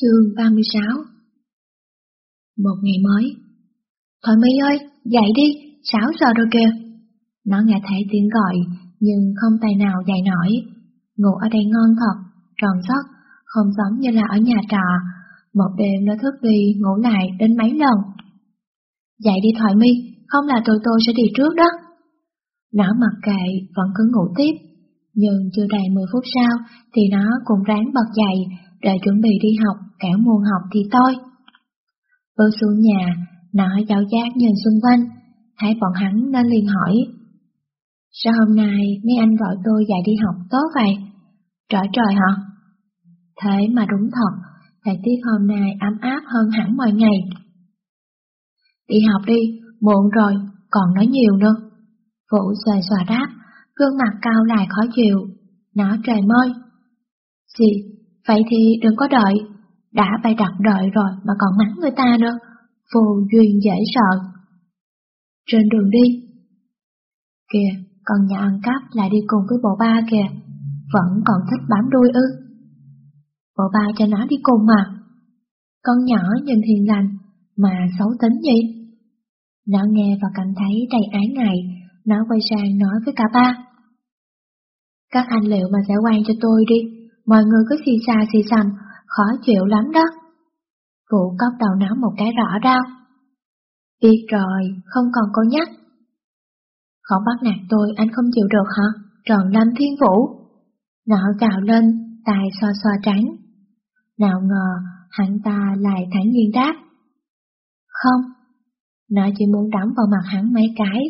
Chương 36 Một ngày mới Thoại My ơi, dậy đi, 6 giờ rồi kìa. Nó nghe thấy tiếng gọi, nhưng không tài nào dậy nổi. Ngủ ở đây ngon thật, tròn giấc, không giống như là ở nhà trọ. Một đêm nó thức đi, ngủ lại đến mấy lần. Dậy đi Thoại My, không là tụi tôi sẽ đi trước đó. Nó mặc kệ, vẫn cứ ngủ tiếp. Nhưng chưa đầy 10 phút sau, thì nó cũng ráng bật dậy, để chuẩn bị đi học, kẻo muôn học thì tôi. Bước xuống nhà, nó giáo giác nhìn xung quanh, thấy bọn hắn nên liền hỏi. Sao hôm nay mấy anh gọi tôi dạy đi học tốt vậy? Trời trời hả? Thế mà đúng thật, thời tiết hôm nay ấm áp hơn hẳn mọi ngày. Đi học đi, muộn rồi, còn nói nhiều nữa. Vũ xòe xòa đáp, gương mặt cao lại khó chịu, nó trời mơi. Gì, vậy thì đừng có đợi, đã bày đặt đợi rồi mà còn mắng người ta nữa, vô duyên dễ sợ. Trên đường đi. Kìa, con nhà ăn cắp lại đi cùng với bộ ba kìa, vẫn còn thích bám đuôi ư. Bộ ba cho nó đi cùng mà. Con nhỏ nhìn hiền lành, mà xấu tính gì? Nó nghe và cảm thấy đầy ái ngại, nó quay sang nói với cả ba. Các anh liệu mà sẽ quan cho tôi đi, mọi người cứ xì xa xì xăm, khó chịu lắm đó. Vũ cốc đầu nó một cái rõ ra. Biết rồi, không còn cô nhắc. Không bắt nạt tôi anh không chịu được hả? Tròn Lâm Thiên Vũ. Nó gào lên, tài xoa xoa trắng. Nào ngờ, hắn ta lại thẳng nhiên đáp. Không, nó chỉ muốn đấm vào mặt hắn mấy cái,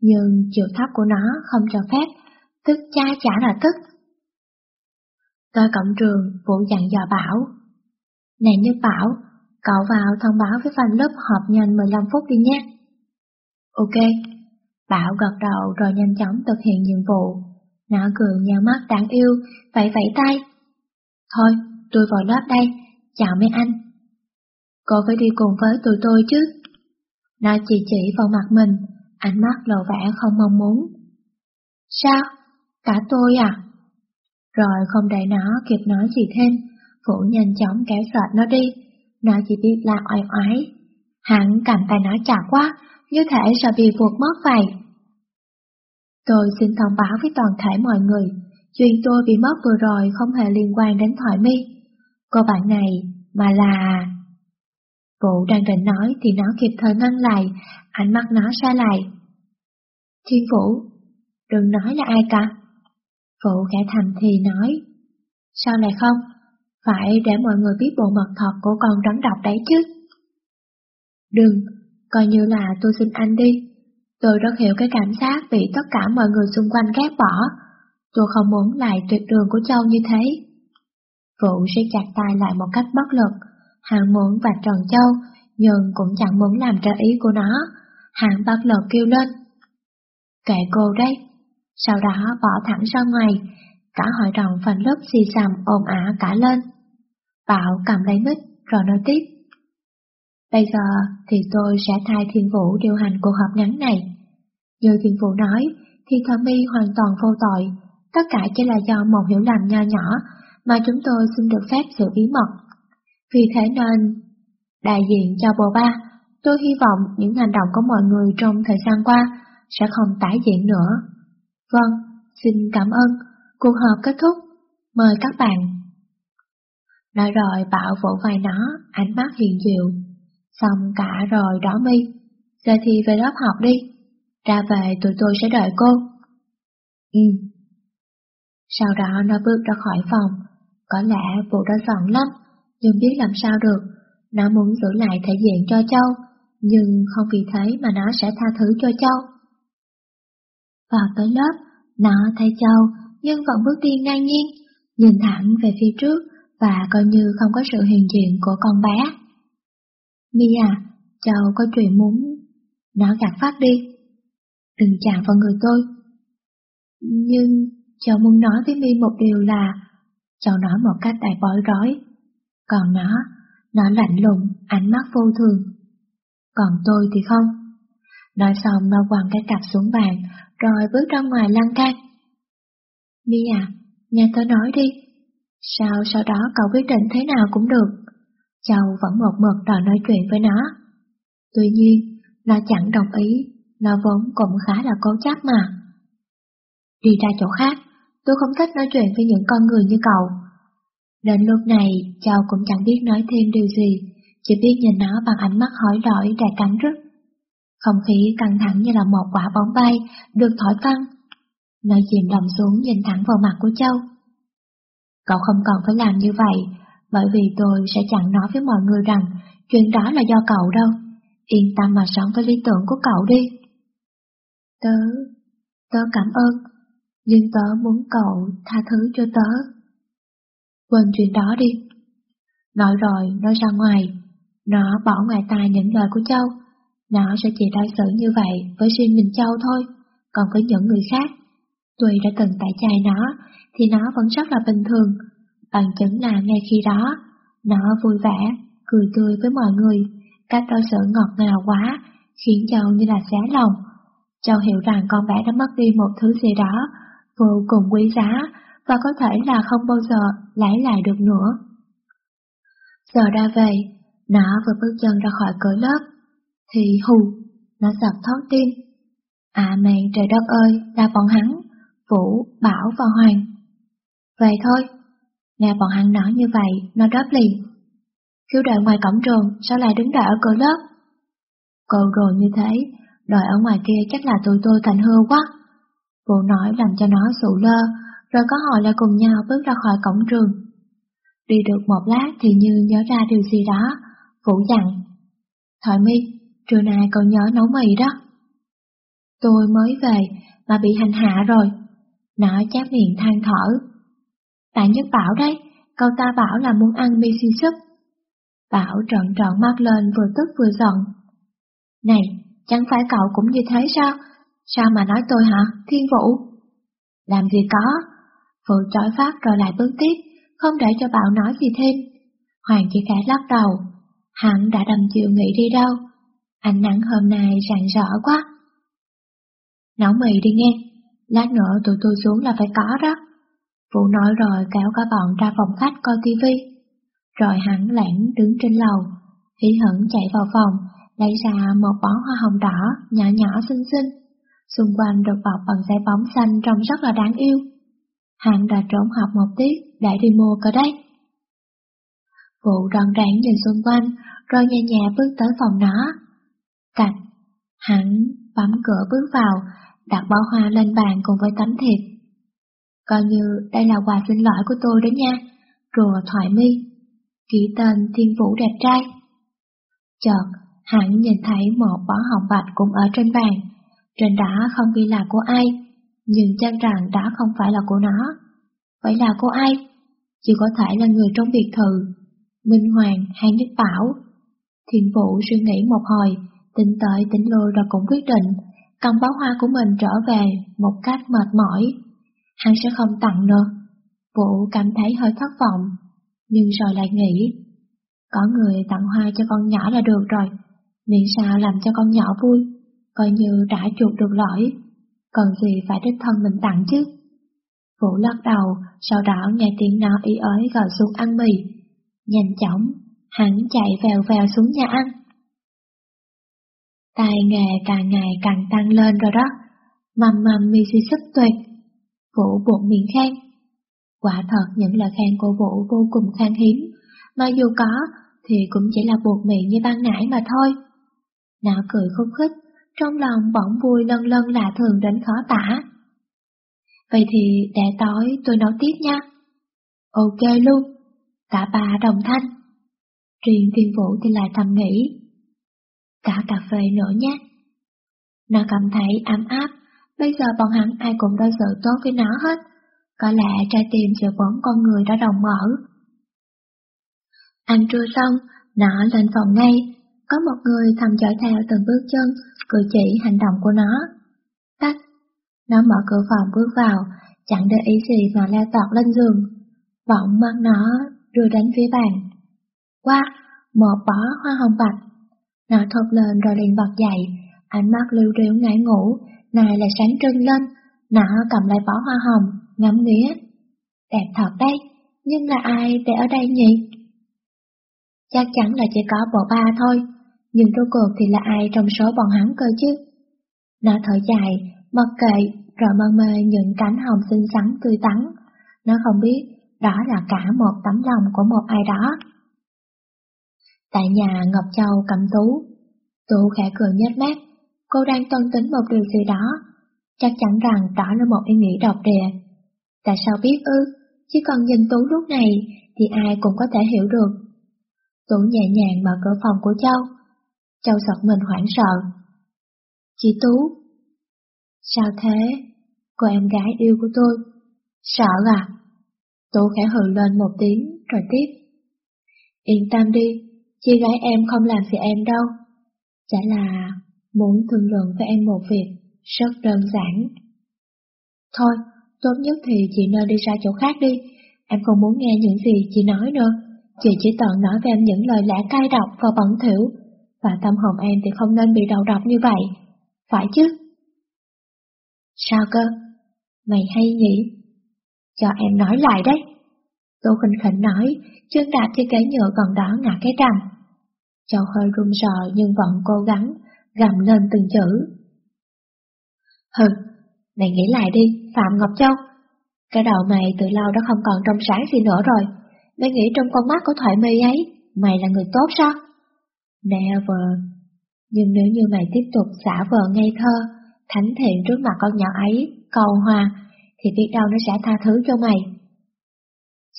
nhưng chiều thấp của nó không cho phép, tức cha chả là tức. Tới cổng trường, Vũ dặn dò Bảo. Này Nhất Bảo, cậu vào thông báo với fan lớp họp nhanh 15 phút đi nhé. Ok. Bảo gật đầu rồi nhanh chóng thực hiện nhiệm vụ. Nó cười nhào mắt đáng yêu, vẫy vẫy tay. Thôi, tôi vào lớp đây, chào mấy anh. Cô phải đi cùng với tụi tôi chứ. Nó chỉ chỉ vào mặt mình, ánh mắt lộ vẻ không mong muốn. Sao? Cả tôi à? Rồi không để nó kịp nói gì thêm, Vũ nhanh chóng kéo sợi nó đi, nó chỉ biết là oai oái. Hắn cầm tay nó chặt quá, như thể sợ bị vụt mất vậy. Tôi xin thông báo với toàn thể mọi người, chuyện tôi bị mất vừa rồi không hề liên quan đến Thoại Mi. Cô bạn này mà là... Vũ đang định nói thì nó kịp thời ngăn lại, ánh mắt nó xa lại. Thiên Vũ, đừng nói là ai cả. Phụ khẽ thầm thì nói, sao lại không? Phải để mọi người biết bộ mật thật của con rắn độc đấy chứ. Đừng, coi như là tôi xin anh đi. Tôi rất hiểu cái cảm giác bị tất cả mọi người xung quanh ghét bỏ. Tôi không muốn lại tuyệt đường của Châu như thế. Phụ sẽ chặt tay lại một cách bất lực. Hàng muốn vạch tròn Châu, nhưng cũng chẳng muốn làm trái ý của nó. Hàng bất lực kêu lên. Kệ cô đấy, sau đó bỏ thẳng ra ngoài, cả hội đồng phần lớp xì xầm ồn ả cả lên. Bảo cầm lấy mic rồi nói tiếp. Bây giờ thì tôi sẽ thay Thiên Vũ điều hành cuộc họp ngắn này. Như Thiên Vũ nói, thì Tommy hoàn toàn vô tội, tất cả chỉ là do một hiểu lầm nho nhỏ mà chúng tôi xin được phép giữ bí mật. Vì thế nên, đại diện cho bộ ba, tôi hy vọng những hành động của mọi người trong thời gian qua sẽ không tái diễn nữa. Vâng, xin cảm ơn. Cuộc họp kết thúc. Mời các bạn. Nói rồi Bảo vỗ vai nó, ánh mắt hiền dịu. Xong cả rồi đó mi. Giờ thì về lớp học đi. Ra về tụi tôi sẽ đợi cô. Ừ. Sau đó nó bước ra khỏi phòng. Có lẽ vụ đó giận lắm, nhưng biết làm sao được. Nó muốn giữ lại thể diện cho Châu, nhưng không vì thế mà nó sẽ tha thứ cho Châu. Vào tới lớp, nó thay Châu nhưng vẫn bước đi ngang nhiên, nhìn thẳng về phía trước và coi như không có sự hiện diện của con bé. Mi à, Châu có chuyện muốn... Nó gạt phát đi. Đừng chạm vào người tôi. Nhưng Châu muốn nói với Mi một điều là Châu nói một cách đầy bối rối. Còn nó, nó lạnh lùng, ánh mắt vô thường. Còn tôi thì không. Nói xong nó quăng cái cặp xuống bàn, rồi bước ra ngoài lang thang. Mi à, nghe tớ nói đi. Sao sau đó cậu quyết định thế nào cũng được. Châu vẫn một mực đòi nói chuyện với nó. Tuy nhiên, nó chẳng đồng ý, nó vốn cũng khá là cố chấp mà. Đi ra chỗ khác, tôi không thích nói chuyện với những con người như cậu. Đến lúc này, Châu cũng chẳng biết nói thêm điều gì, chỉ biết nhìn nó bằng ánh mắt hỏi đổi đầy cắn rứt. Không khí căng thẳng như là một quả bóng bay, được thổi văng. Nó chìm đồng xuống nhìn thẳng vào mặt của Châu. Cậu không cần phải làm như vậy, bởi vì tôi sẽ chẳng nói với mọi người rằng chuyện đó là do cậu đâu. Yên tâm mà sống với lý tưởng của cậu đi. Tớ, tớ cảm ơn, nhưng tớ muốn cậu tha thứ cho tớ. Quên chuyện đó đi. Nói rồi, nó ra ngoài. Nó bỏ ngoài tai những lời của Châu. Nó sẽ chỉ đối xử như vậy với riêng mình Châu thôi, còn với những người khác. Tuy đã từng tẩy chay nó, thì nó vẫn rất là bình thường. Bằng chứng là ngay khi đó, nó vui vẻ, cười tươi với mọi người, cách đối xử ngọt ngào quá, khiến Châu như là xé lòng. Châu hiểu rằng con bé đã mất đi một thứ gì đó, vô cùng quý giá, và có thể là không bao giờ lấy lại được nữa. Giờ ra về, nó vừa bước chân ra khỏi cửa lớp, thì hù, nó giật thót tim. À mẹ trời đất ơi, là bọn hắn, Vũ, Bảo và Hoàng. Vậy thôi. Nghe bọn hắn nói như vậy, nó đáp liền. Khiếu đợi ngoài cổng trường, sao lại đứng đợi ở cửa lớp? Cô rồi như thế, đợi ở ngoài kia chắc là tụi tôi thành hư quá. Vũ nói làm cho nó sụ lơ, rồi có họ lại cùng nhau bước ra khỏi cổng trường. Đi được một lát thì như nhớ ra điều gì đó, Vũ dặn. Thoại mi, trưa nay cậu nhớ nấu mì đó. Tôi mới về mà bị hành hạ rồi. Nó chát miệng than thở. Tại nhất bảo đấy, cậu ta bảo là muốn ăn mì xì súp. Bảo trợn trợn mắt lên vừa tức vừa giận. Này, chẳng phải cậu cũng như thế sao? Sao mà nói tôi hả, Thiên Vũ? Làm gì có, Phụ trói phát rồi lại bước tiếp, không để cho Bảo nói gì thêm. Hoàng chỉ khẽ lắc đầu, hắn đã đầm chịu nghĩ đi đâu. Ánh nắng hôm nay rạng rõ quá. Nấu mì đi nghe, lát nữa tụi tôi xuống là phải có đó. Phụ nói rồi kéo cả bọn ra phòng khách coi tivi. Rồi hắn lãng đứng trên lầu, hỉ hửng chạy vào phòng, lấy ra một bó hoa hồng đỏ, nhỏ nhỏ xinh xinh. Xung quanh được bọc bằng giấy bóng xanh trông rất là đáng yêu. Hắn đã trốn học một tiết để đi mua cơ đấy. Vụ rọn rãng nhìn xung quanh, rồi nhẹ nhẹ bước tới phòng nó. Cạch, hắn bấm cửa bước vào, đặt bó hoa lên bàn cùng với tấm thiệp. Coi như đây là quà xin lỗi của tôi đó nha, rùa thoại mi, ký tên thiên vũ đẹp trai. Chợt, hắn nhìn thấy một bó hồng bạch cũng ở trên bàn, trên đó không ghi là của ai, nhưng chắc rằng đó không phải là của nó. Vậy là của ai? Chỉ có thể là người trong biệt thự, Minh Hoàng hay Nhất Bảo. thiên Vũ suy nghĩ một hồi, tính tới tính lui rồi cũng quyết định, cầm bó hoa của mình trở về một cách mệt mỏi. Hắn sẽ không tặng nữa. Vũ cảm thấy hơi thất vọng, nhưng rồi lại nghĩ, có người tặng hoa cho con nhỏ là được rồi, miễn sao làm cho con nhỏ vui, coi như đã chuộc được lỗi còn gì phải đích thân mình tặng chứ. Vũ lắc đầu, sau đó nghe tiếng nó ý ới gọi xuống ăn mì. Nhanh chóng, hắn chạy vèo vèo xuống nhà ăn. Tài nghề càng ngày càng tăng lên rồi đó, mầm mầm mi si sức tuyệt. Vũ buộc miệng khen. Quả thật những lời khen của Vũ vô cùng khan hiếm, mà dù có thì cũng chỉ là buộc miệng như ban nãy mà thôi. Nó cười khúc khích, trong lòng bỗng vui lân lân lạ thường đến khó tả. Vậy thì để tối tôi nấu tiếp nha. Ok luôn, cả ba đồng thanh. Riêng thiên vũ thì lại thầm nghĩ. Cả cà phê nữa nhé. Nó cảm thấy ấm áp, bây giờ bọn hắn ai cũng đối xử tốt với nó hết. Có lẽ trái tim giữa bốn con người đã đồng mở. Ăn trưa xong, nó lên phòng ngay, có một người thầm dõi theo từng bước chân, cử chỉ hành động của nó. Tách, nó mở cửa phòng bước vào, chẳng để ý gì mà leo tọt lên giường. Bỗng mắt nó đưa đến phía bàn. Qua, một bó hoa hồng bạch. Nó thốt lên rồi liền bật dậy, ánh mắt lưu riếu ngái ngủ, này là sáng trưng lên. Nó cầm lấy bó hoa hồng, ngắm nghía. Đẹp thật đấy, nhưng là ai để ở đây nhỉ? chắc chắn là chỉ có bộ ba thôi, nhưng rốt cuộc thì là ai trong số bọn hắn cơ chứ? Nó thở dài, mặc kệ, rồi mơ mê những cánh hồng xinh xắn tươi tắn. Nó không biết đó là cả một tấm lòng của một ai đó. Tại nhà Ngọc Châu cầm Tú, Tú khẽ cười nhếch mép, cô đang tân tính một điều gì đó, chắc chắn rằng đó là một ý nghĩ độc địa. Tại sao biết ư, chỉ cần nhìn Tú lúc này thì ai cũng có thể hiểu được. Tú nhẹ nhàng mở cửa phòng của Châu, Châu giật mình hoảng sợ. Chị Tú, sao thế? Cô em gái yêu của tôi, sợ à? Tú khẽ hừ lên một tiếng rồi tiếp. Yên tâm đi, chị gái em không làm gì em đâu. Chả là muốn thương lượng với em một việc rất đơn giản. Thôi, tốt nhất thì chị nên đi ra chỗ khác đi, em không muốn nghe những gì chị nói nữa. Chị chỉ toàn nói với em những lời lẽ cay độc và bẩn thỉu, và tâm hồn em thì không nên bị đầu độc như vậy, phải chứ? Sao cơ? Mày hay nhỉ? Cho em nói lại đấy. Tô khinh khỉnh nói, chân đạp trên cái nhựa còn đó ngã cái răng. Châu hơi run sợ nhưng vẫn cố gắng, gầm lên từng chữ. Hừ, mày nghĩ lại đi, Phạm Ngọc Châu. Cái đầu mày từ lâu đã không còn trong sáng gì nữa rồi. Mày nghĩ trong con mắt của Thoại My ấy, mày là người tốt sao? Never. Nhưng nếu như mày tiếp tục xả vờ ngây thơ, thánh thiện trước mặt con nhỏ ấy, cầu hòa, thì biết đâu nó sẽ tha thứ cho mày.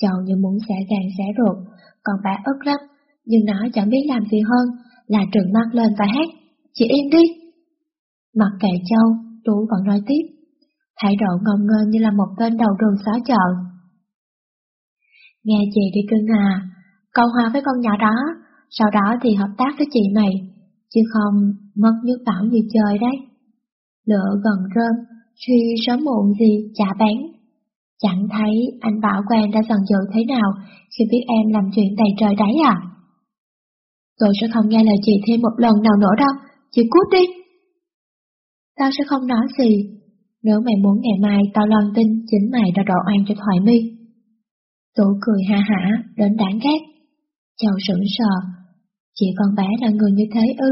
Châu như muốn xẻ gan xẻ ruột, còn bà ức lắm, nhưng nó chẳng biết làm gì hơn là trừng mắt lên và hét, chị im đi. Mặc kệ Châu, Tú vẫn nói tiếp, thái độ ngông ngơ như là một tên đầu đường xó chợ. Nghe chị đi cưng à, cầu hòa với con nhỏ đó, sau đó thì hợp tác với chị mày, chứ không mất nước bảo như chơi đấy. Lửa gần rơm, suy sớm muộn gì chả bán. Chẳng thấy anh Bảo em đã giận dữ thế nào khi biết em làm chuyện đầy trời đấy à? Tôi sẽ không nghe lời chị thêm một lần nào nữa đâu, chị cút đi. Tao sẽ không nói gì, nếu mày muốn ngày mai tao loan tin chính mày đã đổ oan cho Thoại mi. Tú cười ha hả, đến đáng ghét. Châu sững sờ, chị con bé là người như thế ư,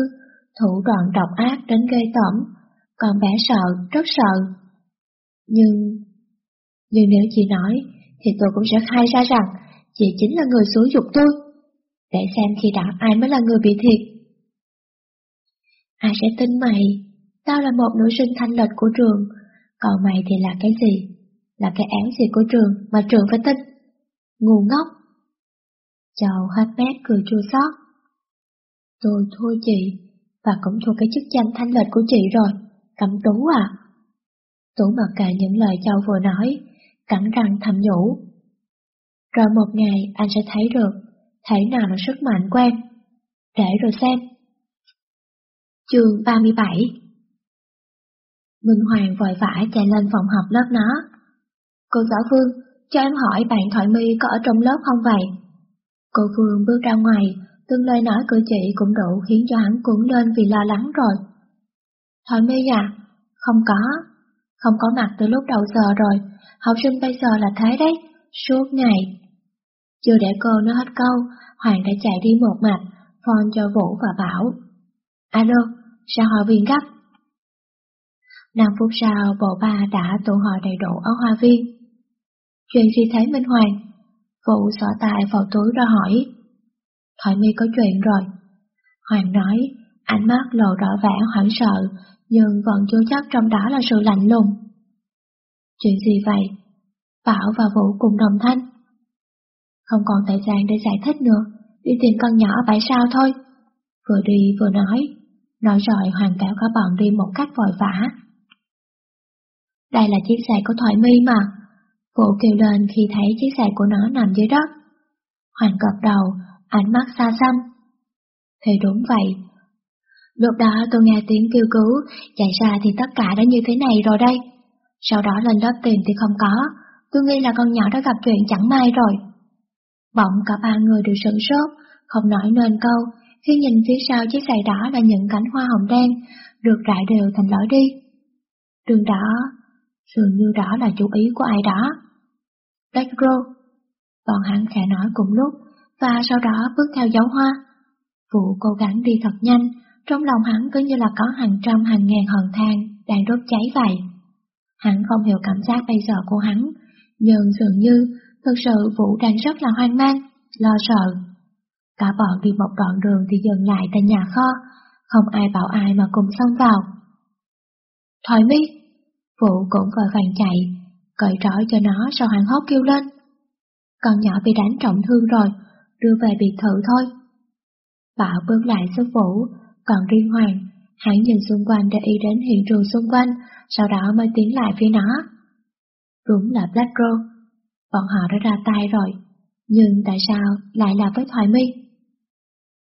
thủ đoạn độc ác đến ghê tởm, còn bé sợ, rất sợ. Nhưng, nhưng nếu chị nói, thì tôi cũng sẽ khai ra rằng chị chính là người xúi dục tôi. Để xem khi đó ai mới là người bị thiệt. Ai sẽ tin mày? Tao là một nữ sinh thanh lịch của trường, còn mày thì là cái gì? Là cái án gì của trường mà trường phải tin? Ngu ngốc. Châu hết mét cười chua xót. Tôi thua chị, và cũng thua cái chức danh thanh lịch của chị rồi. Cẩm tú à? Tú mặc kệ những lời Châu vừa nói, cắn răng thầm nhủ. Rồi một ngày anh sẽ thấy được thể nào là sức mạnh của em. Để rồi xem. Chương 37 Minh Hoàng vội vã chạy lên phòng học lớp nó. Cô giáo Vương, cho em hỏi bạn Thoại My có ở trong lớp không vậy? Cô Vương bước ra ngoài, từng lời nói của chị cũng đủ khiến cho hắn cuốn lên vì lo lắng rồi. Thoại My à? Không có. Không có mặt từ lúc đầu giờ rồi, học sinh bây giờ là thế đấy, suốt ngày. Chưa để cô nói hết câu, Hoàng đã chạy đi một mạch, phone cho Vũ và Bảo. Alo, sao hòa viên gấp? Năm phút sau, bộ ba đã tụ họp đầy đủ ở hoa viên. Chuyện gì thế Minh Hoàng? Vũ xỏ tài vào túi ra hỏi. Thoại mi có chuyện rồi. Hoàng nói, ánh mắt lộ rõ vẻ hoảng sợ, nhưng vẫn chưa chắc trong đó là sự lạnh lùng. Chuyện gì vậy? Bảo và Vũ cùng đồng thanh. Không còn thời gian để giải thích nữa, đi tìm con nhỏ ở bãi sao thôi. Vừa đi vừa nói, nói rồi hoàn kéo cả bọn đi một cách vội vã. Đây là chiếc xe của Thoại My mà. Vũ kêu lên khi thấy chiếc xe của nó nằm dưới đất. Hoàng gật đầu, ánh mắt xa xăm. Thì đúng vậy, Lúc đó tôi nghe tiếng kêu cứu, chạy ra thì tất cả đã như thế này rồi đây. Sau đó lên lớp tìm thì không có, tôi nghĩ là con nhỏ đã gặp chuyện chẳng may rồi. Bỗng cả ba người đều sửng sốt, không nói nên câu, khi nhìn phía sau chiếc giày đó là những cánh hoa hồng đen, được rải đều thành lối đi. Đường đó, dường như đó là chú ý của ai đó. Pedro, bọn hắn khẽ nói cùng lúc, và sau đó bước theo dấu hoa. Vũ cố gắng đi thật nhanh, trong lòng hắn cứ như là có hàng trăm hàng ngàn hòn than đang đốt cháy vậy. Hắn không hiểu cảm giác bây giờ của hắn, nhưng dường như thực sự Vũ đang rất là hoang mang, lo sợ. Cả bọn đi một đoạn đường thì dừng lại tại nhà kho, không ai bảo ai mà cùng xông vào. Thoại mi! Vũ cũng vội vàng chạy, cởi trói cho nó sau hoảng hốt kêu lên. Con nhỏ bị đánh trọng thương rồi, đưa về biệt thự thôi. Bảo bước lại giúp Vũ, còn riêng Hoàng, hắn nhìn xung quanh để ý đến hiện trường xung quanh, sau đó mới tiến lại phía nó. Đúng là Black Rose, bọn họ đã ra tay rồi, nhưng tại sao lại là với Thoại Mi?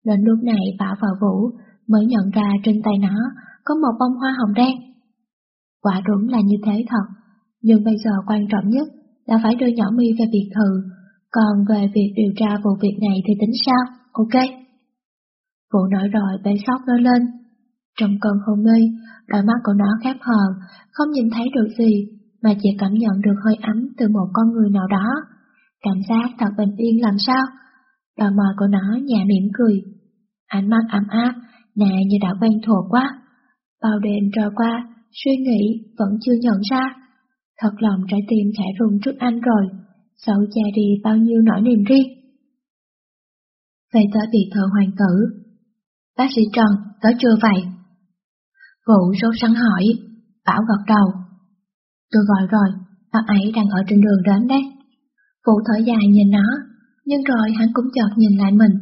Đến lúc này Bảo và Vũ mới nhận ra trên tay nó có một bông hoa hồng đen. Quả đúng là như thế thật, nhưng bây giờ quan trọng nhất là phải đưa nhỏ mi về biệt thự, còn về việc điều tra vụ việc này thì tính sao, ok? Vụ nói rồi bé sóc nó lên. Trong cơn hôn mê, đôi mắt của nó khép hờ, không nhìn thấy được gì, mà chỉ cảm nhận được hơi ấm từ một con người nào đó. Cảm giác thật bình yên làm sao? Đôi môi của nó nhẹ mỉm cười. Ánh mắt ấm áp, nè như đã quen thuộc quá. Bao đêm trôi qua, suy nghĩ vẫn chưa nhận ra. Thật lòng trái tim khẽ rung trước anh rồi, sợ che đi bao nhiêu nỗi niềm riêng. Về tới biệt thự hoàng tử, Bác sĩ Trần, tới chưa vậy? Vũ rốt sẵn hỏi, Bảo gật đầu. Tôi gọi rồi, bác ấy đang ở trên đường đến đấy. Vũ thở dài nhìn nó, nhưng rồi hắn cũng chợt nhìn lại mình.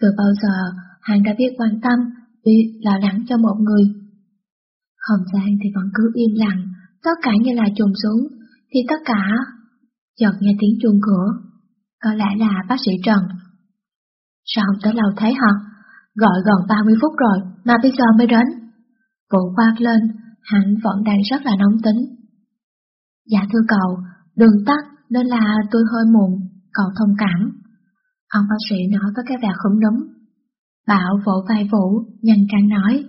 Từ bao giờ hắn đã biết quan tâm, biết lo lắng cho một người. Hồng Giang thì vẫn cứ im lặng, tất cả như là trùng xuống, thì tất cả... Chợt nghe tiếng chuông cửa, có lẽ là bác sĩ Trần. Sao không tới lâu thế hả? Gọi gần 30 phút rồi, mà bây giờ mới đến. Vụ quát lên, hắn vẫn đang rất là nóng tính. Dạ thưa cậu, đường tắt nên là tôi hơi muộn, cậu thông cảm. Ông bác sĩ nói với cái vẻ khủng núm. Bảo vỗ vai Vũ, nhanh trang nói.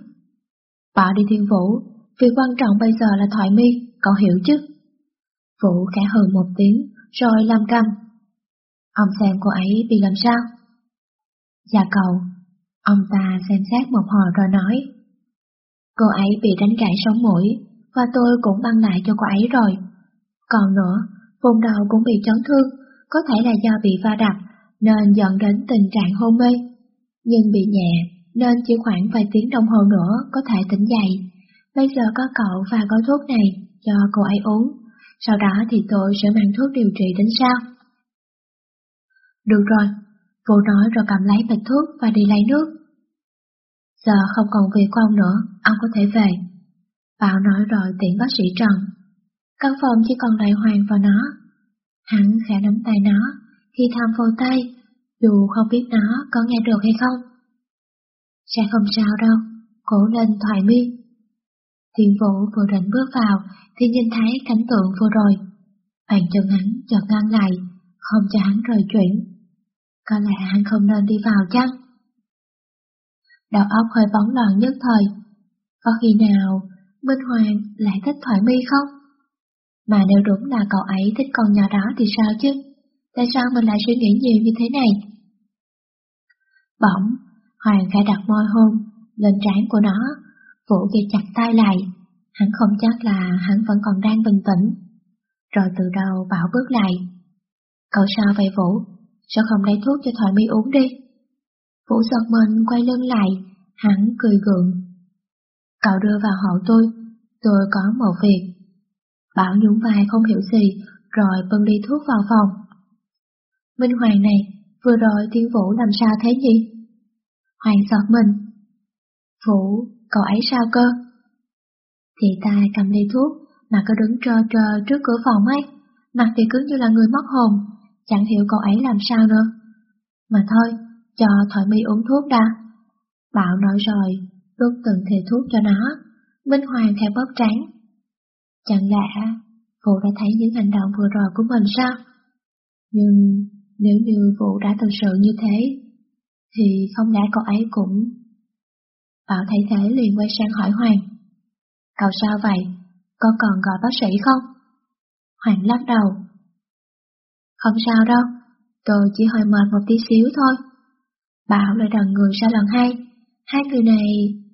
Bảo đi thiên Vũ, việc quan trọng bây giờ là thoại mi, cậu hiểu chứ? Vũ khẽ hừ một tiếng, rồi làm câm. Ông xem cô ấy bị làm sao? Dạ cậu, Ông ta xem xét một hồi rồi nói, cô ấy bị đánh gãy sống mũi, và tôi cũng băng lại cho cô ấy rồi. Còn nữa, vùng đầu cũng bị chấn thương, có thể là do bị va đập, nên dẫn đến tình trạng hôn mê. Nhưng bị nhẹ, nên chỉ khoảng vài tiếng đồng hồ nữa có thể tỉnh dậy. Bây giờ có cậu và gói thuốc này cho cô ấy uống, sau đó thì tôi sẽ mang thuốc điều trị đến sau. Được rồi, cô nói rồi cầm lấy bịch thuốc và đi lấy nước. Giờ không còn việc của ông nữa, ông có thể về. Bảo nói rồi tiện bác sĩ Trần. Căn phòng chỉ còn lại Hoàng và nó. Hắn khẽ nắm tay nó, khi tham vô tay, dù không biết nó có nghe được hay không. Sẽ không sao đâu, cổ lên thoải mi. Thiên vũ vừa định bước vào thì nhìn thấy cảnh tượng vừa rồi. Bàn chân hắn chợt ngăn lại, không cho hắn rời chuyển. Có lẽ hắn không nên đi vào chăng? Đầu óc hơi bóng loạn nhất thời. Có khi nào Minh Hoàng lại thích Thoại Mi không? Mà nếu đúng là cậu ấy thích con nhỏ đó thì sao chứ? Tại sao mình lại suy nghĩ nhiều như thế này? Bỗng, Hoàng khẽ đặt môi hôn lên trán của nó, Vũ ghi chặt tay lại. Hắn không chắc là hắn vẫn còn đang bình tĩnh. Rồi từ đầu bảo bước lại. Cậu sao vậy Vũ? sao không lấy thuốc cho Thoại Mi uống đi? Vũ giật mình quay lưng lại, hắn cười gượng. Cậu đưa vào hậu tôi, tôi có một việc. Bảo nhún vai không hiểu gì, rồi bưng đi thuốc vào phòng. Minh Hoàng này, vừa rồi Thiên Vũ làm sao thế nhỉ? Hoàng giật mình. Vũ, cậu ấy sao cơ? Thì ta cầm ly thuốc mà cứ đứng trơ trơ trước cửa phòng ấy, mặt thì cứ như là người mất hồn, chẳng hiểu cậu ấy làm sao nữa. Mà thôi, cho Thoại My uống thuốc đã. Bảo nói rồi, đút từng thìa thuốc cho nó, Minh Hoàng khẽ bóp trán. Chẳng lẽ Vũ đã thấy những hành động vừa rồi của mình sao? Nhưng nếu như Vũ đã thực sự như thế, thì không lẽ cậu ấy cũng... Bảo thấy thế liền quay sang hỏi Hoàng. Cậu sao vậy? Có còn gọi bác sĩ không? Hoàng lắc đầu, không sao đâu, tôi chỉ hơi mệt một tí xíu thôi. Bảo lại đần người ra lần hai, hai người này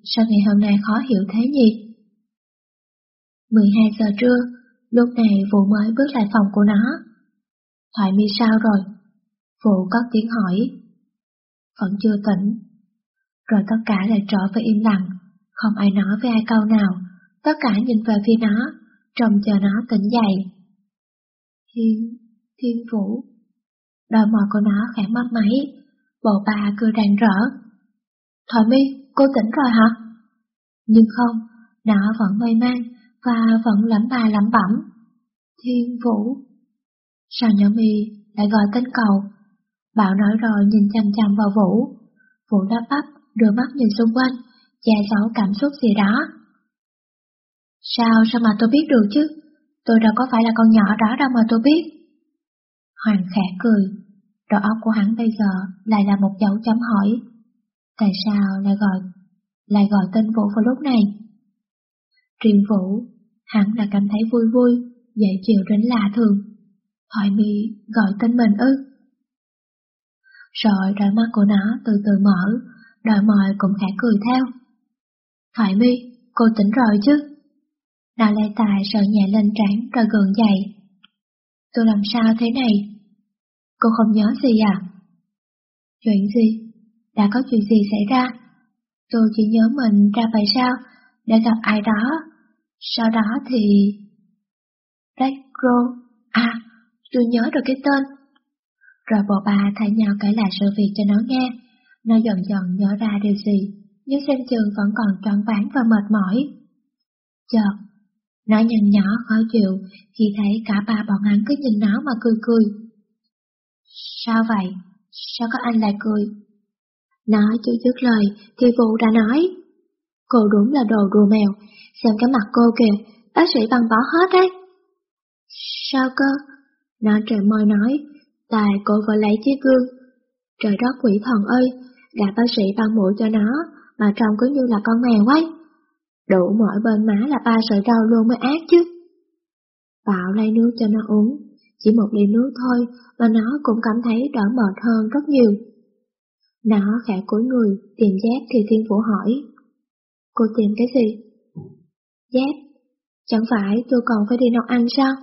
sao ngày hôm nay khó hiểu thế nhỉ? 12 giờ trưa, lúc này Vũ mới bước lại phòng của nó. Thoại mi sao rồi? Vũ có tiếng hỏi. Vẫn chưa tỉnh. Rồi tất cả lại trở về im lặng, không ai nói với ai câu nào, tất cả nhìn về phía nó, trông chờ nó tỉnh dậy. Thiên, thiên vũ. Đôi mò của nó khẽ mất máy, Bầu bà cười rạng rỡ. Thoại mi, cô tỉnh rồi hả? Nhưng không, nó vẫn mê man và vẫn lẩm bà lẩm bẩm. Thiên vũ. Sao nhỏ mi lại gọi tên cầu? Bảo nói rồi nhìn chăm chăm vào Vũ. Vũ đáp bắp, đưa mắt nhìn xung quanh, che giấu cảm xúc gì đó. Sao, sao mà tôi biết được chứ? Tôi đâu có phải là con nhỏ đó đâu mà tôi biết. Hoàng khẽ cười, đầu óc của hắn bây giờ lại là một dấu chấm hỏi. Tại sao lại gọi lại gọi tên Vũ vào lúc này? Riêng Vũ, hắn là cảm thấy vui vui, dễ chịu đến lạ thường. Thoại mi gọi tên mình ư? Rồi đôi mắt của nó từ từ mở, đôi môi cũng khẽ cười theo. Thoại mi, cô tỉnh rồi chứ? Đào lê tài sợ nhẹ lên trán rồi gượng dậy. Tôi làm sao thế này? Cô không nhớ gì à? Chuyện gì? Đã có chuyện gì xảy ra? Tôi chỉ nhớ mình ra vậy sao, đã gặp ai đó. Sau đó thì... Retro... À, tôi nhớ được cái tên. Rồi bộ bà thay nhau kể lại sự việc cho nó nghe. Nó dần dần nhớ ra điều gì, nhưng xem chừng vẫn còn tròn ván và mệt mỏi. Chợt, nó nhăn nhỏ khó chịu khi thấy cả ba bọn hắn cứ nhìn nó mà cười cười. Sao vậy? Sao có anh lại cười? nói chưa dứt lời thì Vũ đã nói. Cô đúng là đồ đùa mèo, xem cái mặt cô kìa, bác sĩ băng bỏ hết đấy. Sao cơ? Nó trời môi nói, tài cô vừa lấy chiếc gương. Trời đất quỷ thần ơi, đã bác sĩ băng mũi cho nó, mà trông cứ như là con mèo ấy. Đủ mỗi bên má là ba sợi rau luôn mới ác chứ. Bảo lấy nước cho nó uống, chỉ một ly nước thôi mà nó cũng cảm thấy đỡ mệt hơn rất nhiều. Nó khẽ cúi người, tìm dép thì Thiên Vũ hỏi. Cô tìm cái gì? Dép? Chẳng phải tôi còn phải đi nấu ăn sao?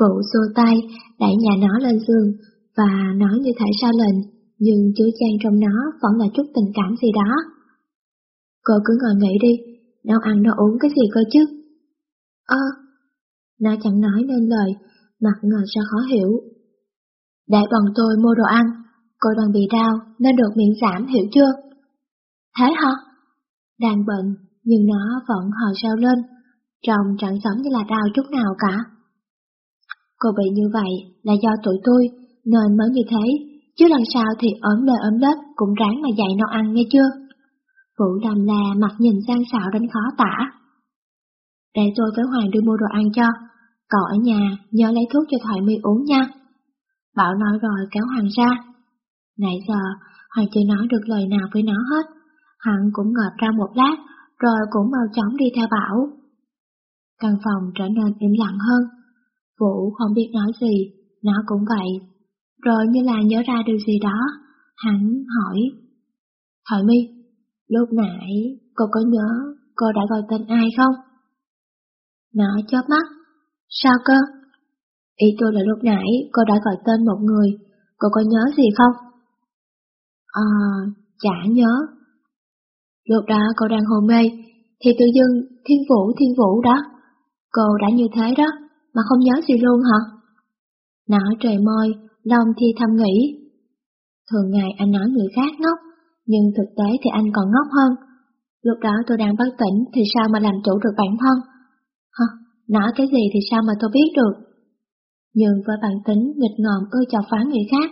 Vũ xua tay, đẩy nhà nó lên giường và nói như thể ra lệnh, nhưng chứa chan trong nó vẫn là chút tình cảm gì đó. Cô cứ ngồi nghĩ đi, nấu ăn nấu uống cái gì cơ chứ? Ơ, nó chẳng nói nên lời, mặt ngờ ra khó hiểu. Để bọn tôi mua đồ ăn, cô đang bị đau nên được miễn giảm hiểu chưa? Thế hả? Đang bệnh, nhưng nó vẫn hờ sao lên, trông chẳng giống như là đau chút nào cả. Cô bị như vậy là do tuổi tôi nên mới như thế, chứ lần sau thì ốm nơi ốm đất cũng ráng mà dạy nó ăn nghe chưa? Vũ Đàm là mặt nhìn sang xạo đến khó tả. Để tôi với Hoàng đưa mua đồ ăn cho, cậu ở nhà nhớ lấy thuốc cho Thoại My uống nha. Bảo nói rồi kéo Hoàng ra. Nãy giờ, Hoàng chưa nói được lời nào với nó hết. Hắn cũng ngợp ra một lát, rồi cũng mau chóng đi theo Bảo. Căn phòng trở nên im lặng hơn. Vũ không biết nói gì, nó cũng vậy. Rồi như là nhớ ra điều gì đó, hắn hỏi. Thoại My, lúc nãy cô có nhớ cô đã gọi tên ai không? Nó chớp mắt. Sao cơ? Ý tôi là lúc nãy cô đã gọi tên một người, cô có nhớ gì không? À, chả nhớ. Lúc đó cô đang hôn mê, thì tự dưng thiên vũ thiên vũ đó. Cô đã như thế đó, mà không nhớ gì luôn hả? Nó trời môi, lòng thì thầm nghĩ. Thường ngày anh nói người khác ngốc, nhưng thực tế thì anh còn ngốc hơn. Lúc đó tôi đang bất tỉnh thì sao mà làm chủ được bản thân? Hả, nói cái gì thì sao mà tôi biết được? Nhưng với bản tính nghịch ngợm ưa chọc phá người khác,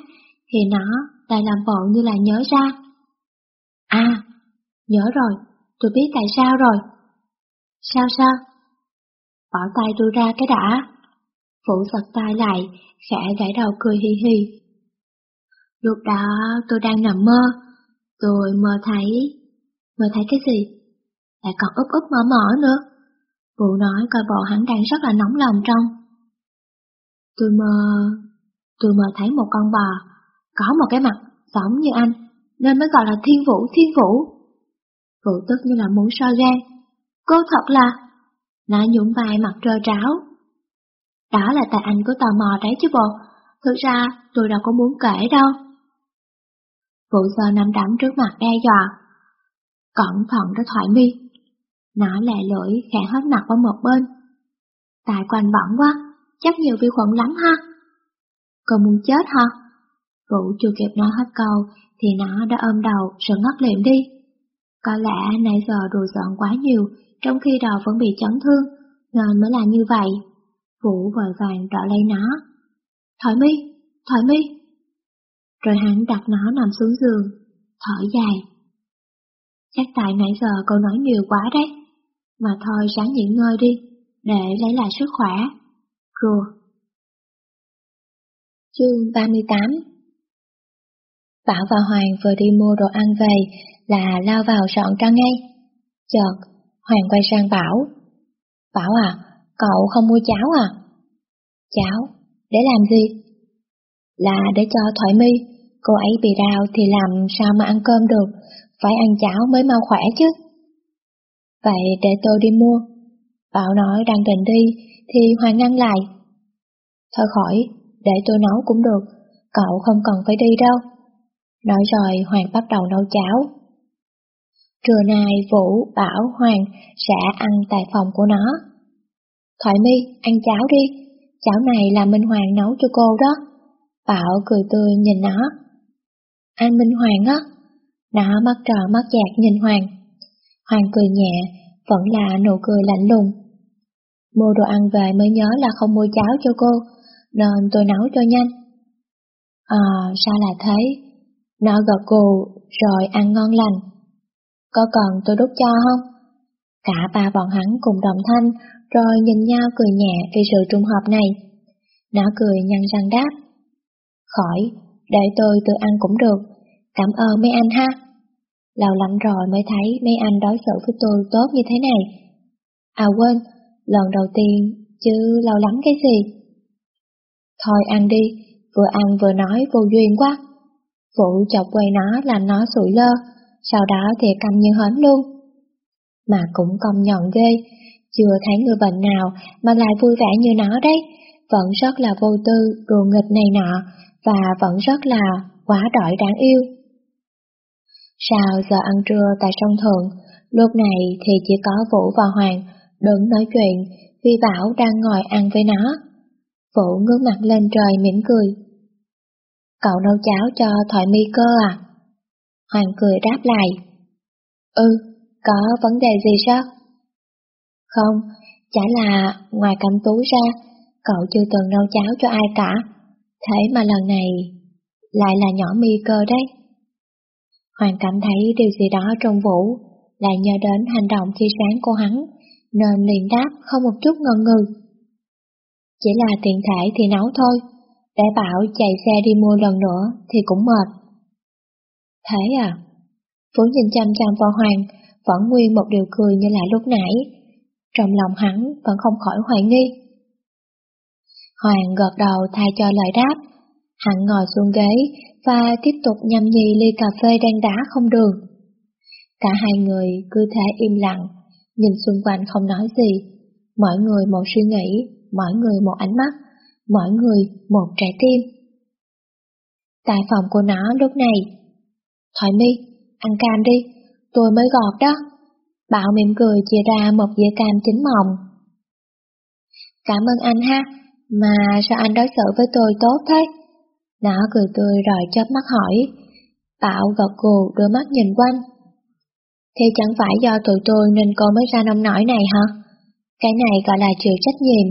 thì nó lại làm bộ như là nhớ ra. À, nhớ rồi, tôi biết tại sao rồi. Sao sao? Bỏ tay tôi ra cái đã. phủ giật tay lại, khẽ gãy đầu cười hi hi. Lúc đó tôi đang nằm mơ, tôi mơ thấy... Mơ thấy cái gì? Lại còn úp úp mở mở nữa. Vũ nói coi bộ hắn đang rất là nóng lòng trong. Tôi mơ... tôi mơ thấy một con bò, có một cái mặt giống như anh, nên mới gọi là thiên vũ, thiên vũ. Vũ tức như là muốn soi gan. Cô thật là... Nó nhún vai mặt trơ tráo. Đó là tại anh có tò mò đấy chứ bộ. Thực ra tôi đâu có muốn kể đâu. Vũ sơ nằm đắm trước mặt đe dọa. Cẩn thận đó thoại mi. Nó lè lưỡi khẽ hết mặt qua một bên. Tại quanh bẩn quá, chắc nhiều vi khuẩn lắm ha. Cô muốn chết hả? Vũ chưa kịp nói hết câu thì nó đã ôm đầu rồi ngất liệm đi. Có lẽ nãy giờ đùa giỡn quá nhiều trong khi đầu vẫn bị chấn thương nên mới làm như vậy. Vũ vội vàng đỡ lấy nó. Thoại mi, thoại mi. Rồi hắn đặt nó nằm xuống giường, thở dài. Chắc tại nãy giờ cô nói nhiều quá đấy. Mà thôi ráng nghỉ ngơi đi, để lấy lại sức khỏe. Rùa. Chương 38 Bảo và Hoàng vừa đi mua đồ ăn về là lao vào dọn ra ngay. Chợt, Hoàng quay sang Bảo. Bảo à, cậu không mua cháo à? Cháo? Để làm gì? Là để cho thoải mi, cô ấy bị đau thì làm sao mà ăn cơm được, phải ăn cháo mới mau khỏe chứ. Vậy để tôi đi mua. Bảo nói đang định đi, thì Hoàng ngăn lại. Thôi khỏi, để tôi nấu cũng được, cậu không cần phải đi đâu. Nói rồi Hoàng bắt đầu nấu cháo. Trưa nay Vũ, Bảo, Hoàng sẽ ăn tại phòng của nó. Thoại mi, ăn cháo đi, cháo này là Minh Hoàng nấu cho cô đó. Bảo cười tươi nhìn nó. Anh Minh Hoàng á? Nó mắt tròn mắt dạt nhìn Hoàng. Hoàng cười nhẹ, vẫn là nụ cười lạnh lùng. Mua đồ ăn về mới nhớ là không mua cháo cho cô, nên tôi nấu cho nhanh. À, sao là thế? Nó gật gù rồi ăn ngon lành. Có cần tôi đút cho không? Cả ba bọn hắn cùng đồng thanh, rồi nhìn nhau cười nhẹ vì sự trùng hợp này. Nó cười nhăn răng đáp. Khỏi, để tôi tự ăn cũng được, cảm ơn mấy anh ha. Lâu lắm rồi mới thấy mấy anh đối xử với tôi tốt như thế này. À quên, lần đầu tiên, chứ lâu lắm cái gì. Thôi ăn đi, vừa ăn vừa nói vô duyên quá. Vũ chọc quay nó làm nó sụi lơ, sau đó thì cầm như hến luôn. Mà cũng công nhận ghê, chưa thấy người bệnh nào mà lại vui vẻ như nó đấy, vẫn rất là vô tư, đùa nghịch này nọ, và vẫn rất là quá đỗi đáng yêu. Sau giờ ăn trưa tại sông Thượng, lúc này thì chỉ có Vũ và Hoàng đứng nói chuyện vì Bảo đang ngồi ăn với nó. Vũ ngước mặt lên trời mỉm cười. Cậu nấu cháo cho thoại mi cơ à? Hoàng cười đáp lại. Ừ, có vấn đề gì sao? Không, chả là ngoài cẩm tú ra, cậu chưa từng nấu cháo cho ai cả. Thế mà lần này lại là nhỏ mi cơ đấy. Hoàng cảm thấy điều gì đó trong Vũ, lại nhớ đến hành động khi sáng của hắn, nên liền đáp không một chút ngần ngừ. Chỉ là tiện thể thì nấu thôi, để bảo chạy xe đi mua lần nữa thì cũng mệt. Thế à? Vũ nhìn chăm chăm vào Hoàng, vẫn nguyên một điều cười như là lúc nãy. Trong lòng hắn vẫn không khỏi hoài nghi. Hoàng gật đầu thay cho lời đáp. Hắn ngồi xuống ghế và tiếp tục nhâm nhi ly cà phê đen đá không đường. Cả hai người cứ thế im lặng, nhìn xung quanh không nói gì. Mỗi người một suy nghĩ, mỗi người một ánh mắt, mỗi người một trái tim. Tại phòng của nó lúc này, Thoại mi, ăn cam đi, tôi mới gọt đó. Bảo mỉm cười chia ra một dĩa cam chín mọng. Cảm ơn anh ha, mà sao anh đối xử với tôi tốt thế? Nó cười tươi rồi chớp mắt hỏi. Bảo gật gù đôi mắt nhìn quanh. Thì chẳng phải do tụi tôi nên cô mới ra nông nổi này hả? Cái này gọi là chịu trách nhiệm.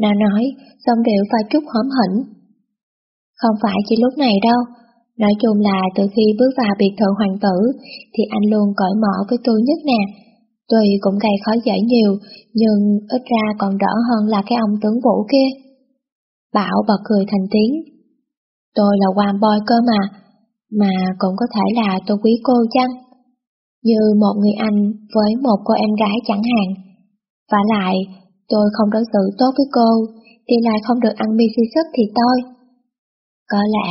Nó nói, xong điệu pha chút hóm hỉnh. Không phải chỉ lúc này đâu, nói chung là từ khi bước vào biệt thự hoàng tử thì anh luôn cởi mở với tôi nhất nè. Tuy cũng gây khó dễ nhiều, nhưng ít ra còn đỡ hơn là cái ông tướng vũ kia. Bảo bật cười thành tiếng. Tôi là quan boy cơ mà, mà cũng có thể là tôi quý cô chăng? Như một người anh với một cô em gái chẳng hạn. Và lại, tôi không đối xử tốt với cô, thì lại không được ăn mi si sức thì tôi. Có lẽ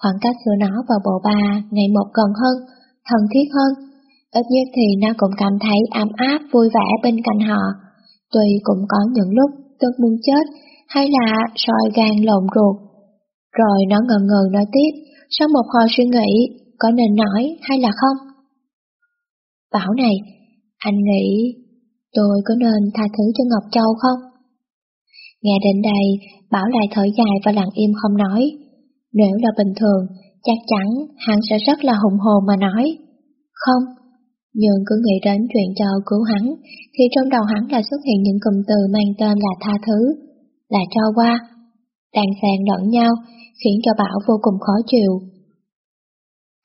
khoảng cách giữa nó và bộ ba ngày một gần hơn, thân thiết hơn. Ít nhất thì nó cũng cảm thấy ấm áp, vui vẻ bên cạnh họ. Tuy cũng có những lúc tức muốn chết, hay là soi gan lộn ruột. Rồi nó ngần ngừ nói tiếp, sau một hồi suy nghĩ, có nên nói hay là không? Bảo này, anh nghĩ tôi có nên tha thứ cho Ngọc Châu không? Nghe đến đây, Bảo lại thở dài và lặng im không nói. Nếu là bình thường, chắc chắn hắn sẽ rất là hùng hồn mà nói. Không, nhưng cứ nghĩ đến chuyện cho cứu hắn, thì trong đầu hắn lại xuất hiện những cụm từ mang tên là tha thứ, là cho qua, đàn xen lẫn nhau, khiến cho Bảo vô cùng khó chịu.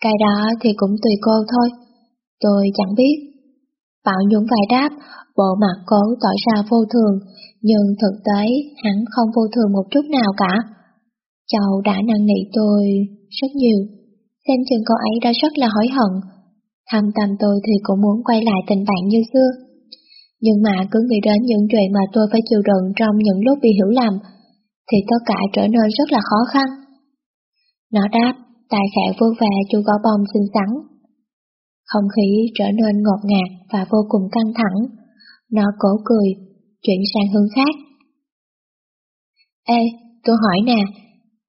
Cái đó thì cũng tùy cô thôi, tôi chẳng biết. Bảo nhún vai đáp, bộ mặt cố tỏ ra vô thường, nhưng thực tế hắn không vô thường một chút nào cả. Châu đã năn nỉ tôi rất nhiều, xem chừng cô ấy đã rất là hối hận. Thâm tâm tôi thì cũng muốn quay lại tình bạn như xưa. Nhưng mà cứ nghĩ đến những chuyện mà tôi phải chịu đựng trong những lúc bị hiểu lầm, thì tất cả trở nên rất là khó khăn. Nó đáp, tài khẽ vô về chú gõ bông xinh xắn. Không khí trở nên ngột ngạt và vô cùng căng thẳng. Nó cố cười, chuyển sang hướng khác. Ê, tôi hỏi nè,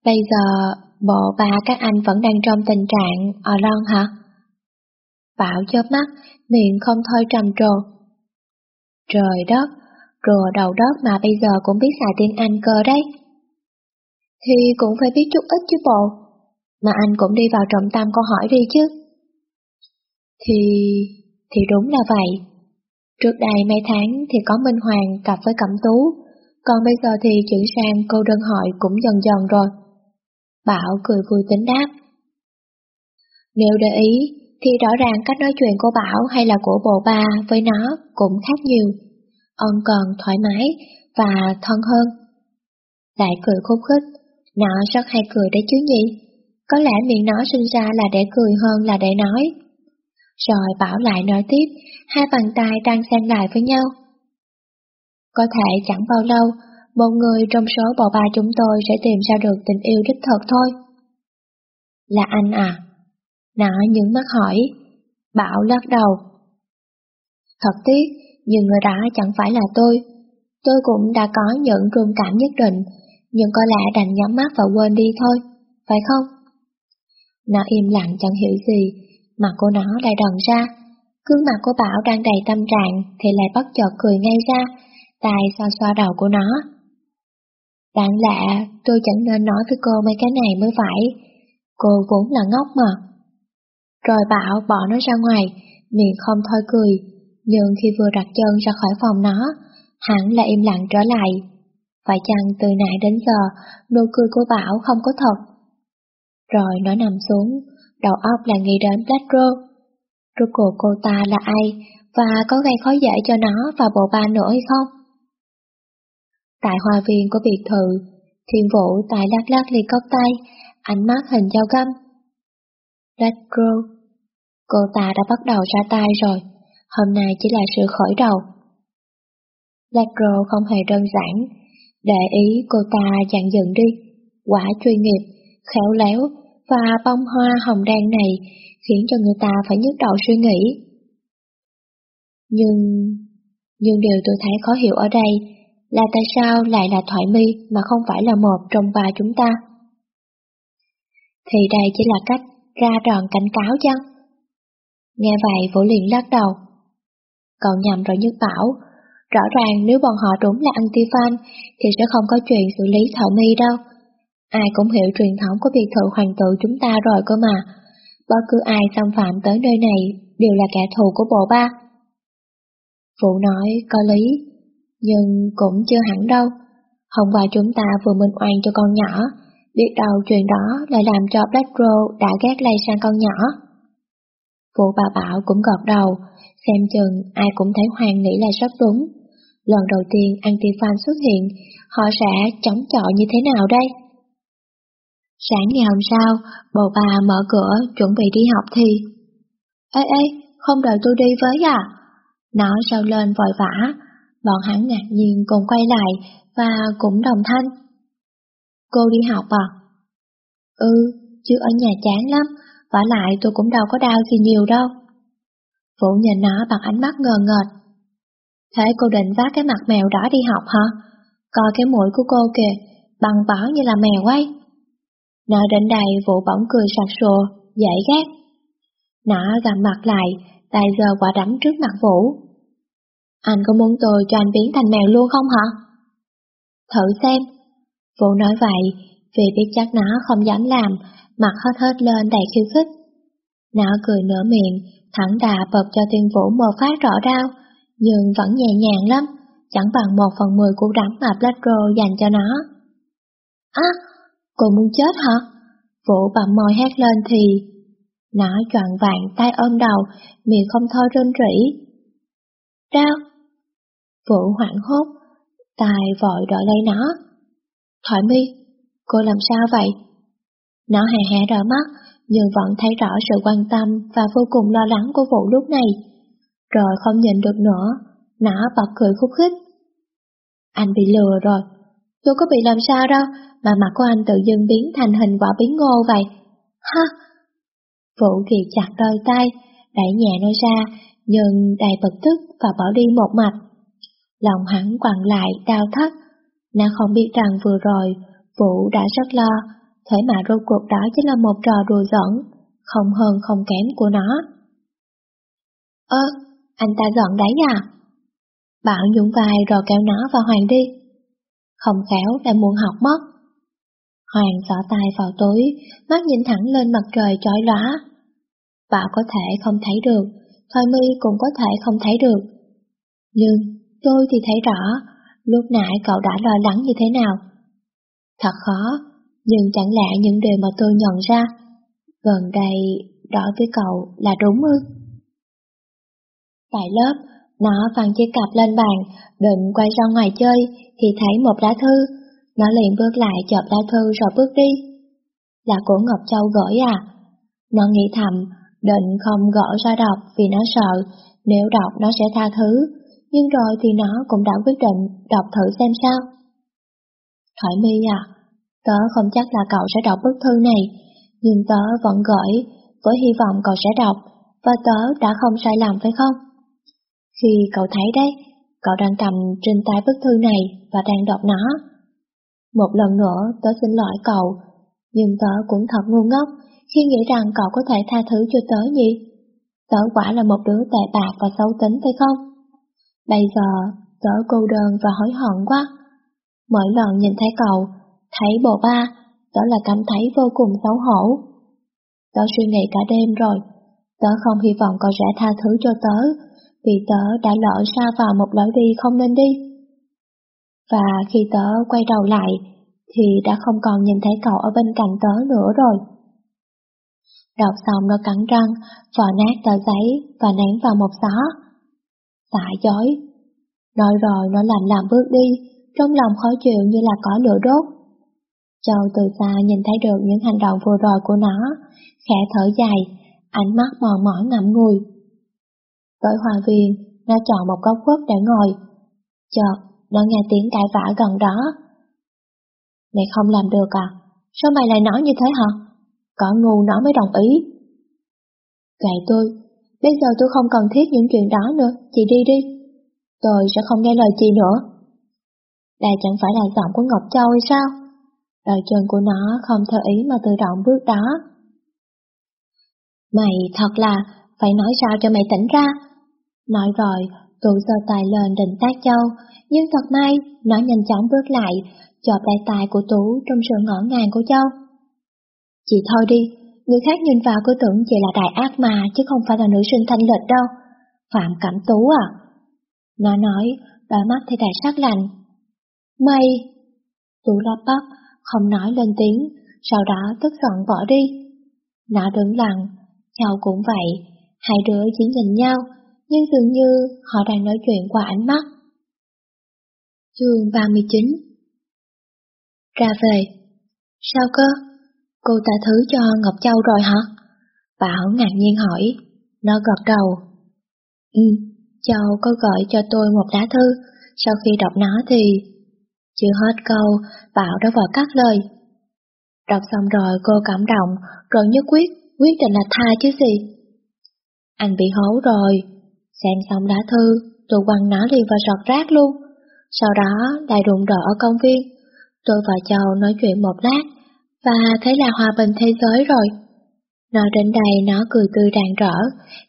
bây giờ bộ ba các anh vẫn đang trong tình trạng ở lon hả? Bảo chớp mắt, miệng không thôi trầm trồ. Trời đất, rùa đầu đất mà bây giờ cũng biết xài tiếng Anh cơ đấy. Thì cũng phải biết chút ít chứ bộ, mà anh cũng đi vào trọng tâm câu hỏi đi chứ. Thì... thì đúng là vậy. Trước đây mấy tháng thì có Minh Hoàng cặp với Cẩm Tú, còn bây giờ thì chuyển sang câu đơn hỏi cũng dần dần rồi. Bảo cười vui tính đáp. Nếu để ý, thì rõ ràng cách nói chuyện của Bảo hay là của bộ ba với nó cũng khác nhiều. Ông còn thoải mái và thân hơn. Lại cười khúc khích, nó rất hay cười đấy chứ nhỉ? Có lẽ miệng nó sinh ra là để cười hơn là để nói. Rồi Bảo lại nói tiếp, hai bàn tay đang xen lại với nhau. Có thể chẳng bao lâu, một người trong số bộ ba chúng tôi sẽ tìm ra được tình yêu đích thực thôi. Là anh à? Nó những mắt hỏi. Bảo lắc đầu. Thật tiếc, nhưng người đó chẳng phải là tôi. Tôi cũng đã có những rung cảm nhất định, nhưng có lẽ đành nhắm mắt và quên đi thôi, phải không? Nó im lặng chẳng hiểu gì, mà cô nó lại đòn ra. cứ mặt cô Bảo đang đầy tâm trạng thì lại bất chợt cười ngay ra, tài xoa xoa đầu của nó. Đáng lẽ tôi chẳng nên nói với cô mấy cái này mới phải, cô vốn là ngốc mà. Rồi bảo bỏ nó ra ngoài, miệng không thôi cười, nhưng khi vừa đặt chân ra khỏi phòng nó, hẳn là im lặng trở lại. Phải chăng từ nãy đến giờ, nụ cười của Bảo không có thật. Rồi nó nằm xuống, đầu óc là nghĩ đến Black Rốt cuộc cô ta là ai, và có gây khó dễ cho nó và bộ ba nữa hay không? Tại hoa viên của biệt thự, thiên vũ tại lắc lắc ly cốc tay, ánh mắt hình dao găm, Black Cô ta đã bắt đầu ra tay rồi, hôm nay chỉ là sự khởi đầu. Black không hề đơn giản, để ý cô ta dặn dựng đi, quả chuyên nghiệp, khéo léo và bông hoa hồng đan này khiến cho người ta phải nhức đầu suy nghĩ. Nhưng, nhưng điều tôi thấy khó hiểu ở đây là tại sao lại là Thoại mi mà không phải là một trong ba chúng ta. Thì đây chỉ là cách ra đòn cảnh cáo chăng? Nghe vậy Vũ liền lắc đầu. Cậu nhầm rồi Nhất Bảo, rõ ràng nếu bọn họ đúng là anti-fan thì sẽ không có chuyện xử lý Thảo mi đâu. Ai cũng hiểu truyền thống của biệt thự hoàng tử chúng ta rồi cơ mà. Bất cứ ai xâm phạm tới nơi này đều là kẻ thù của bộ ba. Vũ nói có lý, nhưng cũng chưa hẳn đâu. Hôm qua chúng ta vừa minh oan cho con nhỏ, Biết đâu chuyện đó lại làm cho Black Rose đã ghét lây sang con nhỏ. Phụ bà Bảo cũng gọt đầu, xem chừng ai cũng thấy Hoàng nghĩ là rất đúng. Lần đầu tiên anti-fan xuất hiện, họ sẽ chống chọi như thế nào đây? Sáng ngày hôm sau, bồ bà mở cửa chuẩn bị đi học thì... Ê ê, không đợi tôi đi với à? Nó sao lên vội vã, bọn hắn ngạc nhiên cùng quay lại và cũng đồng thanh. Cô đi học à? Ừ, chứ ở nhà chán lắm, vả lại tôi cũng đâu có đau gì nhiều đâu. Vũ nhìn nó bằng ánh mắt ngờ ngợt. Thế cô định vác cái mặt mèo đỏ đi học hả? Coi cái mũi của cô kìa, bằng bỏ như là mèo ấy nó đến đây Vũ bỗng cười sặc sùa, dễ ghét. Nó gầm mặt lại, tay giờ quả đấm trước mặt Vũ. Anh có muốn tôi cho anh biến thành mèo luôn không hả? Thử xem. Vũ nói vậy, vì biết chắc nó không dám làm, mặt hết hết lên đầy khiêu khích. Nó cười nửa miệng, thẳng đà bập cho tiên Vũ một phát rõ đau, nhưng vẫn nhẹ nhàng lắm, chẳng bằng một phần mười cú đấm mà Bladro dành cho nó. Á, cô muốn chết hả? Vũ bặm môi hét lên thì... Nó choạng vàng tay ôm đầu, miệng không thôi rên rỉ. Đau! Vũ hoảng hốt, tài vội đợi lấy nó. Thoại mi, cô làm sao vậy? Nó hè hè đỏ mắt, nhưng vẫn thấy rõ sự quan tâm và vô cùng lo lắng của Vũ lúc này. Rồi không nhìn được nữa, nó bật cười khúc khích. Anh bị lừa rồi, tôi có bị làm sao đâu, mà mặt của anh tự dưng biến thành hình quả bí ngô vậy. Ha! Vũ thì chặt đôi tay, đẩy nhẹ nó ra, nhưng đầy bực tức và bỏ đi một mạch. Lòng hắn quặn lại, đau thắt. Nó không biết rằng vừa rồi, Vũ đã rất lo, thế mà rốt cuộc đó chính là một trò đùa giỡn, không hơn không kém của nó. Ơ, anh ta giận đấy à? Bảo nhún vai rồi kéo nó vào Hoàng đi. Không khéo lại muốn học mất. Hoàng xỏ tay vào túi, mắt nhìn thẳng lên mặt trời chói lóa. Bảo có thể không thấy được, Thoại mi cũng có thể không thấy được. Nhưng tôi thì thấy rõ, lúc nãy cậu đã lo lắng như thế nào. Thật khó, nhưng chẳng lẽ những điều mà tôi nhận ra, gần đây đối với cậu là đúng ư? Tại lớp, nó phăng chiếc cặp lên bàn, định quay ra ngoài chơi, thì thấy một lá thư. Nó liền bước lại chợp lá thư rồi bước đi. Là của Ngọc Châu gửi à? Nó nghĩ thầm, định không gỡ ra đọc vì nó sợ, nếu đọc nó sẽ tha thứ, nhưng rồi thì nó cũng đã quyết định đọc thử xem sao. thoải mi à, tớ không chắc là cậu sẽ đọc bức thư này, nhưng tớ vẫn gửi, với hy vọng cậu sẽ đọc, và tớ đã không sai lầm phải không? Khi cậu thấy đấy, cậu đang cầm trên tay bức thư này và đang đọc nó. Một lần nữa tớ xin lỗi cậu, nhưng tớ cũng thật ngu ngốc khi nghĩ rằng cậu có thể tha thứ cho tớ nhỉ? Tớ quả là một đứa tệ bạc và xấu tính phải không? Bây giờ tớ cô đơn và hối hận quá. Mỗi lần nhìn thấy cậu, thấy bộ ba, tớ là cảm thấy vô cùng xấu hổ. Tớ suy nghĩ cả đêm rồi, tớ không hy vọng cậu sẽ tha thứ cho tớ, vì tớ đã lỡ xa vào một lối đi không nên đi. Và khi tớ quay đầu lại, thì đã không còn nhìn thấy cậu ở bên cạnh tớ nữa rồi. Đọc xong nó cắn răng, vò nát tờ giấy và ném vào một xó. Xả dối. Nói rồi nó làm làm bước đi, trong lòng khó chịu như là có lửa đốt. Châu từ xa nhìn thấy được những hành động vừa rồi của nó, khẽ thở dài, ánh mắt mòn mỏi ngậm ngùi. Tới hoa viên, nó chọn một góc khuất để ngồi. Chợt, nó nghe tiếng cãi vã gần đó. Mày không làm được à? Sao mày lại nói như thế hả? Có ngu nó mới đồng ý. Kệ tôi, bây giờ tôi không cần thiết những chuyện đó nữa, chị đi đi. Tôi sẽ không nghe lời chị nữa. Đây chẳng phải là giọng của Ngọc Châu hay sao? Đôi chân của nó không theo ý mà tự động bước đó. Mày thật là phải nói sao cho mày tỉnh ra. Nói rồi, tụ giơ tay lên định tác Châu, nhưng thật may, nó nhanh chóng bước lại, chộp lại tài của Tú trong sự ngỡ ngàng của Châu. Chị thôi đi, người khác nhìn vào cứ tưởng chị là đại ác mà chứ không phải là nữ sinh thanh lịch đâu. Phạm Cẩm Tú à? Nó nói, đôi mắt thì đầy sắc lạnh. Mày! Tú lắp bắp, không nói lên tiếng, sau đó tức giận bỏ đi. Nó đứng lặng, Châu cũng vậy, hai đứa chỉ nhìn nhau, nhưng dường như họ đang nói chuyện qua ánh mắt. Chương 39 Ra về Sao cơ? Cô ta thứ cho Ngọc Châu rồi hả? Bảo ngạc nhiên hỏi, nó gật đầu. Ừ, Châu có gọi cho tôi một lá thư, sau khi đọc nó thì... Chưa hết câu, Bảo đã vội cắt lời. Đọc xong rồi cô cảm động, rồi nhất quyết, quyết định là tha chứ gì. Anh bị hố rồi, xem xong lá thư, tôi quăng nó liền vào sọt rác luôn. Sau đó lại đụng độ ở công viên. Tôi và chồng nói chuyện một lát, và thấy là hòa bình thế giới rồi. Nói đến đây nó cười tươi rạng rỡ,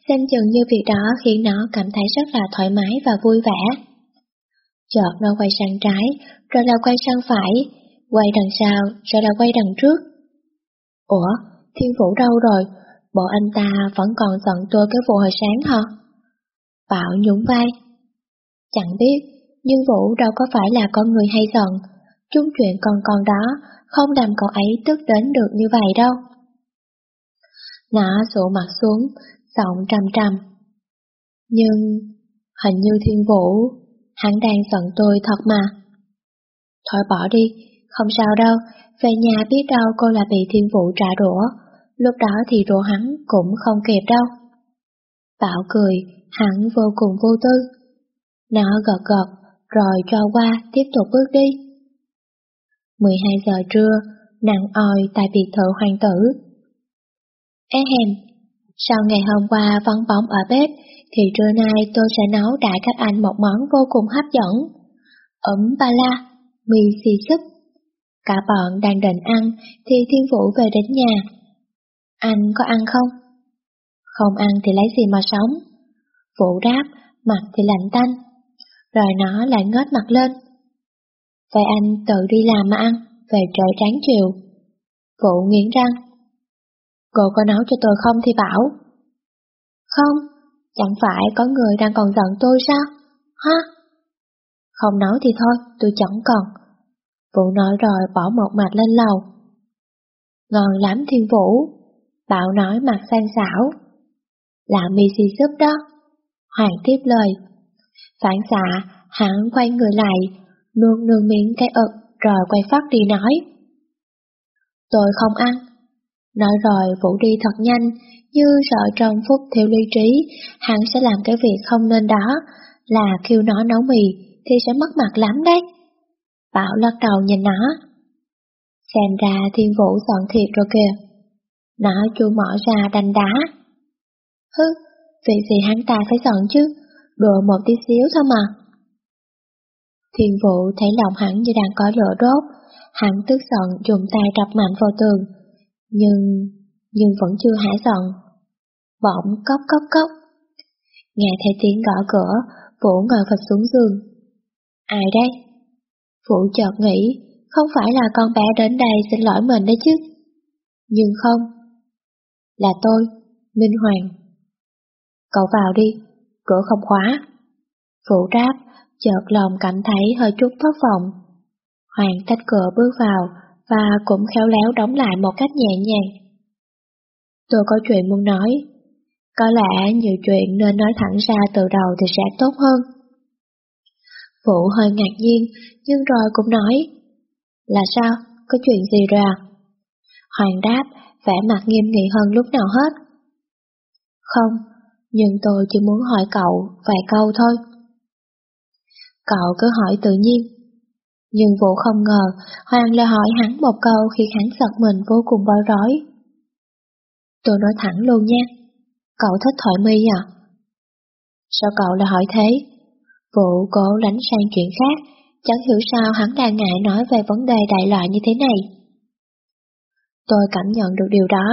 xem chừng như việc đó khiến nó cảm thấy rất là thoải mái và vui vẻ. Chợt nó quay sang trái, rồi là quay sang phải, quay đằng sau, rồi là quay đằng trước. Ủa, Thiên Vũ đâu rồi? Bộ anh ta vẫn còn giận tôi cái vụ hồi sáng hả? Bảo nhún vai. Chẳng biết, nhưng Vũ đâu có phải là con người hay giận. Chung chuyện còn con đó không làm cậu ấy tức đến được như vậy đâu. Nó sụ mặt xuống, giọng trầm trầm. Nhưng, hình như Thiên Vũ, hắn đang giận tôi thật mà. Thôi bỏ đi, không sao đâu, về nhà biết đâu cô là bị Thiên Vũ trả đũa, lúc đó thì rủa hắn cũng không kịp đâu. Bảo cười, hắn vô cùng vô tư. Nó gật gật, rồi cho qua tiếp tục bước đi. 12 giờ trưa, nặng oi tại biệt thự hoàng tử. Ê hèm, sau ngày hôm qua vắng bóng ở bếp, thì trưa nay tôi sẽ nấu đại các anh một món vô cùng hấp dẫn. Ấm ba la, mì xì súp. Cả bọn đang định ăn, thì Thiên Vũ về đến nhà. Anh có ăn không? Không ăn thì lấy gì mà sống? Vũ đáp, mặt thì lạnh tanh. Rồi nó lại ngớt mặt lên. Vậy anh tự đi làm mà ăn, về trời tráng chiều. Vũ nghiến răng. Cô có nấu cho tôi không thì bảo. Không, chẳng phải có người đang còn giận tôi sao? Ha? Không nấu thì thôi, tôi chẳng còn. Vũ nói rồi bỏ một mặt lên lầu. Ngon lắm thiên vũ. Bảo nói mặt sang xảo. Là mì xì súp đó. Hoàng tiếp lời. Phản xạ, hắn quay người lại, luôn nương miếng cái ực rồi quay phát đi nói. Tôi không ăn. Nói rồi Vũ đi thật nhanh, như sợ trong phút thiếu lý trí, hắn sẽ làm cái việc không nên đó, là kêu nó nấu mì thì sẽ mất mặt lắm đấy. Bảo lắc đầu nhìn nó. Xem ra thiên vũ soạn thiệt rồi kìa. Nó chu mỏ ra đành đá. Hứ, việc gì hắn ta phải soạn chứ, đùa một tí xíu thôi mà. Thiên vụ thấy lòng hắn như đang có lửa đốt, hắn tức giận dùng tay đập mạnh vào tường, nhưng, nhưng vẫn chưa hả giận. Bỗng cốc cốc cốc. Nghe thấy tiếng gõ cửa, Vũ ngồi phật xuống giường. Ai đây? Vũ chợt nghĩ, không phải là con bé đến đây xin lỗi mình đấy chứ. Nhưng không. Là tôi, Minh Hoàng. Cậu vào đi, cửa không khóa. Vũ đáp, chợt lòng cảm thấy hơi chút thất vọng. Hoàng tách cửa bước vào và cũng khéo léo đóng lại một cách nhẹ nhàng. Tôi có chuyện muốn nói. Có lẽ nhiều chuyện nên nói thẳng ra từ đầu thì sẽ tốt hơn. Vũ hơi ngạc nhiên, nhưng rồi cũng nói. Là sao? Có chuyện gì rồi à? Hoàng đáp, vẻ mặt nghiêm nghị hơn lúc nào hết. Không, nhưng tôi chỉ muốn hỏi cậu vài câu thôi. Cậu cứ hỏi tự nhiên. Nhưng Vũ không ngờ Hoàng lại hỏi hắn một câu khi hắn giật mình vô cùng bối rối. Tôi nói thẳng luôn nha. Cậu thích thoại mi à? Sao cậu lại hỏi thế? Vũ cố lánh sang chuyện khác, chẳng hiểu sao hắn đang ngại nói về vấn đề đại loại như thế này. Tôi cảm nhận được điều đó.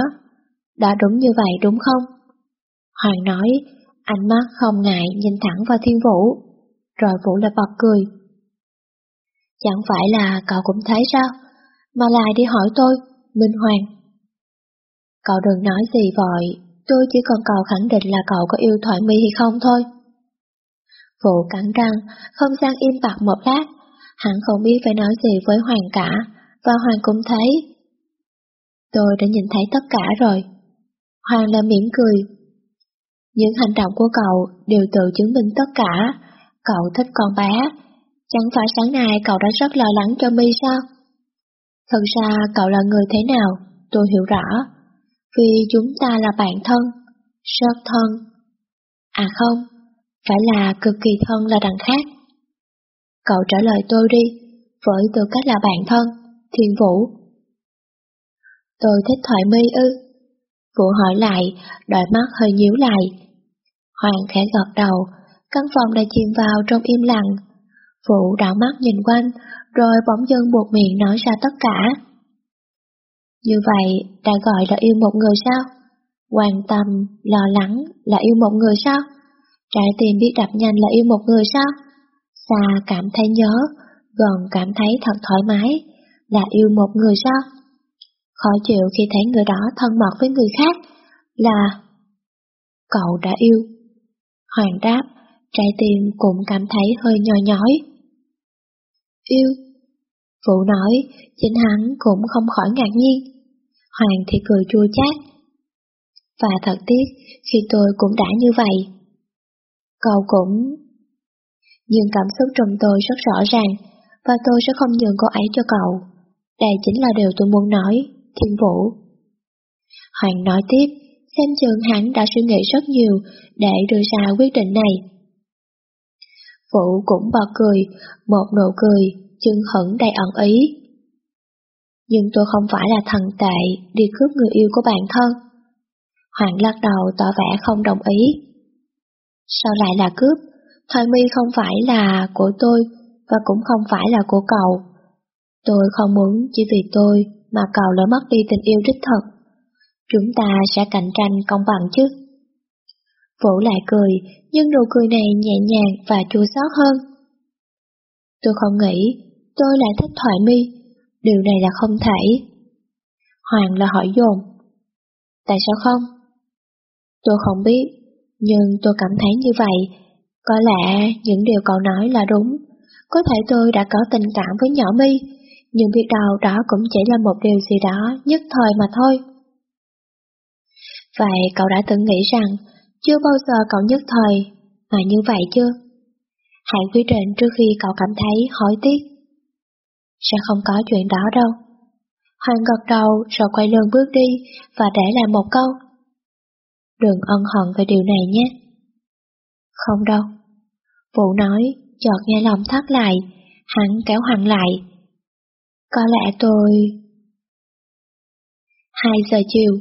Đã đúng như vậy đúng không? Hoàng nói, ánh mắt không ngại nhìn thẳng vào thiên vũ rồi Vũ lại bật cười. Chẳng phải là cậu cũng thấy sao, mà lại đi hỏi tôi, Minh Hoàng. Cậu đừng nói gì vội, tôi chỉ còn cậu khẳng định là cậu có yêu Thoại Mi hay không thôi. Vũ cắn răng, không gian im bặt một lát, hắn không biết phải nói gì với Hoàng cả, và Hoàng cũng thấy. Tôi đã nhìn thấy tất cả rồi. Hoàng là mỉm cười. Những hành động của cậu đều tự chứng minh tất cả, Cậu thích con bé, chẳng phải sáng nay cậu đã rất lo lắng cho mi sao? Thật ra cậu là người thế nào, tôi hiểu rõ, vì chúng ta là bạn thân, rất thân. À không, phải là cực kỳ thân là đằng khác. Cậu trả lời tôi đi, với tư cách là bạn thân, thiên vũ. Tôi thích thoại mi ư? Phụ hỏi lại, đôi mắt hơi nhíu lại. Hoàng khẽ gật đầu, căn phòng đã chìm vào trong im lặng. Phụ đảo mắt nhìn quanh, rồi bỗng dưng buộc miệng nói ra tất cả. Như vậy, đã gọi là yêu một người sao? Quan tâm, lo lắng là yêu một người sao? Trái tim biết đập nhanh là yêu một người sao? Xa cảm thấy nhớ, gần cảm thấy thật thoải mái, là yêu một người sao? Khó chịu khi thấy người đó thân mật với người khác, là... Cậu đã yêu. Hoàng đáp, trái tim cũng cảm thấy hơi nhòi nhói. Yêu. Phụ nói, chính hắn cũng không khỏi ngạc nhiên. Hoàng thì cười chua chát. Và thật tiếc khi tôi cũng đã như vậy. Cậu cũng... Nhưng cảm xúc trong tôi rất rõ ràng, và tôi sẽ không nhường cô ấy cho cậu. Đây chính là điều tôi muốn nói, Thiên Vũ. Hoàng nói tiếp, xem chừng hắn đã suy nghĩ rất nhiều để đưa ra quyết định này. Vũ cũng bật cười, một nụ cười, chân hững đầy ẩn ý. Nhưng tôi không phải là thần tệ đi cướp người yêu của bản thân. Hoàng lắc đầu tỏ vẻ không đồng ý. Sao lại là cướp? Thoại mi không phải là của tôi và cũng không phải là của cậu. Tôi không muốn chỉ vì tôi mà cậu lại mất đi tình yêu đích thực. Chúng ta sẽ cạnh tranh công bằng chứ. Vũ lại cười, nhưng nụ cười này nhẹ nhàng và chua xót hơn. Tôi không nghĩ tôi lại thích thoại mi, điều này là không thể. Hoàng là hỏi dồn. Tại sao không? Tôi không biết, nhưng tôi cảm thấy như vậy. Có lẽ những điều cậu nói là đúng. Có thể tôi đã có tình cảm với nhỏ mi, nhưng biết đâu đó cũng chỉ là một điều gì đó nhất thời mà thôi. Vậy cậu đã từng nghĩ rằng chưa bao giờ cậu nhất thời mà như vậy chưa? Hãy quyết định trước khi cậu cảm thấy hối tiếc. Sẽ không có chuyện đó đâu. Hoàng gật đầu rồi quay lưng bước đi và để lại một câu. Đừng ân hận về điều này nhé. Không đâu. Vũ nói, chợt nghe lòng thắt lại, hắn kéo Hoàng lại. Có lẽ tôi... Hai giờ chiều.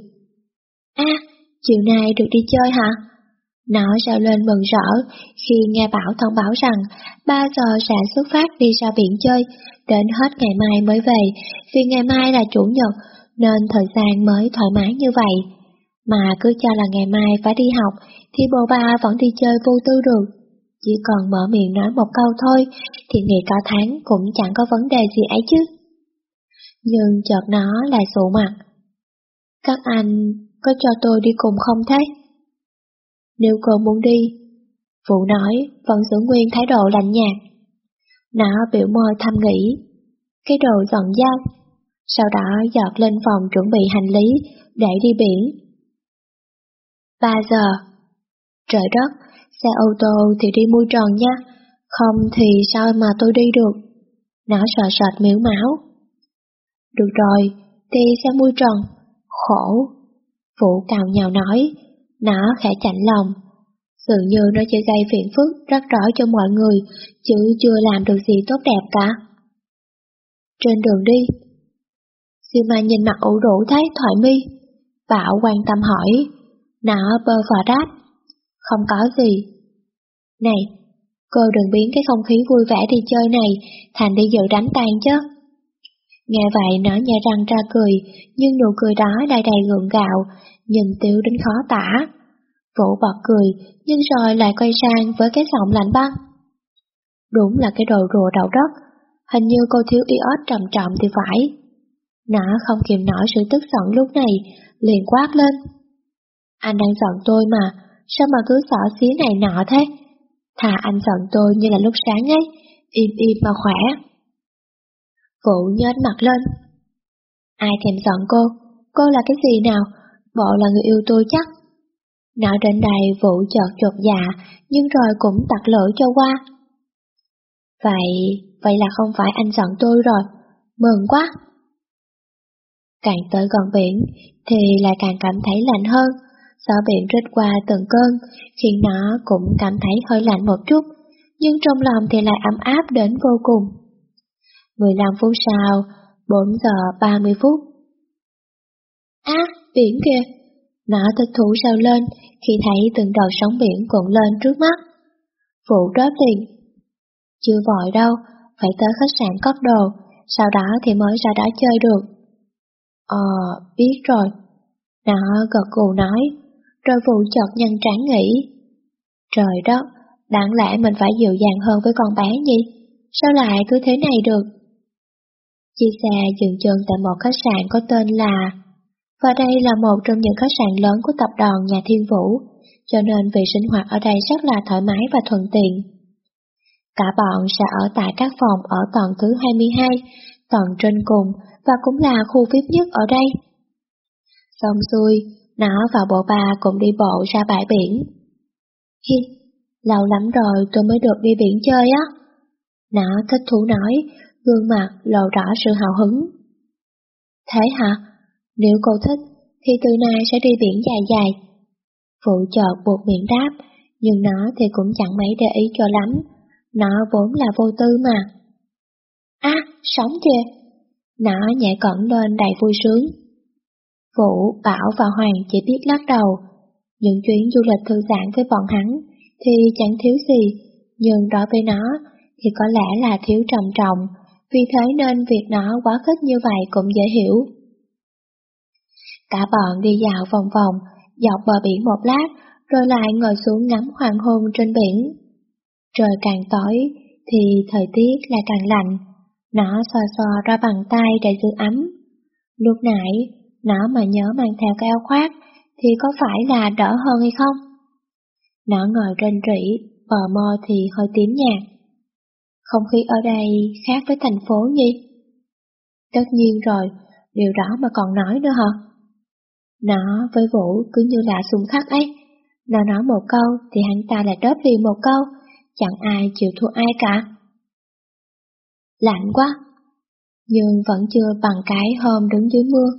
À, chiều nay được đi chơi hả? Nó reo lên mừng rỡ khi nghe Bảo thông báo rằng 3 giờ sẽ xuất phát đi ra biển chơi, đến hết ngày mai mới về, vì ngày mai là chủ nhật nên thời gian mới thoải mái như vậy. Mà cứ cho là ngày mai phải đi học thì bồ ba vẫn đi chơi vô tư được. Chỉ cần mở miệng nói một câu thôi thì nghỉ cả tháng cũng chẳng có vấn đề gì ấy chứ. Nhưng chợt nó lại sụ mặt. Các anh có cho tôi đi cùng không thế? Nếu cô muốn đi, Phụ nói vẫn giữ nguyên thái độ lạnh nhạt. Nó biểu môi thăm nghĩ, cái đồ giận dao, sau đó dọt lên phòng chuẩn bị hành lý để đi biển. 3 giờ Trời đất, xe ô tô thì đi mui tròn nha, không thì sao mà tôi đi được. Nó sợ sệt miếu máu. Được rồi, thì xe mui tròn, khổ. Phụ cào nhào nói, nó khẽ chạnh lòng. Dường như nó chỉ gây phiền phức rất rõ cho mọi người, chứ chưa làm được gì tốt đẹp cả. Trên đường đi, Sima nhìn mặt ủ rũ thấy thoại mi. Bảo quan tâm hỏi, nó bơ phờ đáp, không có gì. Này, cô đừng biến cái không khí vui vẻ đi chơi này thành đi dự đánh tan chứ. Nghe vậy nó nhẹ răng ra cười, nhưng nụ cười đó đầy đầy gượng gạo, nhìn tiểu đến khó tả. Vũ bật cười, nhưng rồi lại quay sang với cái giọng lạnh băng. Đúng là cái đồ rùa đầu đất, hình như cô thiếu iốt trầm trọng thì phải. Nó không kìm nổi sự tức giận lúc này, liền quát lên. Anh đang giận tôi mà, sao mà cứ xỏ xí này nọ thế? Thà anh giận tôi như là lúc sáng ấy, im im mà khỏe. Vũ nhếch mặt lên. Ai thèm giận cô? Cô là cái gì nào? Bộ là người yêu tôi chắc. Nói đến đây Vũ chợt chột dạ, nhưng rồi cũng tặc lưỡi cho qua. Vậy, vậy là không phải anh giận tôi rồi, mừng quá. Càng tới gần biển thì lại càng cảm thấy lạnh hơn, gió biển rít qua từng cơn, khiến nó cũng cảm thấy hơi lạnh một chút, nhưng trong lòng thì lại ấm áp đến vô cùng. 15 phút sau, 4 giờ 30 phút. Á, biển kìa! Nó thích thú sao lên khi thấy từng đầu sóng biển cuộn lên trước mắt. Phụ đớp liền. Chưa vội đâu, phải tới khách sạn cất đồ, sau đó thì mới ra đó chơi được. Ờ, biết rồi. Nó gật gù nói, rồi vụ chợt nhân trán nghĩ. Trời đất, đáng lẽ mình phải dịu dàng hơn với con bé nhỉ? Sao lại cứ thế này được? Chi xe dừng chân tại một khách sạn có tên là... Và đây là một trong những khách sạn lớn của tập đoàn nhà Thiên Vũ, cho nên việc sinh hoạt ở đây rất là thoải mái và thuận tiện. Cả bọn sẽ ở tại các phòng ở tầng thứ 22, tầng trên cùng và cũng là khu VIP nhất ở đây. Xong xuôi, nó và bộ ba cùng đi bộ ra bãi biển. Hi, lâu lắm rồi tôi mới được đi biển chơi á. Nó thích thú nói, gương mặt lộ rõ sự hào hứng. Thế hả? Nếu cô thích, thì từ nay sẽ đi biển dài dài. Phụ chợt buộc miệng đáp, nhưng nó thì cũng chẳng mấy để ý cho lắm. Nó vốn là vô tư mà. À, sống kìa! Nó nhảy cẩn lên đầy vui sướng. Vũ, Bảo và Hoàng chỉ biết lắc đầu. Những chuyến du lịch thư giãn với bọn hắn thì chẳng thiếu gì, nhưng đối với nó thì có lẽ là thiếu trầm trọng, vì thế nên việc nó quá khích như vậy cũng dễ hiểu. Cả bọn đi dạo vòng vòng, dọc bờ biển một lát, rồi lại ngồi xuống ngắm hoàng hôn trên biển. Trời càng tối, thì thời tiết lại càng lạnh, nó xoa xoa ra bằng tay để giữ ấm. Lúc nãy, nó mà nhớ mang theo cái áo khoác, thì có phải là đỡ hơn hay không? Nó ngồi trên rỉ, bờ mơ thì hơi tím nhạt. Không khí ở đây khác với thành phố nhỉ? Tất nhiên rồi, điều đó mà còn nói nữa hả? Nó với Vũ cứ như là xung khắc ấy. Nó nói một câu thì hắn ta lại đớp liền một câu, chẳng ai chịu thua ai cả. Lạnh quá, nhưng vẫn chưa bằng cái hôm đứng dưới mưa.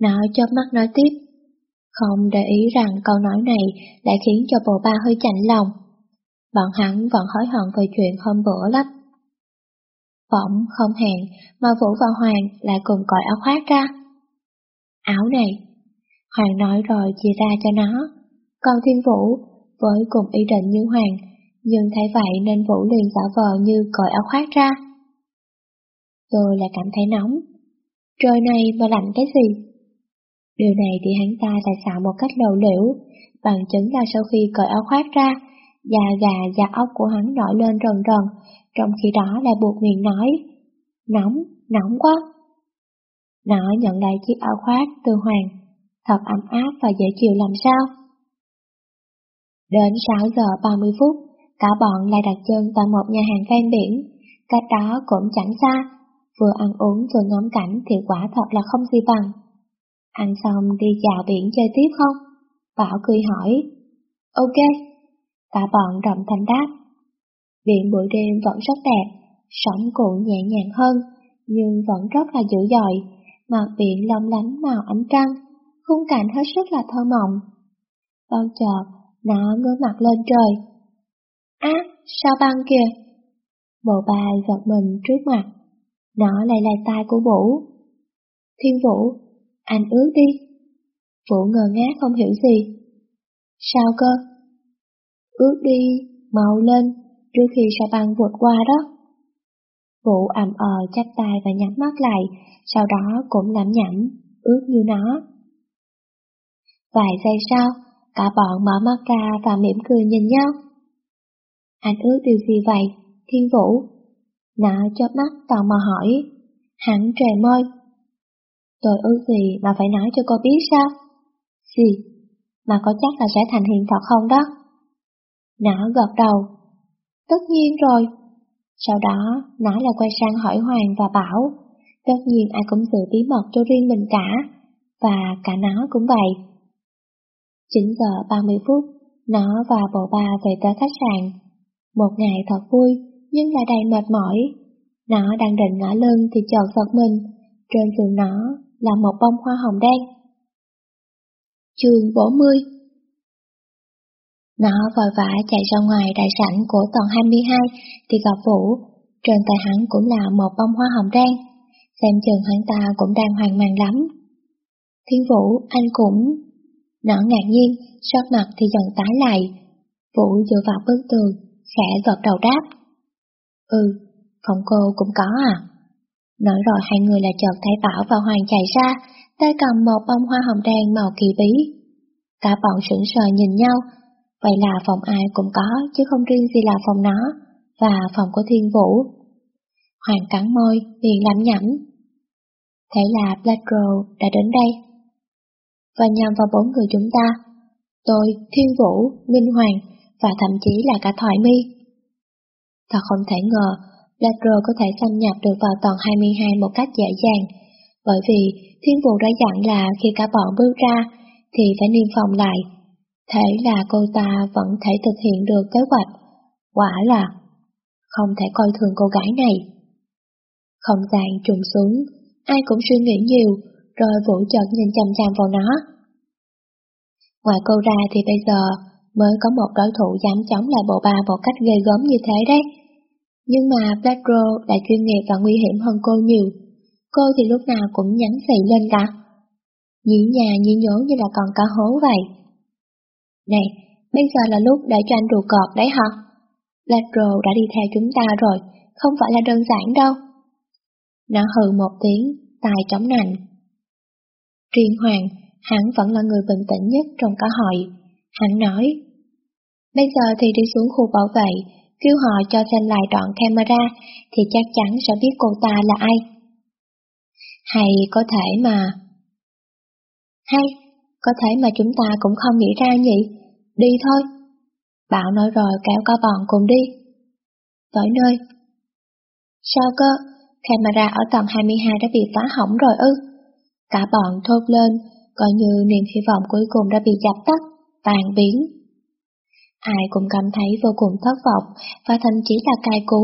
Nó chớp mắt nói tiếp, không để ý rằng câu nói này lại khiến cho bồ ba hơi chạnh lòng. Bọn hắn vẫn hối hận về chuyện hôm bữa lắm. Bỗng không hẹn mà Vũ và Hoàng lại cùng cởi áo khoác ra. Áo này, Hoàng nói rồi chia ra cho nó, còn Thiên Vũ với cùng ý định như Hoàng, nhưng thấy vậy nên Vũ liền giả vờ như cởi áo khoác ra. Tôi lại cảm thấy nóng. Trời này mà lạnh cái gì? Điều này thì hắn ta lại xạo một cách lầu liễu, bằng chứng là sau khi cởi áo khoác ra, da gà da ốc của hắn nổi lên rần rần, trong khi đó lại buộc miệng nói, nóng, nóng quá. Nó nhận lại chiếc áo khoác từ Hoàng, thật ấm áp và dễ chịu làm sao. Đến 6 giờ 30 phút, cả bọn lại đặt chân tại một nhà hàng ven biển, cách đó cũng chẳng xa, vừa ăn uống vừa ngắm cảnh thì quả thật là không gì bằng. Ăn xong đi chào biển chơi tiếp không? Bảo cười hỏi. Ok. Cả bọn đồng thanh đáp. Biển buổi đêm vẫn rất đẹp, sóng cuộn nhẹ nhàng hơn, nhưng vẫn rất là dữ dội, mặt biển long lánh màu ánh trăng, khung cảnh hết sức là thơ mộng. Bao chợt, nó ngước mặt lên trời. Á, sao băng kìa? Bộ bài giật mình trước mặt. Nó lại là tay của Vũ. Thiên Vũ, anh ước đi. Vũ ngờ ngác không hiểu gì. Sao cơ? Ước đi, mau lên, trước khi sao băng vượt qua đó. Vũ ầm ờ chắp tay và nhắm mắt lại, sau đó cũng lẩm nhẩm, ước như nó. Vài giây sau, cả bọn mở mắt ra và mỉm cười nhìn nhau. Anh ước điều gì vậy, Thiên Vũ? Nó chớp mắt tò mò hỏi. Hắn trề môi. Tôi ước gì mà phải nói cho cô biết sao? Gì? Mà có chắc là sẽ thành hiện thật không đó? Nó gật đầu. Tất nhiên rồi. Sau đó, nó lại quay sang hỏi Hoàng và bảo. Tất nhiên ai cũng giữ bí mật cho riêng mình cả. Và cả nó cũng vậy. 9 giờ 30 phút, nó và bộ ba về tới khách sạn. Một ngày thật vui, nhưng lại đầy mệt mỏi. Nó đang định ngã lưng thì chợt giật mình, trên giường nó là một bông hoa hồng đen. Chương 40 nó vội vã chạy ra ngoài đại sảnh của tầng 22 thì gặp Vũ, trên tay hắn cũng là một bông hoa hồng đen, xem chừng hắn ta cũng đang hoang mang lắm. Thiên Vũ, anh cũng... Nó ngạc nhiên, sắc mặt thì dần tái lại. Vũ dựa vào bức tường, khẽ gật đầu đáp. Ừ, phòng cô cũng có à? Nói rồi hai người là chợt thấy Bảo và Hoàng chạy ra, tay cầm một bông hoa hồng đen màu kỳ bí. Cả bọn sững sờ nhìn nhau, vậy là phòng ai cũng có, chứ không riêng gì là phòng nó, và phòng của Thiên Vũ. Hoàng cắn môi, liền lẩm nhẩm. Thế là Black đã đến đây. Và nhằm vào bốn người chúng ta, tôi, Thiên Vũ, Minh Hoàng và thậm chí là cả Thoại Mi. Thật không thể ngờ Black có thể xâm nhập được vào toàn 22 một cách dễ dàng, bởi vì Thiên Vũ đã dặn là khi cả bọn bước ra thì phải niêm phòng lại. Thế là cô ta vẫn thể thực hiện được kế hoạch. Quả là không thể coi thường cô gái này. Không gian trùng xuống, ai cũng suy nghĩ nhiều, rồi Vũ chợt nhìn chằm chằm vào nó. Ngoài cô ra thì bây giờ mới có một đối thủ dám chống lại bộ ba một cách ghê gớm như thế đấy. Nhưng mà Black Rose lại chuyên nghiệp và nguy hiểm hơn cô nhiều. Cô thì lúc nào cũng nhắn xị lên cả. Nhĩ nhà nhĩ nhố như là còn cá hố vậy. Này, bây giờ là lúc để cho anh rùa cọp đấy hả? Latro đã đi theo chúng ta rồi, không phải là đơn giản đâu. Nó hừ một tiếng, tài chống nạnh. Riêng Hoàng, hắn vẫn là người bình tĩnh nhất trong cả hội. Hắn nói, bây giờ thì đi xuống khu bảo vệ, kêu họ cho xem lại đoạn camera, thì chắc chắn sẽ biết cô ta là ai. Hay có thể mà... Hay, có thể mà chúng ta cũng không nghĩ ra nhỉ? Đi thôi. Bảo nói rồi kéo cả bọn cùng đi. Tới nơi. Sao cơ? Camera ở tầng 22 đã bị phá hỏng rồi ư? Cả bọn thốt lên, coi như niềm hy vọng cuối cùng đã bị dập tắt, tàn biến. Ai cũng cảm thấy vô cùng thất vọng và thậm chí là cay cú,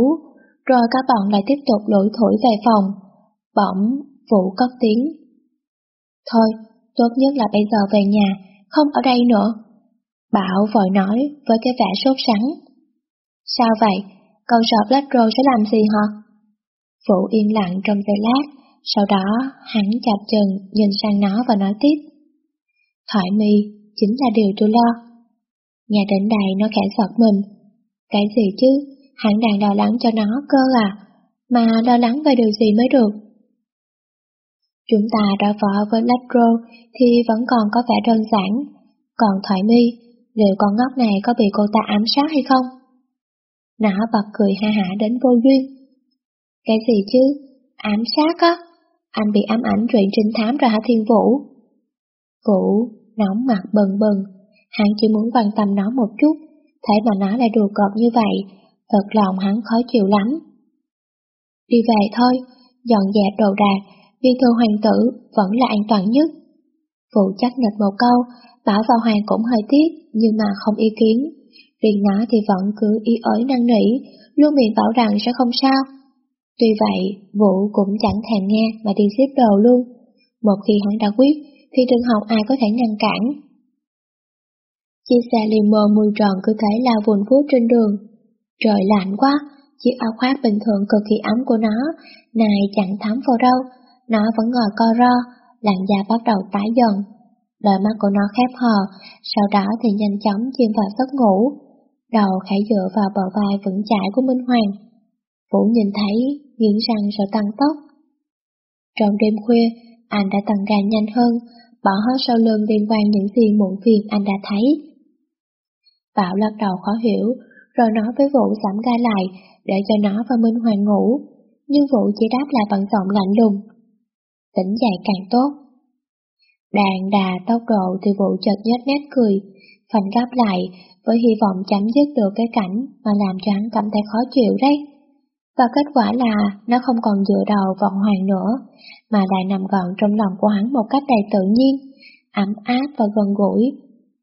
rồi các bọn lại tiếp tục lủi thổi về phòng. Bỗng, Vũ cất tiếng. Thôi, tốt nhất là bây giờ về nhà, không ở đây nữa. Bảo vội nói với cái vẻ sốt sắng. Sao vậy? Cậu sợ Black Rose sẽ làm gì hả? Vũ yên lặng trong giây lát, sau đó hắn chạp chừng nhìn sang nó và nói tiếp. Thoại mi chính là điều tôi lo. Nhà đến đây nó khẽ giật mình. Cái gì chứ? Hắn đang lo lắng cho nó cơ à? Mà lo lắng về điều gì mới được? Chúng ta đối phó với Latro thì vẫn còn có vẻ đơn giản. Còn Thoại mi, liệu con ngốc này có bị cô ta ám sát hay không? Nó bật cười ha hả đến vô duyên. Cái gì chứ? Ám sát á? Anh bị ám ảnh chuyện trinh thám rồi hả Thiên Vũ? Vũ, nóng mặt bần bần, hắn chỉ muốn quan tâm nó một chút, thế mà nó lại đùa cợt như vậy, thật lòng hắn khó chịu lắm. Đi về thôi, dọn dẹp đồ đạc, vì thư hoàng tử vẫn là an toàn nhất. Vũ trách nghịch một câu, bảo vào hoàng cũng hơi tiếc, nhưng mà không ý kiến. Riêng nó thì vẫn cứ ý ới năn nỉ, luôn miệng bảo rằng sẽ không sao. Tuy vậy, Vũ cũng chẳng thèm nghe mà đi xếp đồ luôn. Một khi hắn đã quyết, thì đừng học ai có thể ngăn cản. Chiếc xe mờ mùi tròn cứ thế lao vùn vút trên đường. Trời lạnh quá, chiếc áo khoác bình thường cực kỳ ấm của nó, này chẳng thấm vào đâu, nó vẫn ngồi co ro, làn da bắt đầu tái dần. Đôi mắt của nó khép hờ, sau đó thì nhanh chóng chìm vào giấc ngủ. Đầu khẽ dựa vào bờ vai vững chãi của Minh Hoàng. Vũ nhìn thấy, nghiến răng rồi tăng tốc. Trong đêm khuya, anh đã tăng ga nhanh hơn, bỏ hết sau lưng liên quan những gì muộn phiền anh đã thấy. Bảo lắc đầu khó hiểu, rồi nói với Vũ giảm ga lại để cho nó và Minh Hoàng ngủ, nhưng Vũ chỉ đáp lại bằng giọng lạnh lùng. Tỉnh dậy càng tốt. Đàn đà tốc độ thì vụ chợt nhếch mép cười, phần gấp lại với hy vọng chấm dứt được cái cảnh mà làm cho hắn cảm thấy khó chịu đấy. Và kết quả là nó không còn dựa đầu vào Hoàng nữa, mà lại nằm gọn trong lòng của hắn một cách đầy tự nhiên, ấm áp và gần gũi.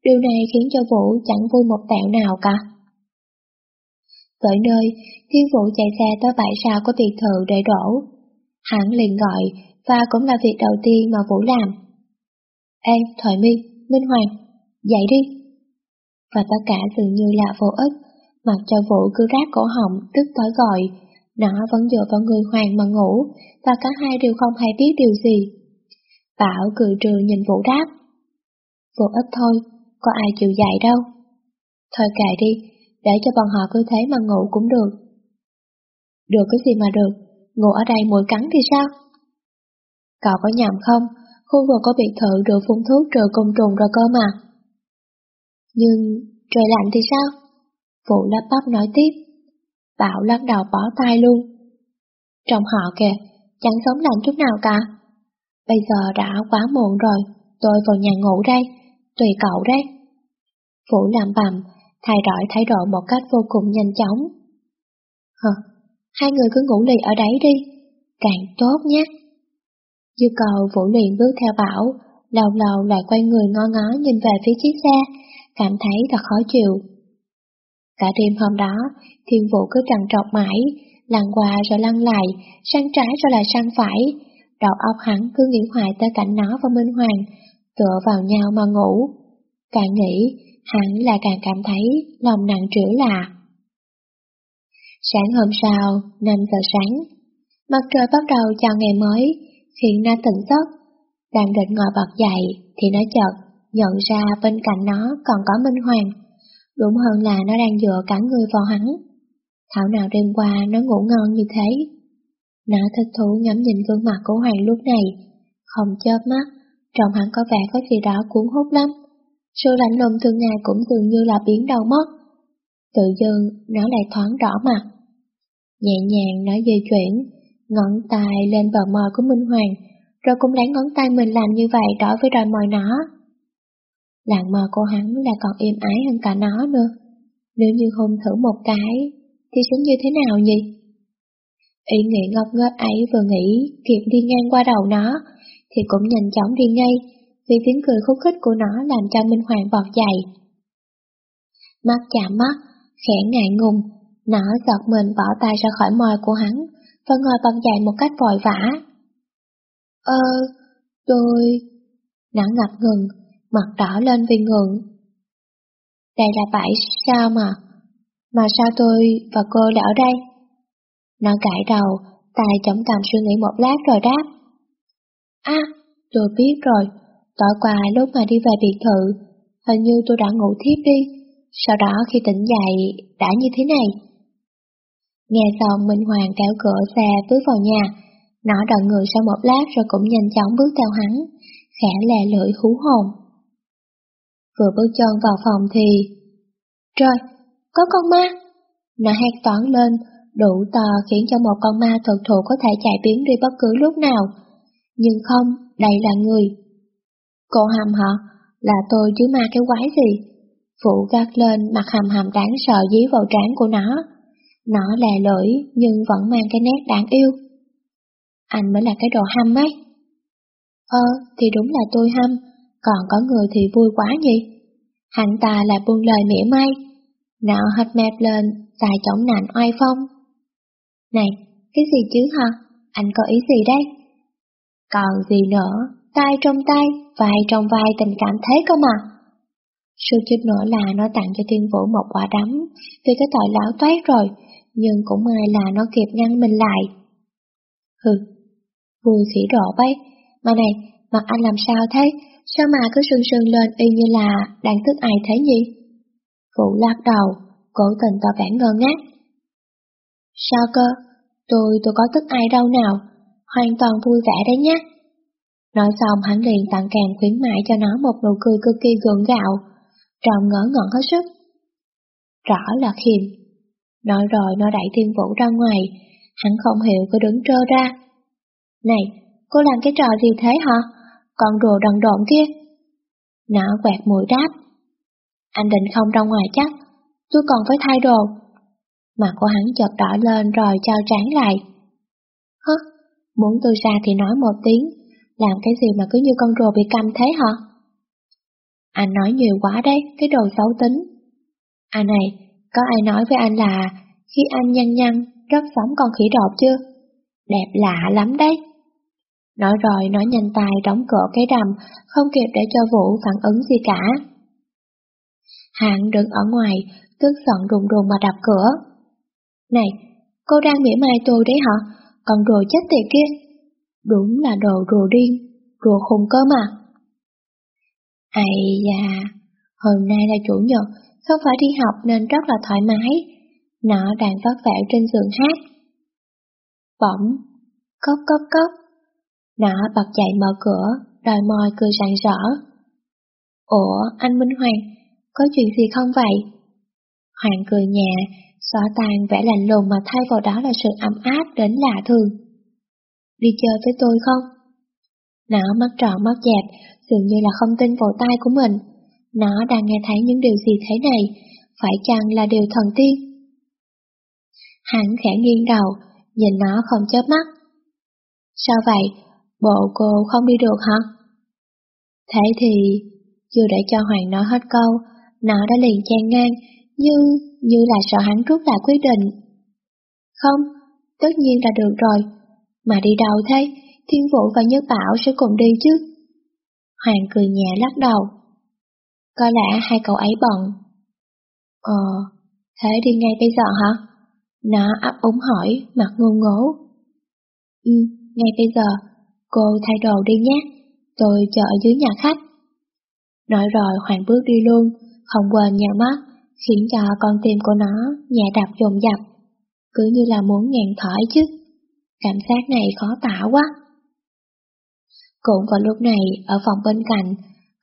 Điều này khiến cho Vũ chẳng vui một tẹo nào cả. Tới nơi, Thiên Vũ chạy xe tới bãi sao của biệt thự để đổ. Hắn liền gọi, và cũng là việc đầu tiên mà Vũ làm. Ê, Thoại Minh, Minh Hoàng, dậy đi. Và tất cả dường như là vô ích, mặc cho Vũ cứ rác cổ họng, tức tối gọi, nó vẫn dựa vào người Hoàng mà ngủ, và cả hai đều không hay biết điều gì. Bảo cười trừ nhìn Vũ đáp. Vô ích thôi, có ai chịu dạy đâu. Thôi kệ đi, để cho bọn họ cứ thế mà ngủ cũng được. Được cái gì mà được, ngủ ở đây mũi cắn thì sao? Cậu có nhầm không? Khu vực có biệt thự được phun thuốc trừ côn trùng rồi cơ mà. Nhưng trời lạnh thì sao? Phụ lắp bắp nói tiếp. Bảo lắc đầu bỏ tay luôn. Trong họ kìa, chẳng sống lạnh chút nào cả. Bây giờ đã quá muộn rồi, tôi vào nhà ngủ đây, tùy cậu đấy. Phụ làm bầm, thay đổi thái độ một cách vô cùng nhanh chóng. Hờ, hai người cứ ngủ lì ở đấy đi, càng tốt nhé. Dư cầu Vũ luyện bước theo Bảo, lâu lâu lại quay người ngó ngó nhìn về phía chiếc xe, cảm thấy thật khó chịu. Cả đêm hôm đó, thiên vũ cứ trằn trọc mãi, lăn qua rồi lăn lại, sang trái rồi lại sang phải, đầu óc hắn cứ nghĩ hoài tới cảnh nó và Minh Hoàng, tựa vào nhau mà ngủ. Càng nghĩ, hắn lại càng cảm thấy lòng nặng trĩu lạ. Sáng hôm sau, 5 giờ sáng, mặt trời bắt đầu chào ngày mới, khiến nó tỉnh giấc. Đang định ngồi bật dậy thì nó chợt nhận ra bên cạnh nó còn có Minh Hoàng. Đúng hơn là nó đang dựa cả người vào hắn. Thảo nào đêm qua nó ngủ ngon như thế. Nó thích thú ngắm nhìn gương mặt của Hoàng lúc này, không chớp mắt, trông hắn có vẻ có gì đó cuốn hút lắm. Sự lạnh lùng thường ngày cũng dường như là biến đầu mất. Tự dưng nó lại thoáng đỏ mặt. Nhẹ nhàng nó di chuyển, ngón tay lên bờ mờ của Minh Hoàng, rồi cũng lấy ngón tay mình làm như vậy đối với đôi mồi nó. Làn mờ của hắn là còn êm ái hơn cả nó nữa. Nếu như hôn thử một cái, thì sẽ như thế nào nhỉ? Ý nghĩ ngốc ngớt ấy vừa nghĩ kịp đi ngang qua đầu nó, thì cũng nhanh chóng đi ngay, vì tiếng cười khúc khích của nó làm cho Minh Hoàng bọt dày. Mắt chạm mắt, khẽ ngại ngùng, nó giọt mình bỏ tay ra khỏi mồi của hắn, và ngồi bật dậy một cách vội vã. Ơ, tôi... Nó ngập ngừng, mặt đỏ lên vì ngượng. Đây là bãi sao mà? Mà sao tôi và cô lại ở đây? Nó gãi đầu, tài chống cằm suy nghĩ một lát rồi đáp. À, tôi biết rồi, tối qua lúc mà đi về biệt thự, hình như tôi đã ngủ thiếp đi, sau đó khi tỉnh dậy đã như thế này. Nghe xong Minh Hoàng kéo cửa xe bước vào nhà, nó đợi người sau một lát rồi cũng nhanh chóng bước theo hắn, khẽ lè lưỡi hú hồn. Vừa bước chân vào phòng thì... Trời, có con ma! Nó hét toán lên, đủ to khiến cho một con ma thực thụ có thể chạy biến đi bất cứ lúc nào. Nhưng không, đây là người. Cô hầm hả? Là tôi chứ ma cái quái gì? Phụ gắt lên mặt hầm hầm đáng sợ dí vào trán của nó. Nó lè lưỡi nhưng vẫn mang cái nét đáng yêu. Anh mới là cái đồ hâm ấy. Ờ, thì đúng là tôi hâm, còn có người thì vui quá nhỉ? Hắn ta là buông lời mỉa mai. Nó hất mẹp lên, tài chống nạnh oai phong. Này, cái gì chứ hả? Anh có ý gì đây? Còn gì nữa, tay trong tay, vai trong vai tình cảm thế cơ mà. Sự chút nữa là nó tặng cho Thiên Vũ một quả đấm, vì cái tội lão toát rồi, nhưng cũng may là nó kịp ngăn mình lại. Hừ, vui khỉ rộ bay, mà này, mặt anh làm sao thế, sao mà cứ sưng sưng lên y như là đang tức ai thế nhỉ? Phụ lắc đầu, cố tình tỏ vẻ ngơ ngác. Sao cơ? Tôi, tôi có tức ai đâu nào, hoàn toàn vui vẻ đấy nhé. Nói xong hắn liền tặng càng khuyến mãi cho nó một nụ cười cực kỳ gượng gạo, tròn ngỡ ngẩn hết sức. Rõ là khiêm. Nói rồi nó đẩy thiên vũ ra ngoài, hắn không hiểu cứ đứng trơ ra. Này, cô làm cái trò gì thế hả? Con rùa đần độn kia. Nó quẹt mũi đáp. Anh định không ra ngoài chắc, tôi còn phải thay đồ. Mặt của hắn chợt đỏ lên rồi trao trán lại. Hứ, muốn tôi ra thì nói một tiếng, làm cái gì mà cứ như con rùa bị câm thế hả? Anh nói nhiều quá đấy, cái đồ xấu tính. À này, có ai nói với anh là khi anh nhăn nhăn, rất giống con khỉ đột chưa? Đẹp lạ lắm đấy. Nói rồi nó nhanh tay đóng cửa cái đầm, không kịp để cho Vũ phản ứng gì cả. Hạng đứng ở ngoài, tức giận đùng đùng mà đập cửa. Này, cô đang mỉa mai tôi đấy hả? Còn đồ chết tiệt kia. Đúng là đồ rùa điên, Rùa khùng cơ mà. Ây da, hôm nay là chủ nhật, không phải đi học nên rất là thoải mái. Nó đang vắt vẻ trên giường hát. Bỗng, cốc cốc cốc. Nó bật dậy mở cửa, đòi môi cười rạng rỡ. Ủa, anh Minh Hoàng, có chuyện gì không vậy? Hoàng cười nhẹ, xóa tan vẻ lạnh lùng mà thay vào đó là sự ấm áp đến lạ thường. Đi chơi với tôi không? Nó mắt tròn mắt dẹp, dường như là không tin vào tay của mình. Nó đang nghe thấy những điều gì thế này, phải chăng là điều thần tiên? Hắn khẽ nghiêng đầu, nhìn nó không chớp mắt. Sao vậy? Bộ cô không đi được hả? Thế thì, chưa để cho Hoàng nói hết câu, nó đã liền chen ngang, như, như là sợ hắn rút lại quyết định. Không, tất nhiên là được rồi. Mà đi đâu thế? Thiên Vũ và Nhất Bảo sẽ cùng đi chứ? Hoàng cười nhẹ lắc đầu. Có lẽ hai cậu ấy bận. Ờ, thế đi ngay bây giờ hả? Nó ấp úng hỏi, mặt ngu ngố. Ừ, ngay bây giờ, cô thay đồ đi nhé, tôi chờ ở dưới nhà khách. Nói rồi Hoàng bước đi luôn, không quên nhà mắt, khiến cho con tim của nó nhẹ đập dồn dập, cứ như là muốn ngàn thở chứ. Cảm giác này khó tả quá. Cũng vào lúc này, ở phòng bên cạnh,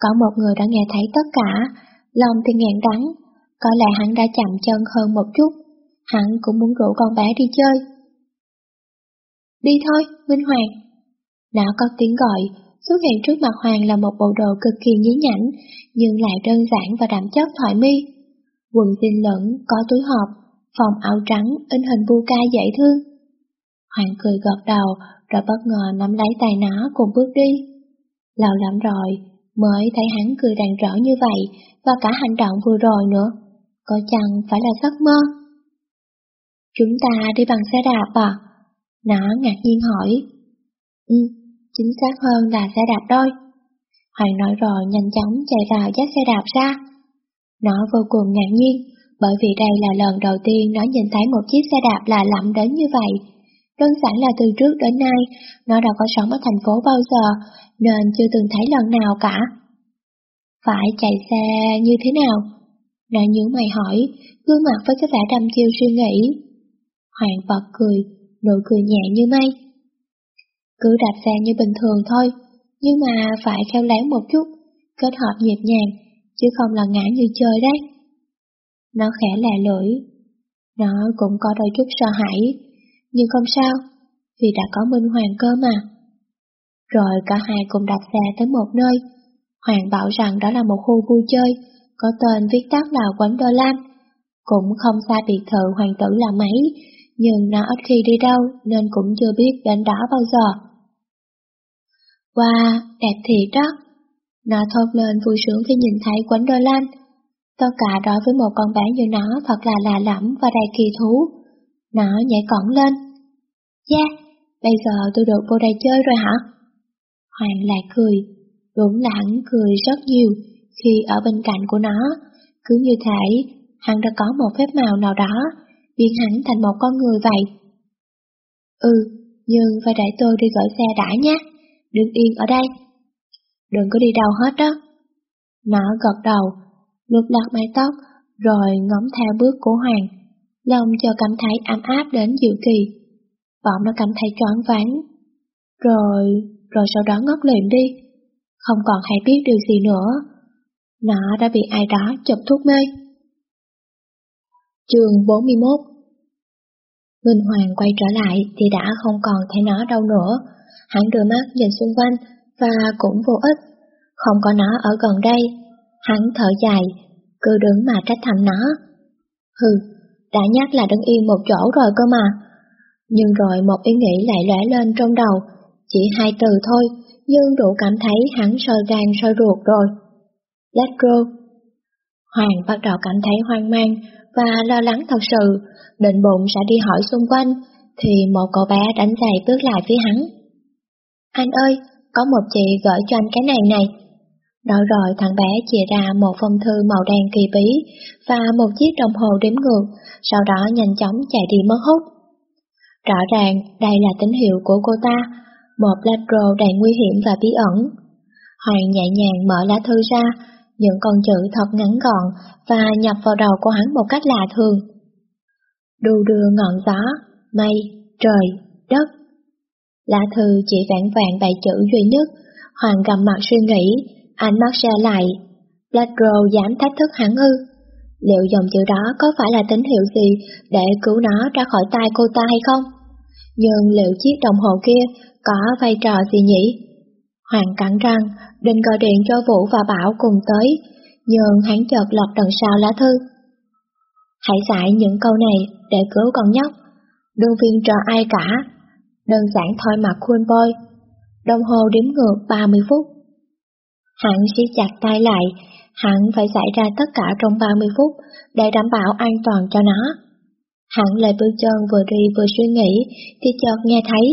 có một người đã nghe thấy tất cả, lòng thì ngàn đắng, có lẽ hắn đã chậm chân hơn một chút, hắn cũng muốn rủ con bé đi chơi. Đi thôi, Minh Hoàng. Nó có tiếng gọi, xuất hiện trước mặt Hoàng là một bộ đồ cực kỳ nhí nhảnh, nhưng lại đơn giản và đậm chất thoải mi. Quần xin lẫn, có túi hộp, phòng áo trắng, in hình bu ca dễ thương. Hoàng cười gật đầu, rồi bất ngờ nắm lấy tay nó cùng bước đi. Lâu lắm rồi, mới thấy hắn cười rạng rỡ như vậy, và cả hành động vừa rồi nữa. Có chăng phải là giấc mơ? Chúng ta đi bằng xe đạp à? Nó ngạc nhiên hỏi. Ừ, chính xác hơn là xe đạp đôi. Hoàng nói rồi nhanh chóng chạy vào dắt xe đạp ra. Nó vô cùng ngạc nhiên, bởi vì đây là lần đầu tiên nó nhìn thấy một chiếc xe đạp lạ lẫm đến như vậy. Đơn giản là từ trước đến nay, nó đã có sống ở thành phố bao giờ, nên chưa từng thấy lần nào cả. Phải chạy xe như thế nào? Nó nhớ mày hỏi, gương mặt với cái vẻ đăm chiêu suy nghĩ. Hoàng bật cười, nụ cười nhẹ như mây. Cứ đạp xe như bình thường thôi, nhưng mà phải khéo léo một chút, kết hợp nhịp nhàng, chứ không là ngã như chơi đấy. Nó khẽ lè lưỡi, nó cũng có đôi chút sợ hãi, nhưng không sao, vì đã có Minh Hoàng cơ mà. Rồi cả hai cùng đạp xe tới một nơi, Hoàng bảo rằng đó là một khu vui chơi, có tên viết tắt là Quán Đôi Lan. cũng không xa biệt thự hoàng tử là mấy, nhưng nó ít khi đi đâu nên cũng chưa biết đến đó bao giờ. Wow, đẹp thiệt đó. Nó thốt lên vui sướng khi nhìn thấy Quán Đôi Lan. Tất cả đối với một con bé như nó thật là lạ lẫm và đầy kỳ thú. Nó nhảy cổng lên. Yeah, bây giờ tôi được vô đây chơi rồi hả? Hoàng lại cười, đúng là hắn cười rất nhiều khi ở bên cạnh của nó. Cứ như thể hắn đã có một phép màu nào đó, biến hắn thành một con người vậy. Ừ, nhưng phải để tôi đi gửi xe đã nhé đừng yên ở đây. Đừng có đi đâu hết đó. Nó gật đầu, lục lặt mái tóc, rồi ngóng theo bước của Hoàng. Lòng cho cảm thấy ấm áp đến dịu kỳ. Bỗng nó cảm thấy choáng váng. Rồi, rồi sau đó ngất lịm đi. Không còn hay biết điều gì nữa. Nó đã bị ai đó chụp thuốc mê. Trường 41 Minh Hoàng quay trở lại thì đã không còn thấy nó đâu nữa. Hắn đưa mắt nhìn xung quanh và cũng vô ích, không có nó ở gần đây. Hắn thở dài, cứ đứng mà trách thầm nó. Hừ, đã nhắc là đứng yên một chỗ rồi cơ mà. Nhưng rồi một ý nghĩ lại lóe lên trong đầu, chỉ hai từ thôi, nhưng đủ cảm thấy hắn sôi gan sôi ruột rồi. Let's go. Hoàng bắt đầu cảm thấy hoang mang và lo lắng thật sự, định bụng sẽ đi hỏi xung quanh, thì một cậu bé đánh giày bước lại phía hắn. Anh ơi, có một chị gửi cho anh cái này này. Nói rồi thằng bé chia ra một phong thư màu đen kỳ bí và một chiếc đồng hồ đếm ngược, sau đó nhanh chóng chạy đi mất hút. Rõ ràng đây là tín hiệu của cô ta, một lá rô đầy nguy hiểm và bí ẩn. Hoàng nhẹ nhàng mở lá thư ra, những con chữ thật ngắn gọn và nhập vào đầu của hắn một cách lạ thường. Đu đưa ngọn gió, mây, trời, đất. Lá thư chỉ vẹn vẹn bảy chữ duy nhất, Hoàng gầm mặt suy nghĩ, ánh mắt xe lại. Bladro dám thách thức hắn ư. Liệu dòng chữ đó có phải là tín hiệu gì để cứu nó ra khỏi tay cô ta hay không? Nhưng liệu chiếc đồng hồ kia có vai trò gì nhỉ? Hoàng cắn răng, định gọi điện cho Vũ và Bảo cùng tới, nhưng hắn chợt lật đằng sau lá thư. Hãy giải những câu này để cứu con nhóc, đương viên trò ai cả. Đơn giản thôi mà khuôn bôi. Đồng hồ đếm ngược 30 phút. Hắn siết chặt tay lại, hắn phải giải ra tất cả trong 30 phút để đảm bảo an toàn cho nó. Hắn lại bước chân vừa đi vừa suy nghĩ thì chợt nghe thấy.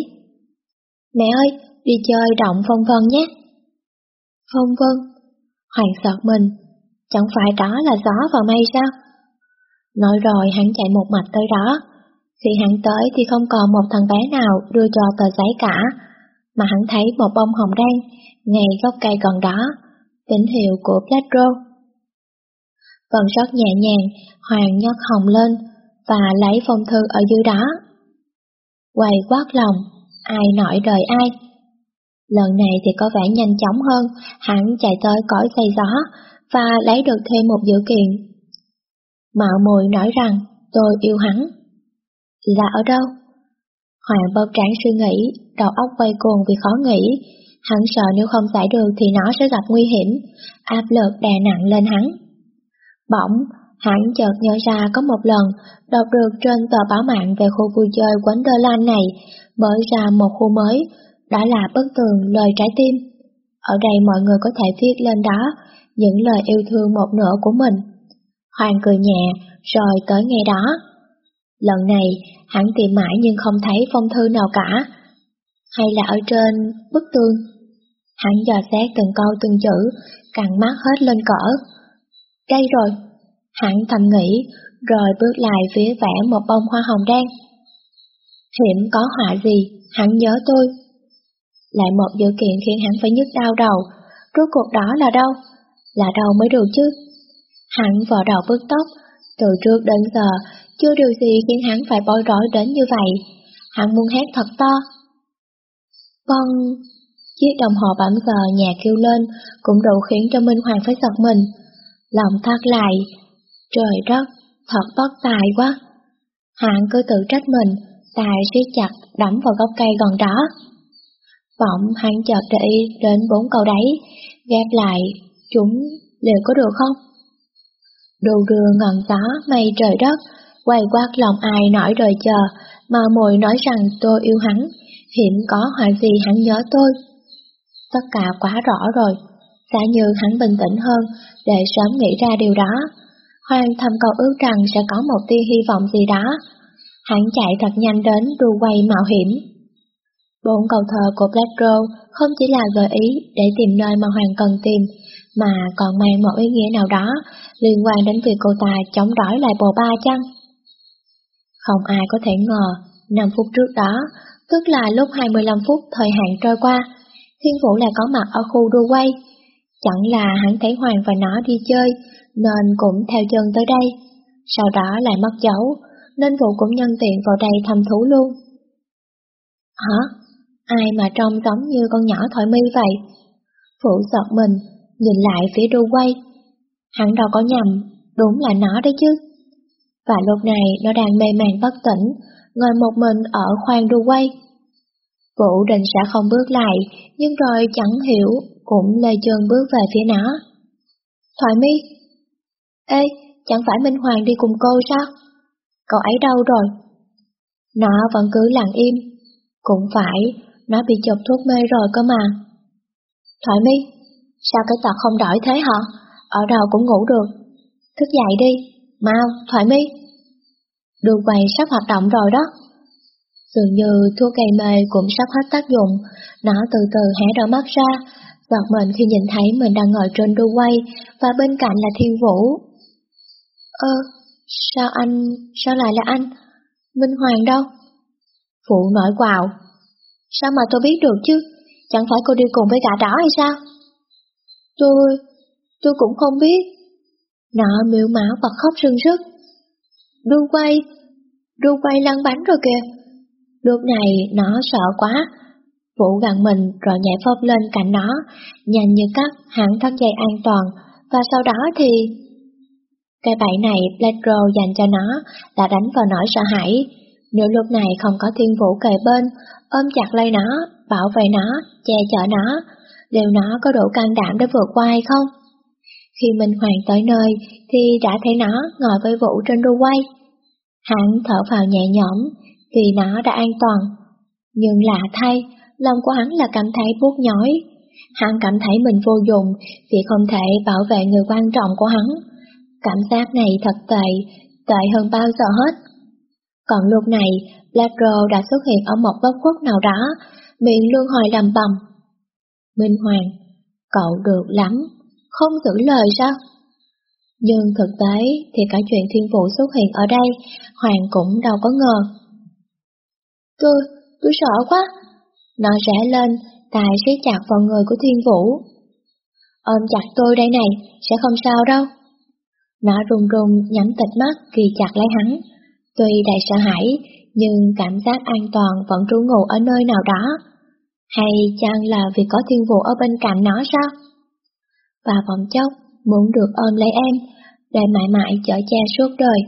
Mẹ ơi, đi chơi động phong vân nhé. Phong vân? Hoàng sợ mình, chẳng phải đó là gió và mây sao? Nói rồi hắn chạy một mạch tới đó. Khi hắn tới thì không còn một thằng bé nào đưa cho tờ giấy cả, mà hắn thấy một bông hồng đen ngay gốc cây gần đó, tín hiệu của Pedro. Vẫn rất nhẹ nhàng, Hoàng nhấc hồng lên và lấy phong thư ở dưới đó. Quay quát lòng, ai nổi đời ai. Lần này thì có vẻ nhanh chóng hơn, hắn chạy tới cõi xây gió và lấy được thêm một dữ kiện. Mạo mùi nói rằng tôi yêu hắn. Là ở đâu? Hoàng bóp trán suy nghĩ, đầu óc quay cuồng vì khó nghĩ. Hắn sợ nếu không giải được thì nó sẽ gặp nguy hiểm, áp lực đè nặng lên hắn. Bỗng, hắn chợt nhớ ra có một lần đọc được trên tờ báo mạng về khu vui chơi Wonderland này mới ra một khu mới, đó là bức tường lời trái tim. Ở đây mọi người có thể viết lên đó những lời yêu thương một nửa của mình. Hoàng cười nhẹ, rồi tới ngay đó. Lần này, hắn tìm mãi nhưng không thấy phong thư nào cả. Hay là ở trên bức tường? Hắn dò xét từng câu từng chữ, càng mắt hết lên cỡ. Đây rồi, hắn thầm nghĩ, rồi bước lại phía vẽ một bông hoa hồng đen. Hiểm có họa gì, hắn nhớ tôi. Lại một điều kiện khiến hắn phải nhức đau đầu, rốt cuộc đó là đâu? Là đâu mới được chứ? Hắn vò đầu bứt tóc, từ trước đến giờ, chưa điều gì khiến hắn phải bối rối đến như vậy. Hắn muốn hét thật to. Vâng, chiếc đồng hồ bấm giờ nhà kêu lên cũng đủ khiến cho Minh Hoàng phải giật mình. Lòng thắt lại, trời đất, thật bất tài quá. hạng cứ tự trách mình, tài siết chặt đắm vào gốc cây gần đó. Vọng hắn chợt để ý đến bốn câu đấy, ghép lại, chúng liệu có được không? Đồ đưa ngọn gió, mây trời đất, quay quát lòng ai nổi đời chờ, mà mồi nói rằng tôi yêu hắn, hiểm có họa gì hắn nhớ tôi. Tất cả quá rõ rồi, giả như hắn bình tĩnh hơn, để sớm nghĩ ra điều đó. Hoàng thầm cầu ước rằng sẽ có một tia hy vọng gì đó. Hắn chạy thật nhanh đến đu quay mạo hiểm. Bốn cầu thờ của Black Rose không chỉ là gợi ý để tìm nơi mà Hoàng cần tìm, mà còn mang một ý nghĩa nào đó liên quan đến việc cô ta chống đói lại bồ ba chăng? Không ai có thể ngờ, 5 phút trước đó, tức là lúc 25 phút thời hạn trôi qua, Thiên Vũ lại có mặt ở khu đua quay. Chẳng là hắn thấy Hoàng và nó đi chơi, nên cũng theo chân tới đây. Sau đó lại mất dấu, nên Vũ cũng nhân tiện vào đây thăm thú luôn. Hả? Ai mà trông giống như con nhỏ thoại mi vậy? Vũ giọt mình, nhìn lại phía đu quay. Hắn đâu có nhầm, đúng là nó đấy chứ. Và lúc này nó đang mê màng bất tỉnh, ngồi một mình ở khoang đu quay. Vũ định sẽ không bước lại, nhưng rồi chẳng hiểu, cũng lê chân bước về phía nó. Thoại mi! Ê, chẳng phải Minh Hoàng đi cùng cô sao? Cậu ấy đâu rồi? Nó vẫn cứ lặng im. Cũng phải, nó bị chọc thuốc mê rồi cơ mà. Thoại mi, sao cái tật không đổi thế hả? Ở đâu cũng ngủ được. Thức dậy đi, mau, thoại mi. Đường quầy sắp hoạt động rồi đó. Dường như thuốc gây mê cũng sắp hết tác dụng, nó từ từ hé đôi mắt ra, giật mình khi nhìn thấy mình đang ngồi trên đu quay và bên cạnh là Thiên Vũ. Ơ, sao anh, sao lại là anh? Minh Hoàng đâu? Phụ nổi quào. Sao mà tôi biết được chứ? Chẳng phải cô đi cùng với gã đó hay sao? Tôi... tôi cũng không biết. Nó miêu máu và khóc rưng rức. Đu quay, đu quay lăn bánh rồi kìa. Lúc này nó sợ quá. Vũ gần mình rồi nhảy phốc lên cạnh nó, nhanh như cắt hẳn thắt dây an toàn, và sau đó thì... Cái bẫy này Pedro dành cho nó đã đánh vào nỗi sợ hãi. Nếu lúc này không có thiên vũ kề bên, ôm chặt lấy nó, bảo vệ nó, che chở nó, liệu nó có đủ can đảm để vượt qua hay không? Khi Minh Hoàng tới nơi thì đã thấy nó ngồi với Vũ trên đu quay. Hắn thở vào nhẹ nhõm vì nó đã an toàn. Nhưng lạ thay, lòng của hắn là cảm thấy buốt nhói. Hắn cảm thấy mình vô dụng vì không thể bảo vệ người quan trọng của hắn. Cảm giác này thật tệ, tệ hơn bao giờ hết. Còn lúc này, Black Girl đã xuất hiện ở một góc khuất nào đó, miệng luôn hồi lầm bầm. Minh Hoàng, cậu được lắm, không giữ lời sao? Nhưng thực tế thì cả chuyện thiên vũ xuất hiện ở đây, Hoàng cũng đâu có ngờ. Tôi, tôi sợ quá. Nó rẽ lên, tài siết chặt vào người của thiên vũ. Ôm chặt tôi đây này, sẽ không sao đâu. Nó run run nhắm tịch mắt ghi chặt lấy hắn. Tuy đầy sợ hãi, nhưng cảm giác an toàn vẫn trú ngụ ở nơi nào đó. Hay chăng là vì có thiên vụ ở bên cạnh nó sao? Và vòng chốc muốn được ôm lấy em, để mãi mãi chở che suốt đời.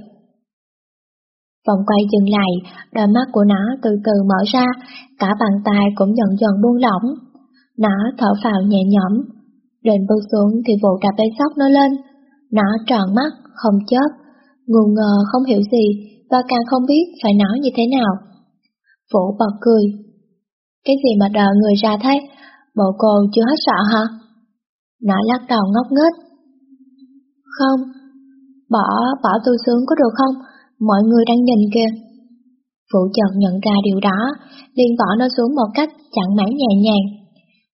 Vòng quay dừng lại, đôi mắt của nó từ từ mở ra, cả bàn tay cũng dần dần buông lỏng. Nó thở phào nhẹ nhõm, định bước xuống thì vụ đạp lấy sóc nó lên. Nó tròn mắt, không chớp, ngu ngờ không hiểu gì và càng không biết phải nói như thế nào. Vũ bật cười. Cái gì mà đờ người ra thế? Bộ cô chưa hết sợ hả? Nó lắc đầu ngốc nghếch. Không, bỏ, bỏ tôi xuống có được không? Mọi người đang nhìn kìa. Vũ chợt nhận ra điều đó, liền bỏ nó xuống một cách chẳng mãn nhẹ nhàng.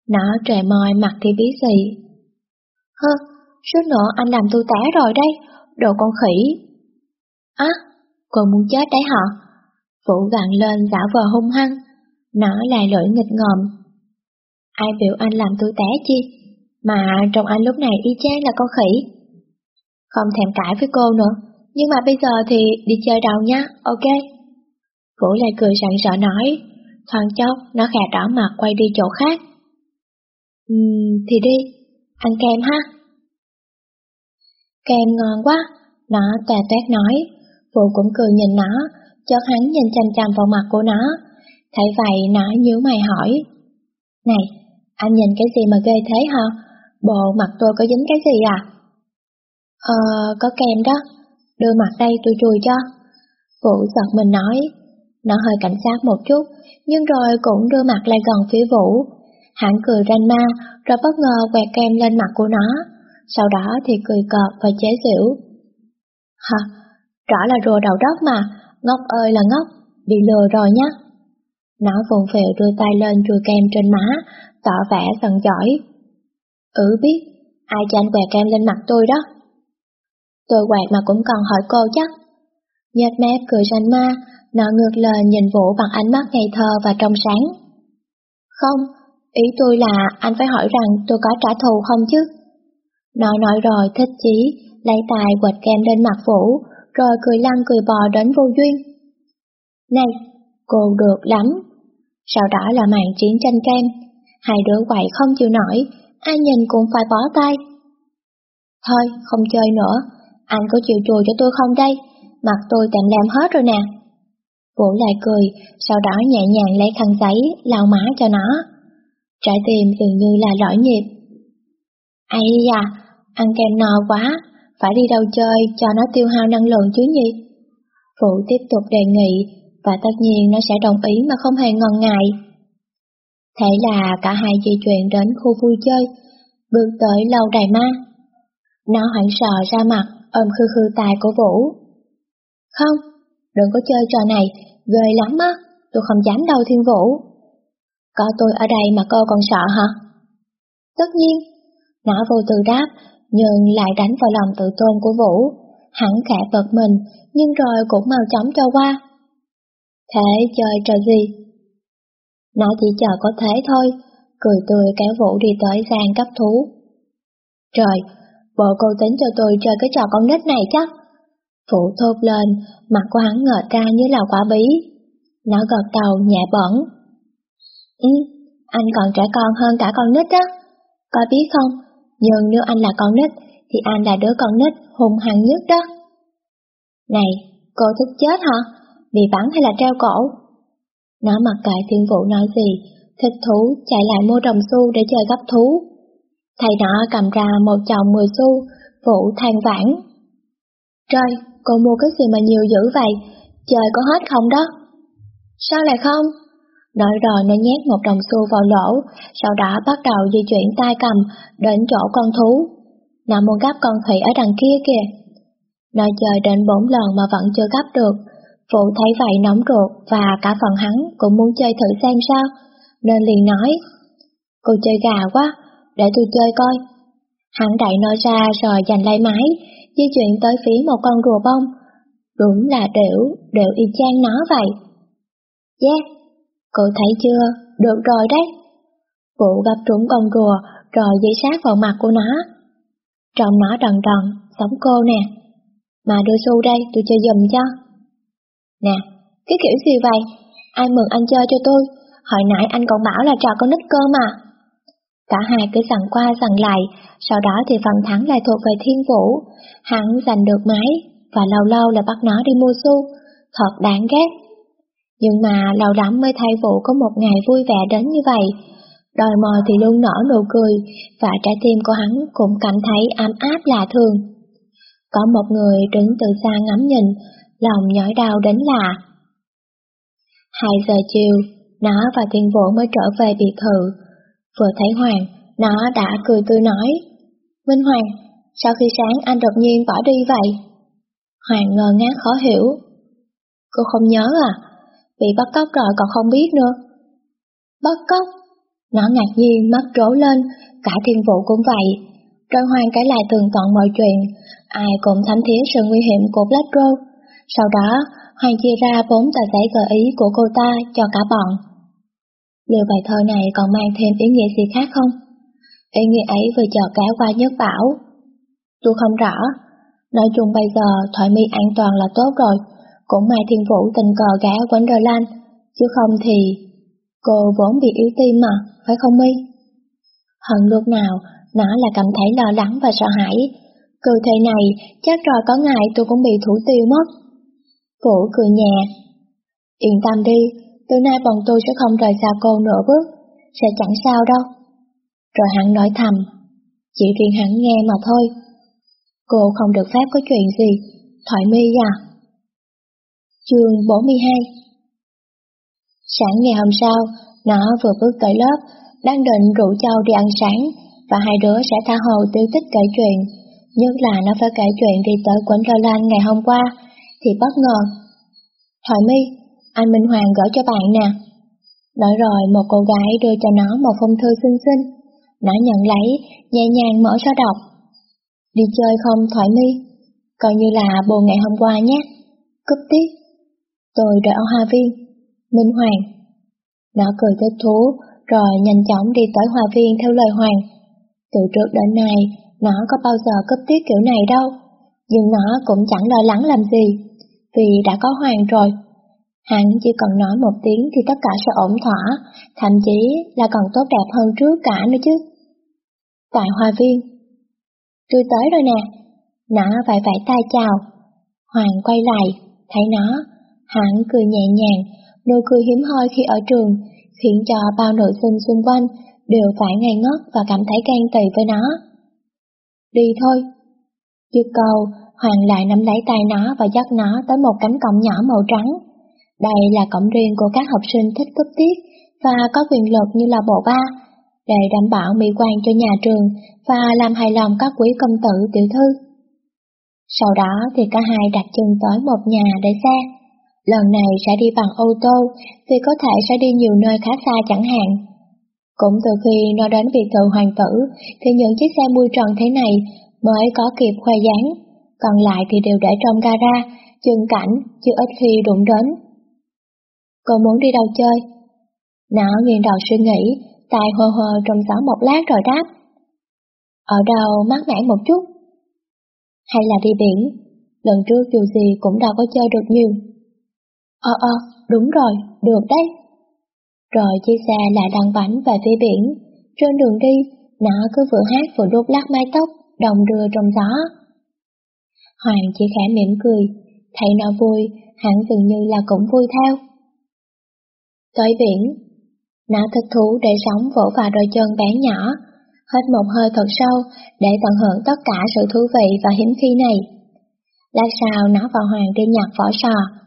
Nó trời mòi mặt thì bí gì. Hơ, suốt nữa anh làm tôi té rồi đây, đồ con khỉ. Á, còn muốn chết đấy hả? Vũ gặn lên giả vờ hung hăng, nó lại lưỡi nghịch ngợm. Ai biểu anh làm tôi té chi? Mà trong anh lúc này y chang là con khỉ. Không thèm cãi với cô nữa, nhưng mà bây giờ thì đi chơi đầu nhá, ok? Vũ lại cười sẵn sợ nói, thoáng chốc nó khè đỏ mặt quay đi chỗ khác. Ừm, thì đi, ăn kem ha. Kem ngon quá, nó tè tét nói, Vũ cũng cười nhìn nó, cho hắn nhìn chằm chằm vào mặt của nó. Thấy vậy nó nhíu mày hỏi. Này, anh nhìn cái gì mà ghê thế hả? Bộ mặt tôi có dính cái gì à? Ờ, có kem đó. Đưa mặt đây tôi chùi cho. Vũ giật mình nói. Nó hơi cảnh giác một chút, nhưng rồi cũng đưa mặt lại gần phía Vũ. Hắn cười ranh ma, rồi bất ngờ quẹt kem lên mặt của nó. Sau đó thì cười cợt và chế giễu. Hả? Rõ là rùa đầu đất mà, ngốc ơi là ngốc, bị lừa rồi nhá. Nó vùng về đưa tay lên chùi kem trên má, tỏ vẻ giận giỏi. Ừ biết, ai cho anh quẹt kem lên mặt tôi đó. Tôi quẹt mà cũng còn hỏi cô chắc. Nhếch mép cười ranh ma, nó ngược lời nhìn Vũ bằng ánh mắt ngây thơ và trong sáng. Không, ý tôi là anh phải hỏi rằng tôi có trả thù không chứ? Nói nói rồi thích chí, lấy tài quệt kem lên mặt Vũ, rồi cười lăn cười bò đến vô duyên. Này, cô được lắm. Sau đó là màn chiến tranh kem, hai đứa quậy không chịu nổi, ai nhìn cũng phải bó tay. Thôi, không chơi nữa, anh có chịu chùi cho tôi không đây? Mặt tôi tạm làm hết rồi nè. Vũ lại cười, sau đó nhẹ nhàng lấy khăn giấy, lau má cho nó. Trái tim dường như là lỗi nhịp. Ây da, ăn kem no quá, phải đi đâu chơi cho nó tiêu hao năng lượng chứ nhỉ? Vũ tiếp tục đề nghị, và tất nhiên nó sẽ đồng ý mà không hề ngần ngại. Thế là cả hai di chuyển đến khu vui chơi, bước tới lâu đài ma. Nó hoảng sợ ra mặt, ôm khư khư tài của Vũ. Không, đừng có chơi trò này, ghê lắm á, tôi không dám đâu Thiên Vũ. Có tôi ở đây mà cô còn sợ hả? Tất nhiên, nó vô tư đáp, nhưng lại đánh vào lòng tự tôn của Vũ. Hắn khẽ bật mình, nhưng rồi cũng mau chóng cho qua. Thế chơi trò gì? Nó chỉ chờ có thế thôi, cười tươi kéo Vũ đi tới gian cấp thú. Trời, bộ cô tính cho tôi chơi cái trò con nít này chắc. Vũ thốt lên, mặt của hắn ngợt ra như là quả bí. Nó gật đầu nhẹ bẩn. Ừ, anh còn trẻ con hơn cả con nít đó. Có biết không, nhưng nếu anh là con nít, thì anh là đứa con nít hung hăng nhất đó. Này, cô thích chết hả? Bị bắn hay là treo cổ? Nó mặc kệ thiên vụ nói gì, thích thú chạy lại mua đồng xu để chơi gấp thú. Thầy nó cầm ra một chồng mười xu, vụ than vãn. Trời, cô mua cái gì mà nhiều dữ vậy? trời có hết không đó? Sao lại không? Nói rồi nó nhét một đồng xu vào lỗ, sau đó bắt đầu di chuyển tay cầm đến chỗ con thú. Nó muốn gắp con khỉ ở đằng kia kìa. Nó chờ đến bốn lần mà vẫn chưa gắp được. Phụ thấy vậy nóng ruột và cả phần hắn cũng muốn chơi thử xem sao, nên liền nói. Cô chơi gà quá, để tôi chơi coi. Hắn đẩy nó ra rồi giành lấy máy, di chuyển tới phía một con rùa bông. Đúng là đều, đều y chang nó vậy. Yeah, cô thấy chưa, được rồi đấy. Vũ gặp trúng con rùa rồi dây sát vào mặt của nó. Trong nó đần đần, sống cô nè. Mà đưa xu đây, tôi chơi giùm cho. Nè, cái kiểu gì vậy? Ai mừng anh chơi cho tôi? Hồi nãy anh còn bảo là trò con nít cơ mà. Cả hai cứ sẵn qua sẵn lại, sau đó thì phần thắng lại thuộc về thiên vũ. Hắn giành được máy, và lâu lâu là bắt nó đi mua xu. Thật đáng ghét. Nhưng mà lâu lắm mới thay vụ có một ngày vui vẻ đến như vậy. Đòi mò thì luôn nở nụ cười, và trái tim của hắn cũng cảm thấy ấm áp lạ thường. Có một người đứng từ xa ngắm nhìn, lòng nhói đau đến lạ. Hai giờ chiều, nó và thiên vũ mới trở về biệt thự. Vừa thấy Hoàng, nó đã cười tươi nói. Minh Hoàng, sau khi sáng anh đột nhiên bỏ đi vậy? Hoàng ngờ ngác khó hiểu. Cô không nhớ à? Bị bắt cóc rồi còn không biết nữa. Bắt cóc? Nó ngạc nhiên mắt trố lên, cả thiên vụ cũng vậy. Rồi Hoàng kể lại tường tận mọi chuyện, ai cũng thấm thía sự nguy hiểm của Black Rose. Sau đó, Hoàng chia ra bốn tờ giấy gợi ý của cô ta cho cả bọn. Liệu bài thơ này còn mang thêm ý nghĩa gì khác không? Ý nghĩa ấy vừa chợt cá qua nhất bảo. Tôi không rõ. Nói chung bây giờ thoại mi an toàn là tốt rồi. Cũng may thiên vũ tình cờ gã Wonderland. Chứ không thì... Cô vốn bị yếu tim mà, phải không mi? Hận lúc nào, nó là cảm thấy lo lắng và sợ hãi. Cơ thể này, chắc rồi có ngày tôi cũng bị thủ tiêu mất. Vũ cười nhẹ. Yên tâm đi, từ nay bọn tôi sẽ không rời xa cô nửa bước, sẽ chẳng sao đâu. Rồi hắn nói thầm, chỉ riêng hắn nghe mà thôi. Cô không được phép có chuyện gì, thoại mi à. Chương 42 Sáng ngày hôm sau, nó vừa bước tới lớp, đang định rủ Châu đi ăn sáng, và hai đứa sẽ tha hồ tiêu tích kể chuyện. Nhất là nó phải kể chuyện đi tới quận Rau Lan ngày hôm qua, thì bất ngờ. Thoại mi, anh Minh Hoàng gửi cho bạn nè. Nói rồi một cô gái đưa cho nó một phong thư xinh xinh. Nó nhận lấy, nhẹ nhàng mở ra đọc. Đi chơi không thoải mi, coi như là buồn ngày hôm qua nhé. Cúp tiếp Tôi đợi ở Hoa Viên. Minh Hoàng. Nó cười thích thú, rồi nhanh chóng đi tới Hoa Viên theo lời Hoàng. Từ trước đến nay, nó có bao giờ cấp tiết kiểu này đâu. Nhưng nó cũng chẳng lo lắng làm gì, vì đã có Hoàng rồi. Hắn chỉ cần nói một tiếng thì tất cả sẽ ổn thỏa, thậm chí là còn tốt đẹp hơn trước cả nữa chứ. Tại Hoa Viên Tôi tới rồi nè. Nó vẫy vẫy tay chào. Hoàng quay lại, thấy nó. Hắn cười nhẹ nhàng, nụ cười hiếm hoi khi ở trường, khiến cho bao nữ sinh xung quanh đều phải ngây ngất và cảm thấy ghen tị với nó. Đi thôi. Dứt câu, Hoàng lại nắm lấy tay nó và dắt nó tới một cánh cổng nhỏ màu trắng. Đây là cổng riêng của các học sinh thích cấp tiết và có quyền lực như là bộ ba, để đảm bảo mỹ quan cho nhà trường và làm hài lòng các quý công tử tiểu thư. Sau đó thì cả hai đặt chân tới một nhà để xe. Lần này sẽ đi bằng ô tô vì có thể sẽ đi nhiều nơi khá xa chẳng hạn. Cũng từ khi nó đến biệt thự hoàng tử thì những chiếc xe mui tròn thế này mới có kịp khoe dáng, còn lại thì đều để trong gara, chừng cảnh chứ ít khi đụng đến. Cô muốn đi đâu chơi? Nó nghiêng đầu suy nghĩ, tai hờ hờ trong gió một lát rồi đáp. Ở đâu mát mẻ một chút? Hay là đi biển? Lần trước dù gì cũng đâu có chơi được nhiều. Ờ ờ, đúng rồi, được đấy. Rồi chia xe lại đăng bánh về phía biển. Trên đường đi, nó cứ vừa hát vừa đốt lắc mái tóc, đồng đưa trong gió. Hoàng chỉ khẽ mỉm cười, thấy nó vui, hắn dường như là cũng vui theo. Tới biển, nó thích thú để sống vỗ vào đôi chân bé nhỏ, hết một hơi thật sâu để tận hưởng tất cả sự thú vị và hiếm khi này. Lát sau nó và Hoàng đi nhặt vỏ sò.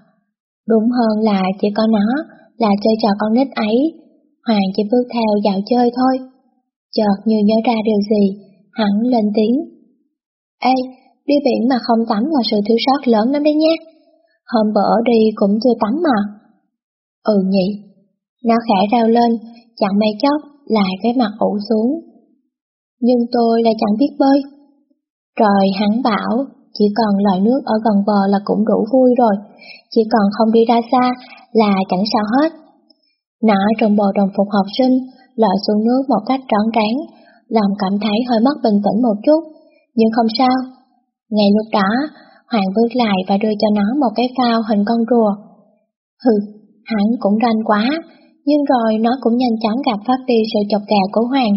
Đúng hơn là chỉ có nó là chơi trò con nít ấy, Hoàng chỉ bước theo dạo chơi thôi. Chợt như nhớ ra điều gì, hắn lên tiếng. Ê, đi biển mà không tắm là sự thiếu sót lớn lắm đấy nhé. Hôm bữa đi cũng chưa tắm mà. Ừ nhỉ. Nó khẽ rao lên, chẳng may chốc, lại cái mặt ủ xuống. Nhưng tôi lại chẳng biết bơi. Rồi hắn bảo, chỉ cần loại nước ở gần bờ là cũng đủ vui rồi, chỉ cần không đi ra xa là chẳng sao hết. Nó trong bộ đồng phục học sinh, lội xuống nước một cách tròn trán, lòng cảm thấy hơi mất bình tĩnh một chút, nhưng không sao. Ngay lúc đó, Hoàng bước lại và đưa cho nó một cái phao hình con rùa. Hừ, hắn cũng ranh quá, nhưng rồi nó cũng nhanh chóng gặp phát đi sự chọc ghẹo của Hoàng,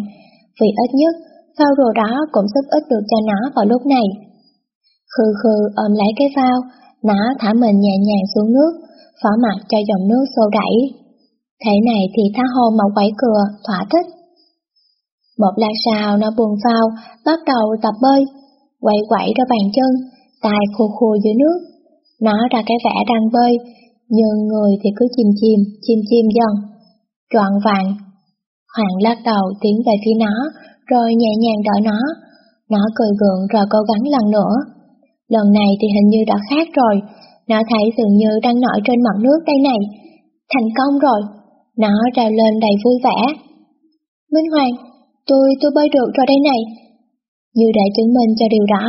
vì ít nhất phao rùa đó cũng giúp ích được cho nó vào lúc này. Khư khư ôm lấy cái phao, nó thả mình nhẹ nhàng xuống nước, phỏ mặt cho dòng nước xô đẩy. Thế này thì tha hồ mà quẩy cửa, thỏa thích. Một lát sau nó buồn phao, bắt đầu tập bơi, quậy quẩy ra bàn chân, tai khô khô dưới nước. Nó ra cái vẻ đang bơi, nhưng người thì cứ chìm chìm, chìm chìm dần. Trọn vàng. Hoàng lắc đầu tiến về phía nó, rồi nhẹ nhàng đỡ nó. Nó cười gượng rồi cố gắng lần nữa. Lần này thì hình như đã khác rồi, nó thấy dường như đang nổi trên mặt nước đây này. Thành công rồi, nó rào lên đầy vui vẻ. Minh Hoàng, tôi, tôi bơi được rồi đây này. Như để chứng minh cho điều đó,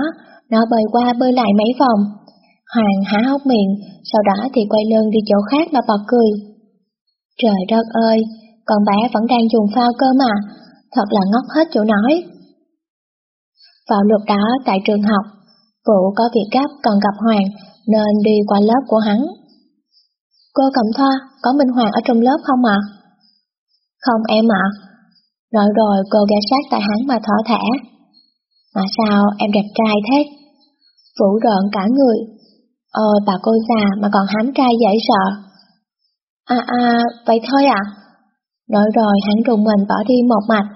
nó bơi qua bơi lại mấy vòng. Hoàng há hốc miệng, sau đó thì quay lưng đi chỗ khác mà bật cười. Trời đất ơi, con bé vẫn đang dùng phao cơ mà, thật là ngốc hết chỗ nói. Vào lúc đó tại trường học, Vũ có việc gấp còn gặp Hoàng nên đi qua lớp của hắn. Cô Cẩm Thoa, có Minh Hoàng ở trong lớp không ạ? Không em ạ. Nói rồi cô ghé sát tại hắn mà thở thẻ. Mà sao em đẹp trai thế? Vũ rợn cả người. Ờ bà cô già mà còn hám trai dễ sợ. À à, vậy thôi à? Nói rồi hắn rùng mình bỏ đi một mạch,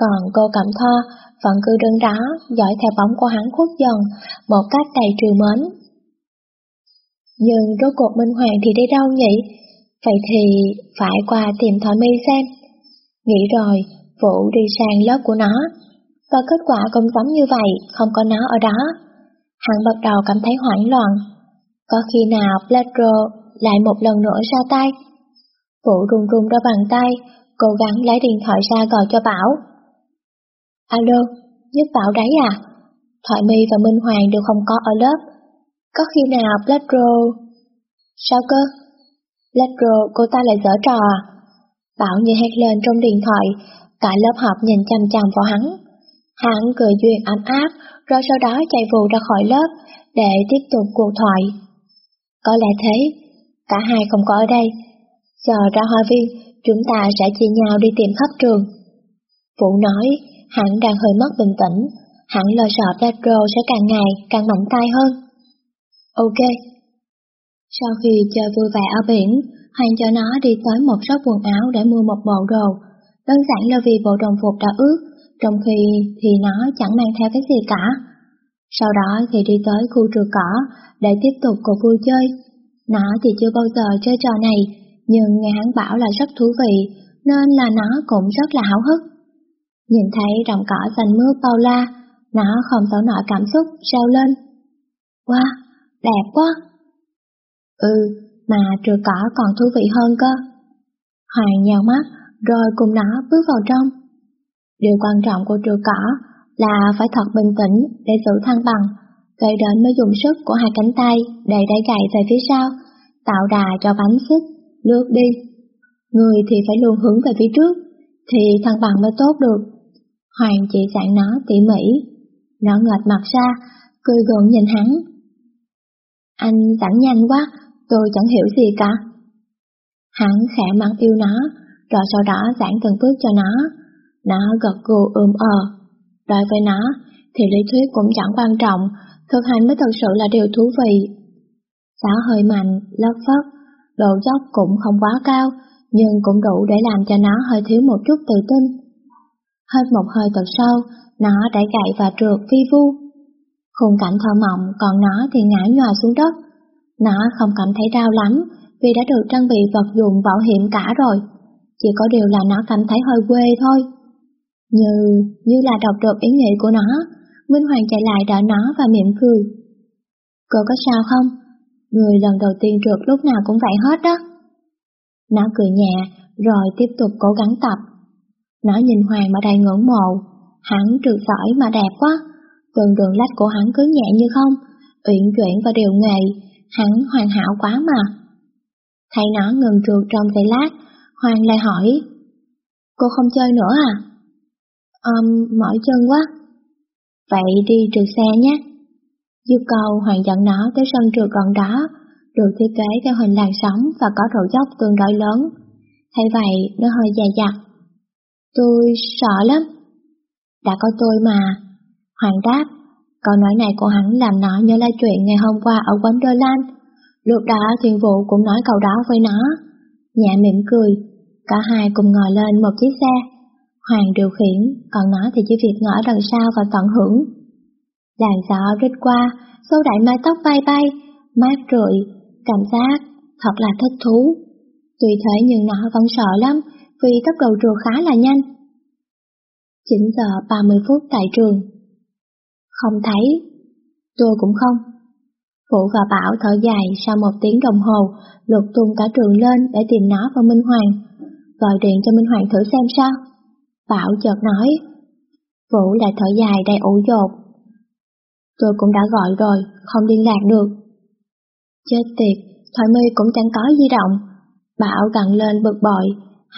còn cô Cẩm Thoa vẫn cứ đứng đó, dõi theo bóng của hắn khuất dần, một cách đầy trừ mến. Nhưng rốt cuộc Minh Hoàng thì đi đâu nhỉ? Vậy thì phải qua tìm Thỏi My xem. Nghĩ rồi, Vũ đi sang lớp của nó. Và kết quả cũng giống như vậy, không có nó ở đó. Hắn bắt đầu cảm thấy hoảng loạn. Có khi nào Pedro lại một lần nữa ra tay? Vũ run run ra bàn tay, cố gắng lấy điện thoại ra gọi cho Bảo. Alo, giúp Bảo đấy à? Thoại My và Minh Hoàng đều không có ở lớp. Có khi nào Pedro... Sao cơ? Pedro, cô ta lại dở trò à? Bảo như hét lên trong điện thoại, cả lớp học nhìn chăm chằm vào hắn. Hắn cười duyên ấm áp, rồi sau đó chạy vụ ra khỏi lớp để tiếp tục cuộc thoại. Có lẽ thế, cả hai không có ở đây. Giờ ra hoa viên, chúng ta sẽ chia nhau đi tìm khắp trường. Vũ nói, hắn đang hơi mất bình tĩnh, hắn lo sợ Pedro sẽ càng ngày càng mạnh tay hơn. Ok. Sau khi chơi vui vẻ ở biển, Hoàng cho nó đi tới một shop quần áo để mua một bộ đồ. Đơn giản là vì bộ đồng phục đã ướt, trong khi thì nó chẳng mang theo cái gì cả. Sau đó thì đi tới khu trừ cỏ để tiếp tục cuộc vui chơi. Nó thì chưa bao giờ chơi trò này, nhưng nghe hắn bảo là rất thú vị, nên là nó cũng rất là háo hức. Nhìn thấy đồng cỏ xanh mướt bao la, nó không giấu nổi cảm xúc, reo lên. Wow, đẹp quá! Ừ, mà trừ cỏ còn thú vị hơn cơ. Hoàng nhào mắt, rồi cùng nó bước vào trong. Điều quan trọng của trừ cỏ là phải thật bình tĩnh để giữ thăng bằng, vậy đến mới dùng sức của hai cánh tay để đẩy gậy về phía sau, tạo đà cho bánh xích, lướt đi. Người thì phải luôn hướng về phía trước, thì thăng bằng mới tốt được. Hoàng chỉ dặn nó tỉ mỉ. Nó ngợt mặt ra, cười gượng nhìn hắn. Anh giảng nhanh quá, tôi chẳng hiểu gì cả. Hắn khẽ mắng yêu nó, rồi sau đó giảng từng bước cho nó. Nó gật gù ưm ờ. Đối với nó, thì lý thuyết cũng chẳng quan trọng, thực hành mới thật sự là điều thú vị. Gió hơi mạnh, lất phất, độ dốc cũng không quá cao, nhưng cũng đủ để làm cho nó hơi thiếu một chút tự tin. Hết một hơi thật sâu, nó đẩy gậy và trượt phi vu. Khung cảnh thơ mộng, còn nó thì ngã nhòa xuống đất. Nó không cảm thấy đau lắm, vì đã được trang bị vật dụng bảo hiểm cả rồi. Chỉ có điều là nó cảm thấy hơi quê thôi. Như, như là đọc được ý nghĩ của nó, Minh Hoàng chạy lại đỡ nó và mỉm cười. Cô có sao không? Người lần đầu tiên trượt lúc nào cũng vậy hết đó. Nó cười nhẹ, rồi tiếp tục cố gắng tập. Nó nhìn Hoàng mà đầy ngưỡng mộ, hắn trượt giỏi mà đẹp quá. gần đường lách của hắn cứ nhẹ như không, uyển chuyển và đều nghệ, hắn hoàn hảo quá mà. Thấy nó ngừng trượt trong giây lát, Hoàng lại hỏi, cô không chơi nữa à? Um, mỏi chân quá. Vậy đi trượt xe nhé. Dư cầu Hoàng dẫn nó tới sân trượt gần đó, được thiết kế theo hình làn sóng và có độ dốc tương đối lớn. Thay vậy, nó hơi dài dặt. Tôi sợ lắm. Đã có tôi mà. Hoàng đáp, câu nói này của hắn làm nó nhớ lại chuyện ngày hôm qua ở quán đôi lan. Lúc đó thuyền vụ cũng nói câu đó với nó. Nhẹ mỉm cười, cả hai cùng ngồi lên một chiếc xe. Hoàng điều khiển, còn nó thì chỉ việc ngỡ đằng sau và tận hưởng. Làn gió rít qua, xô đại mái tóc bay bay, mát rượi, cảm giác thật là thích thú. Tuy thế nhưng nó vẫn sợ lắm, vì tốc độ rùa khá là nhanh. 9 giờ 30 phút tại trường. Không thấy, tôi cũng không. Phụ và Bảo thở dài sau một tiếng đồng hồ, lục tung cả trường lên để tìm nó và Minh Hoàng. Gọi điện cho Minh Hoàng thử xem sao. Bảo chợt nói. Vũ lại thở dài đầy ủ dột. Tôi cũng đã gọi rồi, không liên lạc được. Chết tiệt, Thoại mi cũng chẳng có di động. Bảo gặn lên bực bội,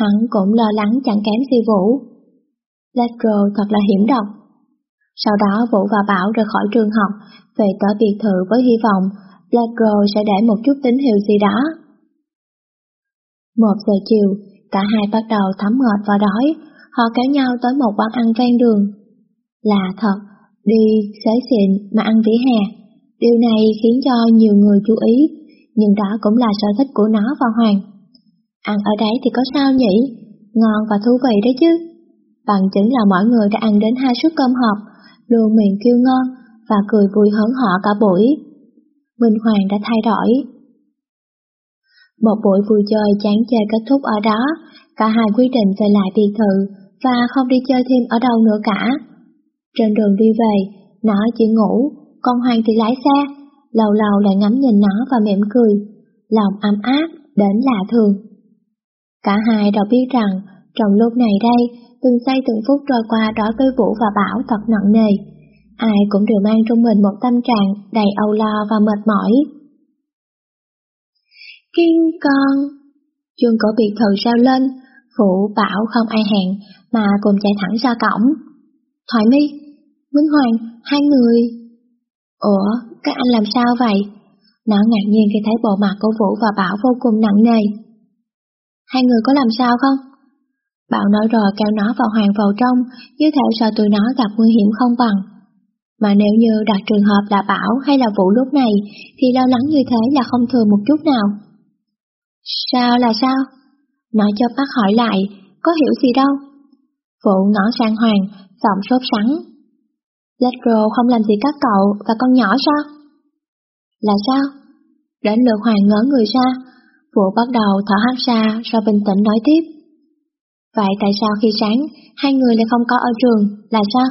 hắn cũng lo lắng chẳng kém gì Vũ. Letro thật là hiểm độc. Sau đó Vũ và Bảo rời khỏi trường học, về tới biệt thự với hy vọng Letro sẽ để một chút tín hiệu gì đó. Một giờ chiều, cả hai bắt đầu thấm mệt và đói, họ kéo nhau tới một quán ăn ven đường. Là thật, đi xế xịn mà ăn vỉa hè. Điều này khiến cho nhiều người chú ý, nhưng đó cũng là sở thích của nó và Hoàng. Ăn ở đấy thì có sao nhỉ? Ngon và thú vị đấy chứ. Bằng chứng là mọi người đã ăn đến hai suất cơm hộp, luôn miệng kêu ngon và cười vui hớn hở cả buổi. Minh Hoàng đã thay đổi. Một buổi vui chơi chán chê kết thúc ở đó, cả hai quyết định về lại biệt thự và không đi chơi thêm ở đâu nữa cả. Trên đường đi về, nó chỉ ngủ, còn Hoàng thì lái xe, lâu lâu lại ngắm nhìn nó và mỉm cười, lòng ấm áp đến lạ thường. Cả hai đều biết rằng, trong lúc này đây, từng giây từng phút trôi qua đối với Vũ và Bảo thật nặng nề. Ai cũng đều mang trong mình một tâm trạng đầy âu lo và mệt mỏi. Kiên con! Chuông cổ biệt thự sao lên, Vũ Bảo không ai hẹn mà cùng chạy thẳng ra cổng. Thoại mi, Minh Hoàng, hai người... Ủa, các anh làm sao vậy? Nó ngạc nhiên khi thấy bộ mặt của Vũ và Bảo vô cùng nặng nề. Hai người có làm sao không? Bảo nói rồi kéo nó vào Hoàng vào trong, như thể sợ tụi nó gặp nguy hiểm không bằng. Mà nếu như đặt trường hợp là Bảo hay là Vũ lúc này, thì lo lắng như thế là không thừa một chút nào. Sao là sao? Nó cho bác hỏi lại, có hiểu gì đâu. Vũ ngõ sang Hoàng, giọng sốt sắng. Letro không làm gì các cậu và con nhỏ sao? Là sao? Đến lượt Hoàng ngỡ người ra, Vũ bắt đầu thở hắt ra rồi bình tĩnh nói tiếp. Vậy tại sao khi sáng, hai người lại không có ở trường, là sao?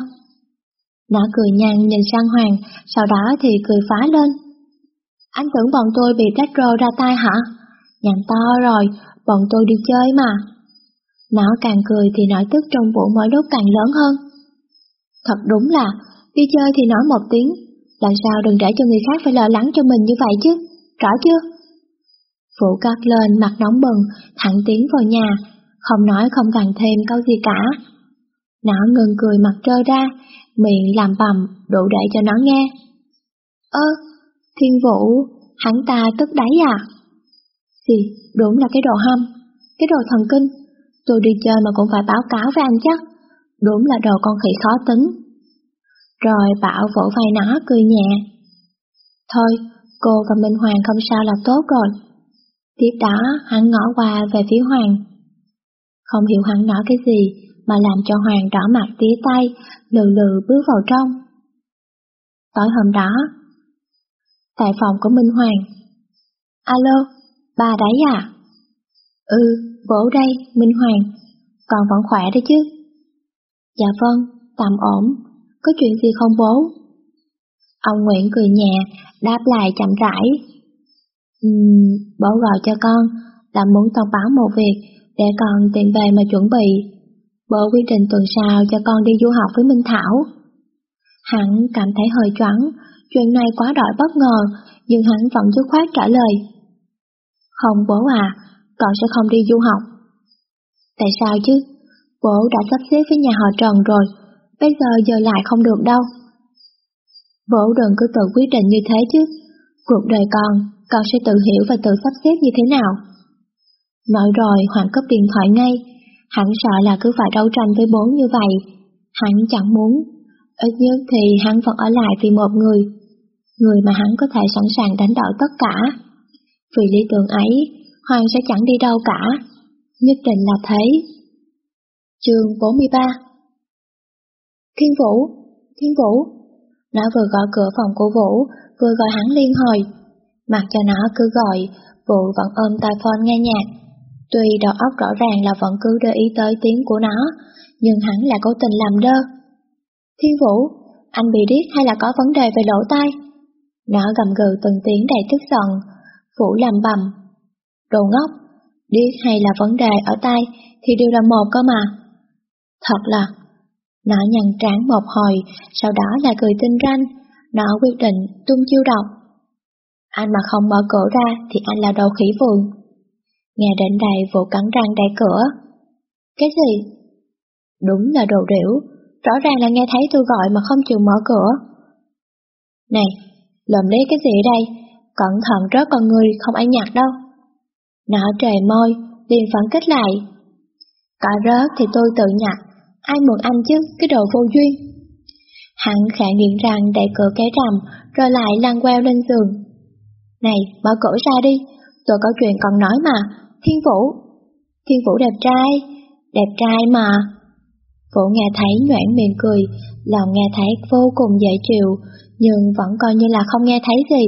Nó cười nhàn nhìn sang Hoàng, sau đó thì cười phá lên. Anh tưởng bọn tôi bị Letro ra tay hả? Nhàn to rồi, bọn tôi đi chơi mà. Nó càng cười thì nỗi tức trong Vũ mỗi lúc càng lớn hơn. Thật đúng là, đi chơi thì nói một tiếng, làm sao đừng để cho người khác phải lo lắng cho mình như vậy chứ, rõ chưa? Vũ cắt lên mặt nóng bừng, thẳng tiến vào nhà, không nói không cần thêm câu gì cả. Nó ngừng cười mặt trơ ra, miệng làm bầm đủ để cho nó nghe. Ơ, thiên vũ, hắn ta tức đáy à? Gì, đúng là cái đồ hâm, cái đồ thần kinh. Tôi đi chơi mà cũng phải báo cáo với anh chắc. Đúng là đồ con khỉ khó tính. Rồi Bảo vỗ vai nó cười nhẹ. Thôi, cô và Minh Hoàng không sao là tốt rồi. Tiếp đó hắn ngõ qua về phía Hoàng. Không hiểu hắn nói cái gì mà làm cho Hoàng đỏ mặt tía tay, lừ lừ bước vào trong. Tối hôm đó, tại phòng của Minh Hoàng. Alo, bà đấy à? Ừ, bố đây, Minh Hoàng, còn vẫn khỏe đấy chứ? Dạ vâng, tạm ổn, có chuyện gì không bố? Ông Nguyễn cười nhẹ, đáp lại chậm rãi. Uhm, bố gọi cho con là muốn thông báo một việc để con tìm về mà chuẩn bị. Bố quy trình tuần sau cho con đi du học với Minh Thảo. Hắn cảm thấy hơi choáng, chuyện này quá đỗi bất ngờ, nhưng hắn vẫn dứt khoát trả lời. Không bố à, con sẽ không đi du học. Tại sao chứ? Bố đã sắp xếp với nhà họ Trần rồi, bây giờ giờ lại không được đâu. Bố đừng cứ tự quyết định như thế chứ. Cuộc đời con, con sẽ tự hiểu và tự sắp xếp như thế nào. Nói rồi Hoàng cấp điện thoại ngay, hắn sợ là cứ phải đấu tranh với bố như vậy. Hắn chẳng muốn, ít nhất thì hắn vẫn ở lại vì một người, người mà hắn có thể sẵn sàng đánh đổi tất cả. Vì lý tưởng ấy, Hoàng sẽ chẳng đi đâu cả, nhất định là thế. Chương 43 Thiên Vũ, Thiên Vũ Nó vừa gõ cửa phòng của Vũ, vừa gọi hắn liên hồi. Mặc cho nó cứ gọi, Vũ vẫn ôm tai phone nghe nhạc. Tuy đầu óc rõ ràng là vẫn cứ để ý tới tiếng của nó, nhưng hắn lại cố tình làm đơ. Thiên Vũ, anh bị điếc hay là có vấn đề về lỗ tai? Nó gầm gừ từng tiếng đầy tức giận, Vũ làm bầm. Đồ ngốc, điếc hay là vấn đề ở tai thì đều là một cơ mà. Thật là, nó nhăn trán một hồi, sau đó là cười tinh ranh, nó quyết định tung chiêu độc. Anh mà không mở cửa ra thì anh là đầu khỉ vườn. Nghe đến đây vụ cắn răng đẩy cửa. Cái gì? Đúng là đồ điểu, rõ ràng là nghe thấy tôi gọi mà không chịu mở cửa. Này, lầm lấy cái gì đây? Cẩn thận rớt con người không ai nhặt đâu. Nó trời môi, liền phản kích lại. Có rớt thì tôi tự nhặt, ai mượn anh chứ, cái đồ vô duyên. Hắn khẽ nghiện rằng đẩy cửa cái rầm, rồi lại lăn queo lên giường. Này, mở cửa ra đi, tôi có chuyện còn nói mà, Thiên Vũ. Thiên Vũ đẹp trai, đẹp trai mà. Vũ nghe thấy nhoảng miệng cười, lòng nghe thấy vô cùng dễ chịu, nhưng vẫn coi như là không nghe thấy gì.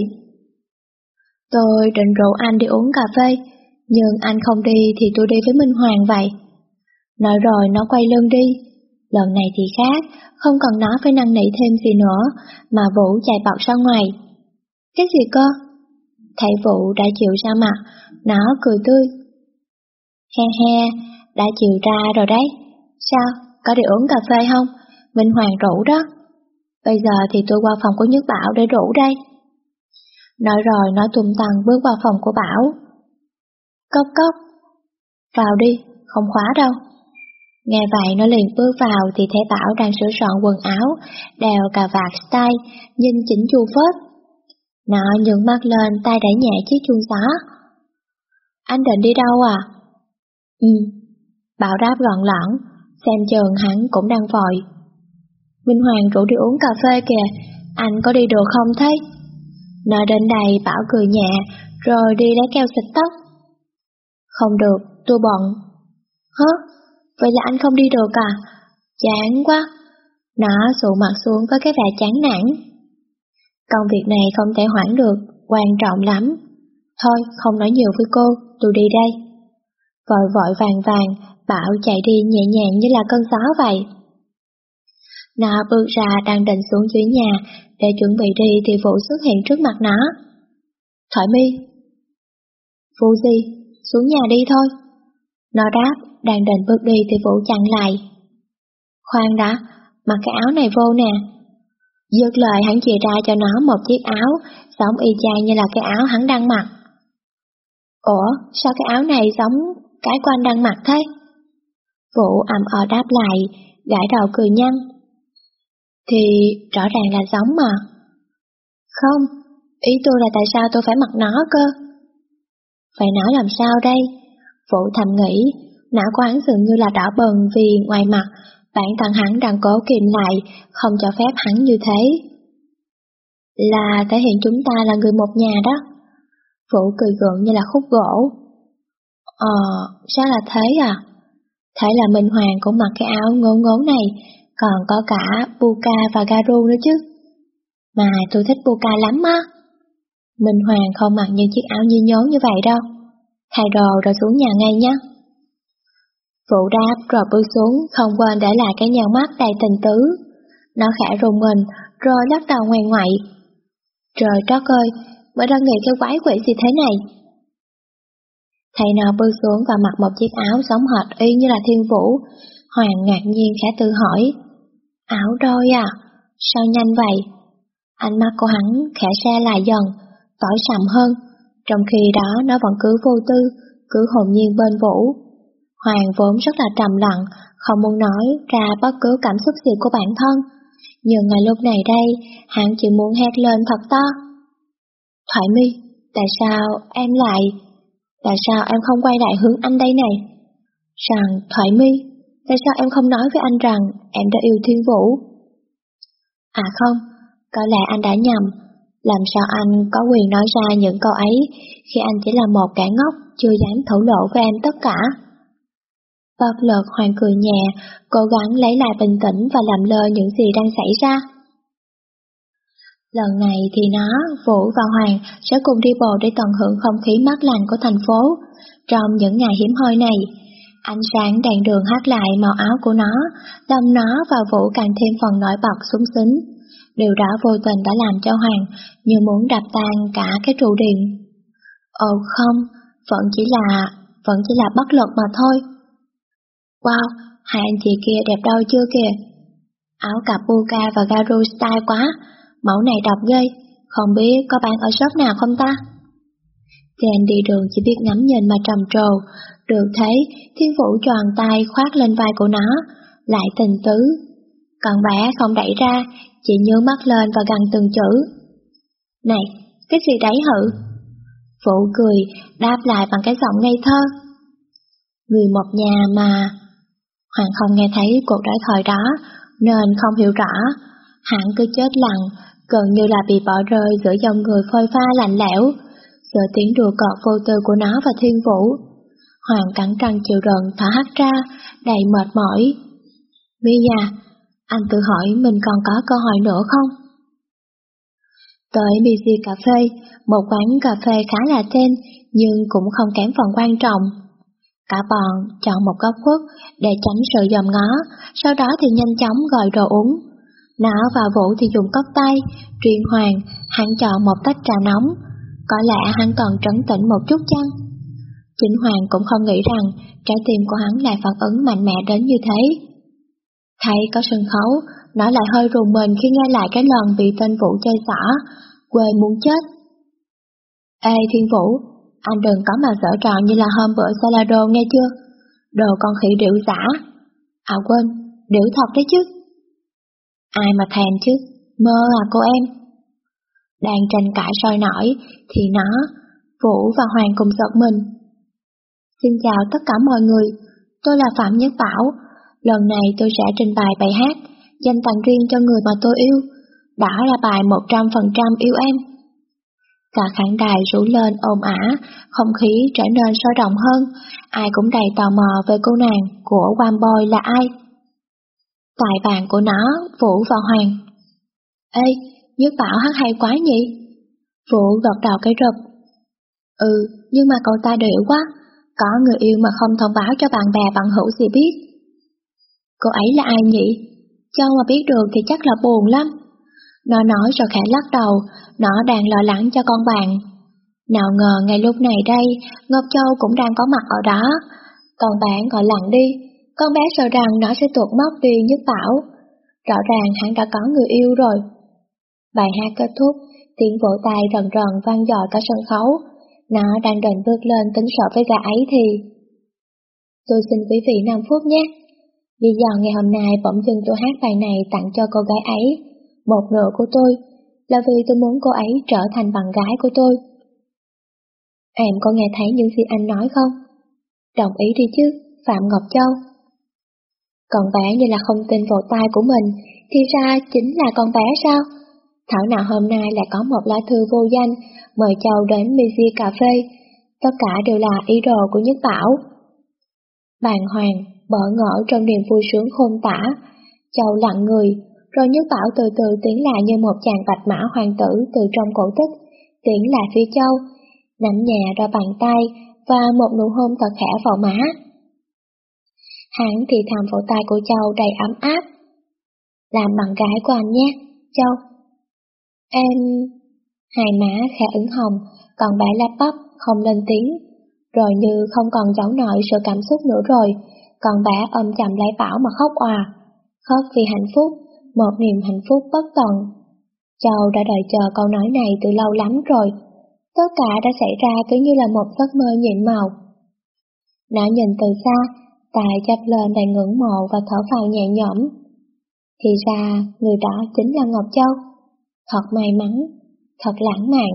Tôi định rủ anh đi uống cà phê, nhưng anh không đi thì tôi đi với Minh Hoàng vậy. Nói rồi nó quay lưng đi. Lần này thì khác, không cần nó phải năn nỉ thêm gì nữa, mà Vũ chạy bọc ra ngoài. Cái gì cơ? Thầy vụ đã chịu ra mặt, nó cười tươi. He he, đã chịu ra rồi đấy. Sao, có đi uống cà phê không? Minh Hoàng rủ đó. Bây giờ thì tôi qua phòng của Nhất Bảo để rủ đây. Nói rồi nó tung tăng bước vào phòng của Bảo. Cốc cốc. Vào đi, không khóa đâu. Nghe vậy nó liền bước vào thì thấy Bảo đang sửa soạn quần áo, đèo cà vạt style, nhìn chỉnh chu phết. Nó nhường mắt lên tay đẩy nhẹ chiếc chuông gió. Anh định đi đâu à? Ừ. Bảo đáp gọn lõn, xem chừng hắn cũng đang vội. Minh Hoàng rủ đi uống cà phê kìa, anh có đi được không thế? Nói đến đây Bảo cười nhẹ, rồi đi lấy keo xịt tóc. Không được, tôi bận. Hớ? Vậy là anh không đi được à? Chán quá. Nó sụ mặt xuống với cái vẻ chán nản. Công việc này không thể hoãn được, quan trọng lắm. Thôi, không nói nhiều với cô, tôi đi đây. Vội vội vàng vàng, Bảo chạy đi nhẹ nhàng như là cơn gió vậy. Nó bước ra đang định xuống dưới nhà, để chuẩn bị đi thì Vũ xuất hiện trước mặt nó. Thoại mi. Vũ gì? Xuống nhà đi thôi. Nó đáp, đang định bước đi thì Vũ chặn lại. Khoan đã, mặc cái áo này vô nè. Dứt lời hắn chìa ra cho nó một chiếc áo, giống y chang như là cái áo hắn đang mặc. Ủa, sao cái áo này giống cái của anh đang mặc thế? Vũ ầm ờ đáp lại, gãi đầu cười nhăn. Thì rõ ràng là giống mà. Không, ý tôi là tại sao tôi phải mặc nó cơ? Phải nói làm sao đây? Vũ thầm nghĩ, não của hắn dường như là đỏ bừng vì ngoài mặt, bản thân hắn đang cố kìm lại, không cho phép hắn như thế. Là thể hiện chúng ta là người một nhà đó. Vũ cười gượng như là khúc gỗ. Ờ, sao là thế à? Thế là Minh Hoàng cũng mặc cái áo ngốn ngốn này, còn có cả Buka và Garu nữa chứ. Mà tôi thích Buka lắm á. Minh Hoàng không mặc những chiếc áo như nhốn như vậy đâu. Thay đồ rồi xuống nhà ngay nhé. Vũ đáp rồi bước xuống, không quên để lại cái nhào mắt đầy tình tứ. Nó khẽ rùng mình, rồi lắc đầu ngoan ngoại. Trời trót ơi, mới ra nghĩ cái quái quỷ gì thế này? Thầy nào bước xuống và mặc một chiếc áo giống hệt y như là thiên vũ. Hoàng ngạc nhiên khẽ tự hỏi. Áo đôi à? Sao nhanh vậy? Ánh mắt của hắn khẽ xe lại dần, tỏi sầm hơn, trong khi đó nó vẫn cứ vô tư, cứ hồn nhiên bên vũ. Hoàng vốn rất là trầm lặng, không muốn nói ra bất cứ cảm xúc gì của bản thân. Nhưng ngay lúc này đây, hắn chỉ muốn hét lên thật to. Thoại mi, tại sao em lại... Tại sao em không quay lại hướng anh đây này? Rằng, Thoại mi, tại sao em không nói với anh rằng em đã yêu Thiên Vũ? À không, có lẽ anh đã nhầm. Làm sao anh có quyền nói ra những câu ấy khi anh chỉ là một kẻ ngốc chưa dám thổ lộ với em tất cả? Bất lực Hoàng cười nhẹ, cố gắng lấy lại bình tĩnh và làm lơ những gì đang xảy ra. Lần này thì nó, Vũ và Hoàng sẽ cùng đi bộ để tận hưởng không khí mát lành của thành phố. Trong những ngày hiếm hoi này, ánh sáng đèn đường hát lại màu áo của nó, đâm nó và Vũ càng thêm phần nổi bật súng xính. Điều đó vô tình đã làm cho Hoàng như muốn đập tan cả cái trụ điện. Ồ không, vẫn chỉ là, vẫn chỉ là bất lực mà thôi. Wow, hai anh chị kia đẹp đôi chưa kìa. Áo cặp Buka và Garu style quá, mẫu này độc ghê, không biết có bán ở shop nào không ta? Jen đi đường chỉ biết ngắm nhìn mà trầm trồ, được thấy thiên vũ tròn tay khoát lên vai của nó, lại tình tứ. Còn bé không đẩy ra, chỉ nhớ mắt lên và gần từng chữ. Này, cái gì đấy hử? Vũ cười, đáp lại bằng cái giọng ngây thơ. Người một nhà mà... Hoàng không nghe thấy cuộc đối thoại đó, nên không hiểu rõ. Hắn cứ chết lặng, gần như là bị bỏ rơi giữa dòng người phơi pha lạnh lẽo, giữa tiếng đùa cợt vô tư của nó và thiên vũ. Hoàng cắn răng chịu đựng thở hắt ra, đầy mệt mỏi. Mia, anh tự hỏi mình còn có cơ hội nữa không? Tới Busy Cà Phê, một quán cà phê khá là tên, nhưng cũng không kém phần quan trọng. Cả bọn chọn một góc khuất để tránh sự dòm ngó, sau đó thì nhanh chóng gọi đồ uống. Nó và Vũ thì dùng cốc tay, truyền hoàng, hắn chọn một tách trà nóng. Có lẽ hắn còn trấn tĩnh một chút chăng? Chính Hoàng cũng không nghĩ rằng trái tim của hắn lại phản ứng mạnh mẽ đến như thế. Thấy có sân khấu, nó lại hơi rùng mình khi nghe lại cái lần bị tên Vũ chơi xỏ, quê muốn chết. Ê Thiên Vũ, anh đừng có mà dở trò như là hôm bữa Salado nghe chưa? Đồ con khỉ điệu giả. À quên, điệu thật đấy chứ. Ai mà thèm chứ, mơ à cô em. Đang tranh cãi soi nổi, thì nó, Vũ và Hoàng cùng giật mình. Xin chào tất cả mọi người, tôi là Phạm Nhất Bảo. Lần này tôi sẽ trình bày bài hát, dành tặng riêng cho người mà tôi yêu. Đã là bài 100% yêu em. Cả khán đài rủ lên ồn ả, không khí trở nên sôi động hơn, ai cũng đầy tò mò về cô nàng của One Boy là ai. Tại bàn của nó, Vũ và Hoàng. Ê, Nhất Bảo hát hay quá nhỉ? Vũ gật đầu cái rụp. Ừ, nhưng mà cậu ta điệu quá, có người yêu mà không thông báo cho bạn bè bạn hữu gì biết. Cô ấy là ai nhỉ? Cho mà biết được thì chắc là buồn lắm. Nó nói rồi khẽ lắc đầu, nó đang lo lắng cho con bạn. Nào ngờ ngay lúc này đây, Ngọc Châu cũng đang có mặt ở đó. Còn bạn gọi lặng đi, con bé sợ rằng nó sẽ tuột mất đi nhất bảo. Rõ ràng hắn đã có người yêu rồi. Bài hát kết thúc, tiếng vỗ tay rần rần vang dội cả sân khấu. nó đang định bước lên tính sợ với gã ấy thì... Tôi xin quý vị 5 phút nhé. Vì do ngày hôm nay bỗng dưng tôi hát bài này tặng cho cô gái ấy, một ngựa của tôi, là vì tôi muốn cô ấy trở thành bạn gái của tôi. Em có nghe thấy những gì anh nói không? Đồng ý đi chứ, Phạm Ngọc Châu. Còn bé như là không tin vào tai của mình, thì ra chính là con bé sao? Thảo nào hôm nay lại có một lá thư vô danh mời Châu đến Miji Cà Phê, tất cả đều là ý đồ của Nhất Bảo. Bàn hoàng, bỡ ngỡ trong niềm vui sướng khôn tả, Châu lặng người, rồi Nhất Bảo từ từ tiến lại như một chàng bạch mã hoàng tử từ trong cổ tích, tiến lại phía Châu, nắm nhẹ ra bàn tay và một nụ hôn thật khẽ vào má. Hắn thì thầm vào tay của Châu đầy ấm áp. Làm bạn gái của anh nhé, Châu. Em... Hai má khẽ ửng hồng, còn bé lắp bắp, không lên tiếng. Rồi như không còn giấu nổi sự cảm xúc nữa rồi, còn bé ôm chầm lấy Bảo mà khóc òa. Khóc vì hạnh phúc, một niềm hạnh phúc bất tận. Châu đã đợi chờ câu nói này từ lâu lắm rồi. Tất cả đã xảy ra cứ như là một giấc mơ nhiệm màu. Nó nhìn từ xa, tài chắp lên đầy ngưỡng mộ và thở phào nhẹ nhõm. Thì ra, người đó chính là Ngọc Châu. Thật may mắn, thật lãng mạn.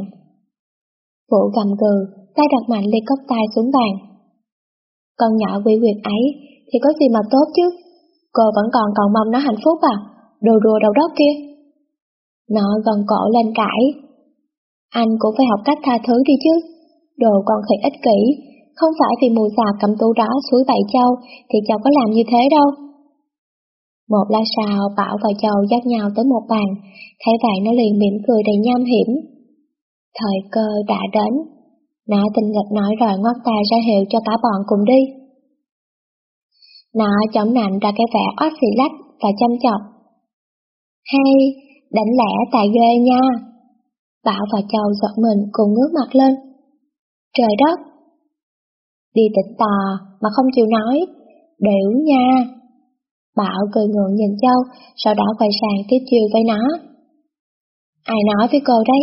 Vũ cầm cừ, tay đặt mạnh ly cốc tay xuống bàn. Con nhỏ quỷ quyệt ấy thì có gì mà tốt chứ? Cô vẫn còn còn mong nó hạnh phúc à? Đồ rùa đầu đất kia. Nó gần cổ lên cãi. Anh cũng phải học cách tha thứ đi chứ. Đồ con khỉ ích kỷ, không phải vì mù già cầm tu đó suối bảy châu thì cháu có làm như thế đâu. Một lát sau, Bảo và Châu dắt nhau tới một bàn, thấy vậy nó liền mỉm cười đầy nham hiểm. Thời cơ đã đến. Nó tình nghịch nói rồi ngoắt tay ra hiệu cho cả bọn cùng đi. Nó chống nạnh ra cái vẻ ót xì lách và chăm chọc. Hay, đánh lẻ tại ghê nha. Bảo và Châu giật mình cùng ngước mặt lên. Trời đất! Đi tỉnh tò mà không chịu nói, đểu nha. Bảo cười ngượng nhìn Châu, sau đó quay sang tiếp chiều với nó. Ai nói với cô đấy?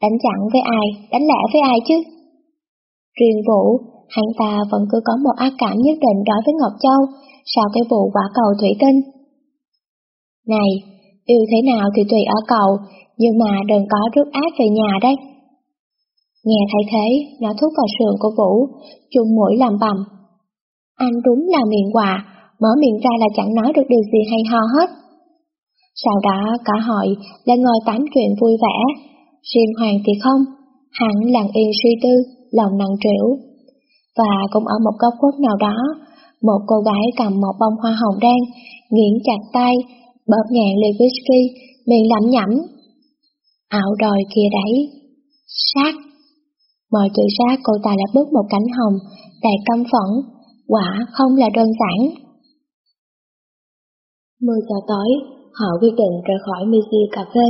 Đánh chặn với ai, đánh lẻ với ai chứ? Riêng Vũ, hắn ta vẫn cứ có một ác cảm nhất định đối với Ngọc Châu sau cái vụ quả cầu thủy tinh. Này, yêu thế nào thì tùy ở cậu, nhưng mà đừng có rước ác về nhà đấy. Nghe thấy thế, nó thúc vào sườn của Vũ, chung mũi làm bầm. Anh đúng là miệng quà, mở miệng ra là chẳng nói được điều gì hay ho hết. Sau đó cả hội lại ngồi tám chuyện vui vẻ, riêng Hoàng thì không, hắn lặng yên suy tư, lòng nặng trĩu. Và cũng ở một góc khuất nào đó, một cô gái cầm một bông hoa hồng đen, nghiến chặt tay, bóp ngàn ly whisky, miệng lẩm nhẩm. Ảo đòi kia đấy, sát. Mọi chữ sát cô ta đã bước một cánh hồng, đầy căm phẫn, quả không là đơn giản. 10 giờ tối, họ quyết định rời khỏi Miji Cà Phê.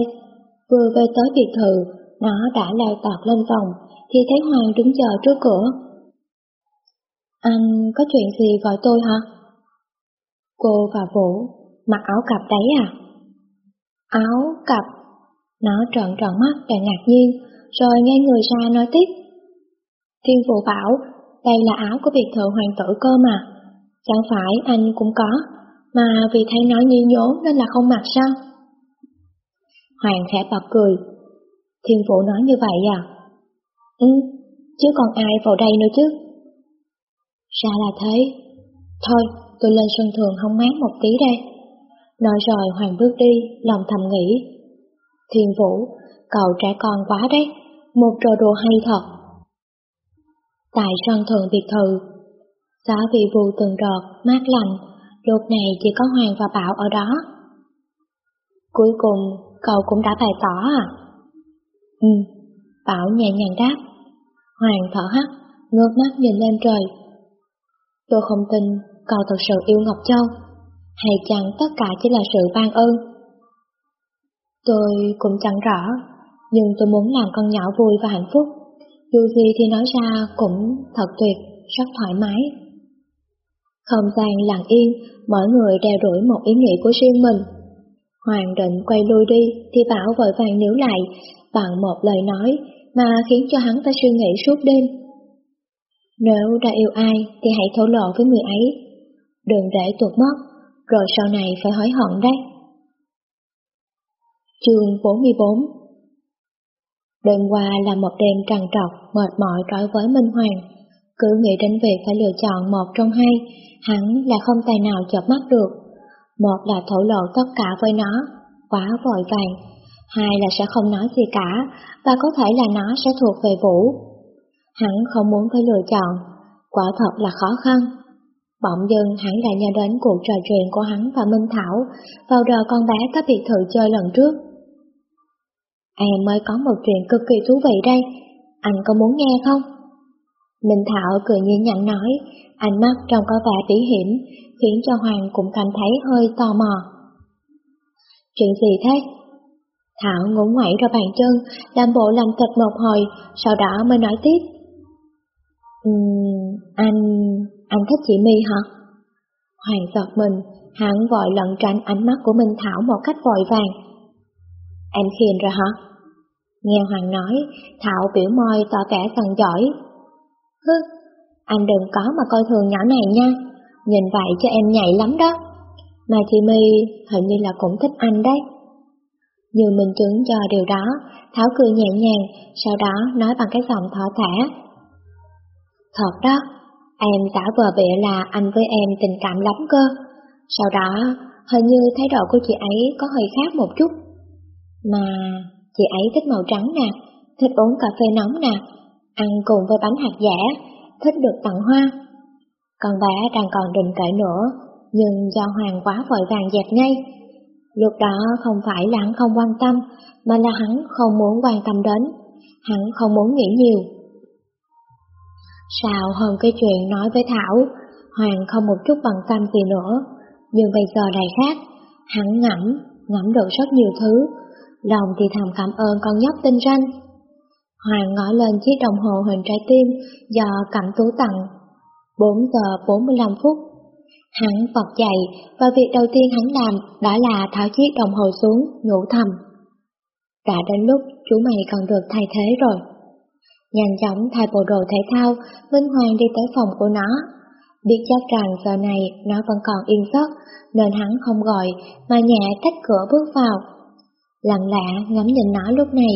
Vừa về tới biệt thự, nó đã lao tọt lên phòng, thì thấy Hoàng đứng chờ trước cửa. Anh có chuyện gì gọi tôi hả? Cô và Vũ, mặc áo cặp đấy à? Áo cặp? Nó trợn tròn mắt và ngạc nhiên, rồi ngay người ra nói tiếp. Thiên Phụ bảo, đây là áo của biệt thự hoàng tử cơ mà. Chẳng phải anh cũng có, mà vì thấy nó như nhố nên là không mặc sao? Hoàng khẽ bật cười. Thiên phụ nói như vậy à? Ừ, chứ còn ai vào đây nữa chứ? Ra là thế. Thôi, tôi lên sân thường không mát một tí đây. Nói rồi Hoàng bước đi, lòng thầm nghĩ. Thiên Vũ, cậu trẻ con quá đấy, một trò đùa hay thật. Tại sân thượng biệt thự, gió vị vù từng đợt, mát lành, Lúc này chỉ có Hoàng và Bảo ở đó. Cuối cùng, cậu cũng đã bày tỏ à? Ừ, Bảo nhẹ nhàng đáp. Hoàng thở hắt, ngước mắt nhìn lên trời. Tôi không tin cậu thật sự yêu Ngọc Châu, hay chẳng tất cả chỉ là sự ban ơn? Tôi cũng chẳng rõ, nhưng tôi muốn làm con nhỏ vui và hạnh phúc. Dù gì thì nói ra cũng thật tuyệt, rất thoải mái. Không gian lặng yên, mỗi người đeo đuổi một ý nghĩ của riêng mình. Hoàng định quay lui đi thì Bảo vội vàng níu lại bằng một lời nói, mà khiến cho hắn ta suy nghĩ suốt đêm. Nếu đã yêu ai thì hãy thổ lộ với người ấy, đừng để tuột mất, rồi sau này phải hối hận đấy. Chương 44 Đêm qua là một đêm trằn trọc, mệt mỏi đối với Minh Hoàng. Cứ nghĩ đến việc phải lựa chọn một trong hai, hắn là không tài nào chợp mắt được. Một là thổ lộ tất cả với nó, quá vội vàng. Hai là sẽ không nói gì cả, và có thể là nó sẽ thuộc về Vũ. Hắn không muốn phải lựa chọn, quả thật là khó khăn. Bỗng dưng hắn lại nhớ đến cuộc trò chuyện của hắn và Minh Thảo vào đời con bé có biệt thự chơi lần trước. Em mới có một chuyện cực kỳ thú vị đây, anh có muốn nghe không? Minh Thảo cười nhí nhảnh nói, ánh mắt trông có vẻ bí hiểm, khiến cho Hoàng cũng cảm thấy hơi tò mò. Chuyện gì thế? Thảo ngủ ngoảy ra bàn chân, làm bộ làm tịch một hồi, sau đó mới nói tiếp. Uhm, anh anh thích chị My hả? Hoàng giật mình, hắn vội lận tránh ánh mắt của Minh Thảo một cách vội vàng. Em khiền rồi hả? Nghe Hoàng nói, Thảo biểu môi tỏ vẻ sần giỏi. Hứ, anh đừng có mà coi thường nhỏ này nha, nhìn vậy cho em nhạy lắm đó. Mà chị My hình như là cũng thích anh đấy. Như minh chứng cho điều đó, Thảo cười nhẹ nhàng, sau đó nói bằng cái giọng thỏ thả. Thật đó, em giả vờ bịa là anh với em tình cảm lắm cơ. Sau đó, hình như thái độ của chị ấy có hơi khác một chút. Mà chị ấy thích màu trắng nè, thích uống cà phê nóng nè, ăn cùng với bánh hạt giả, thích được tặng hoa. Con bé đang còn định kể nữa, nhưng do Hoàng quá vội vàng dẹp ngay. Lúc đó không phải là hắn không quan tâm, mà là hắn không muốn quan tâm đến, hắn không muốn nghĩ nhiều. Sao hơn cái chuyện nói với Thảo, Hoàng không một chút bằng tâm gì nữa, nhưng bây giờ này khác, hắn ngẫm, ngẫm được rất nhiều thứ, lòng thì thầm cảm ơn con nhóc tinh ranh. Hoàng ngõ lên chiếc đồng hồ hình trái tim do Cẩm Tú tặng. 4 giờ 45 phút. Hắn bật dậy và việc đầu tiên hắn làm đó là tháo chiếc đồng hồ xuống, nhủ thầm. Đã đến lúc chú mày còn được thay thế rồi. Nhanh chóng thay bộ đồ thể thao, Minh Hoàng đi tới phòng của nó. Biết chắc rằng giờ này nó vẫn còn yên giấc, nên hắn không gọi, mà nhẹ tách cửa bước vào. Lặng lẽ ngắm nhìn nó lúc này,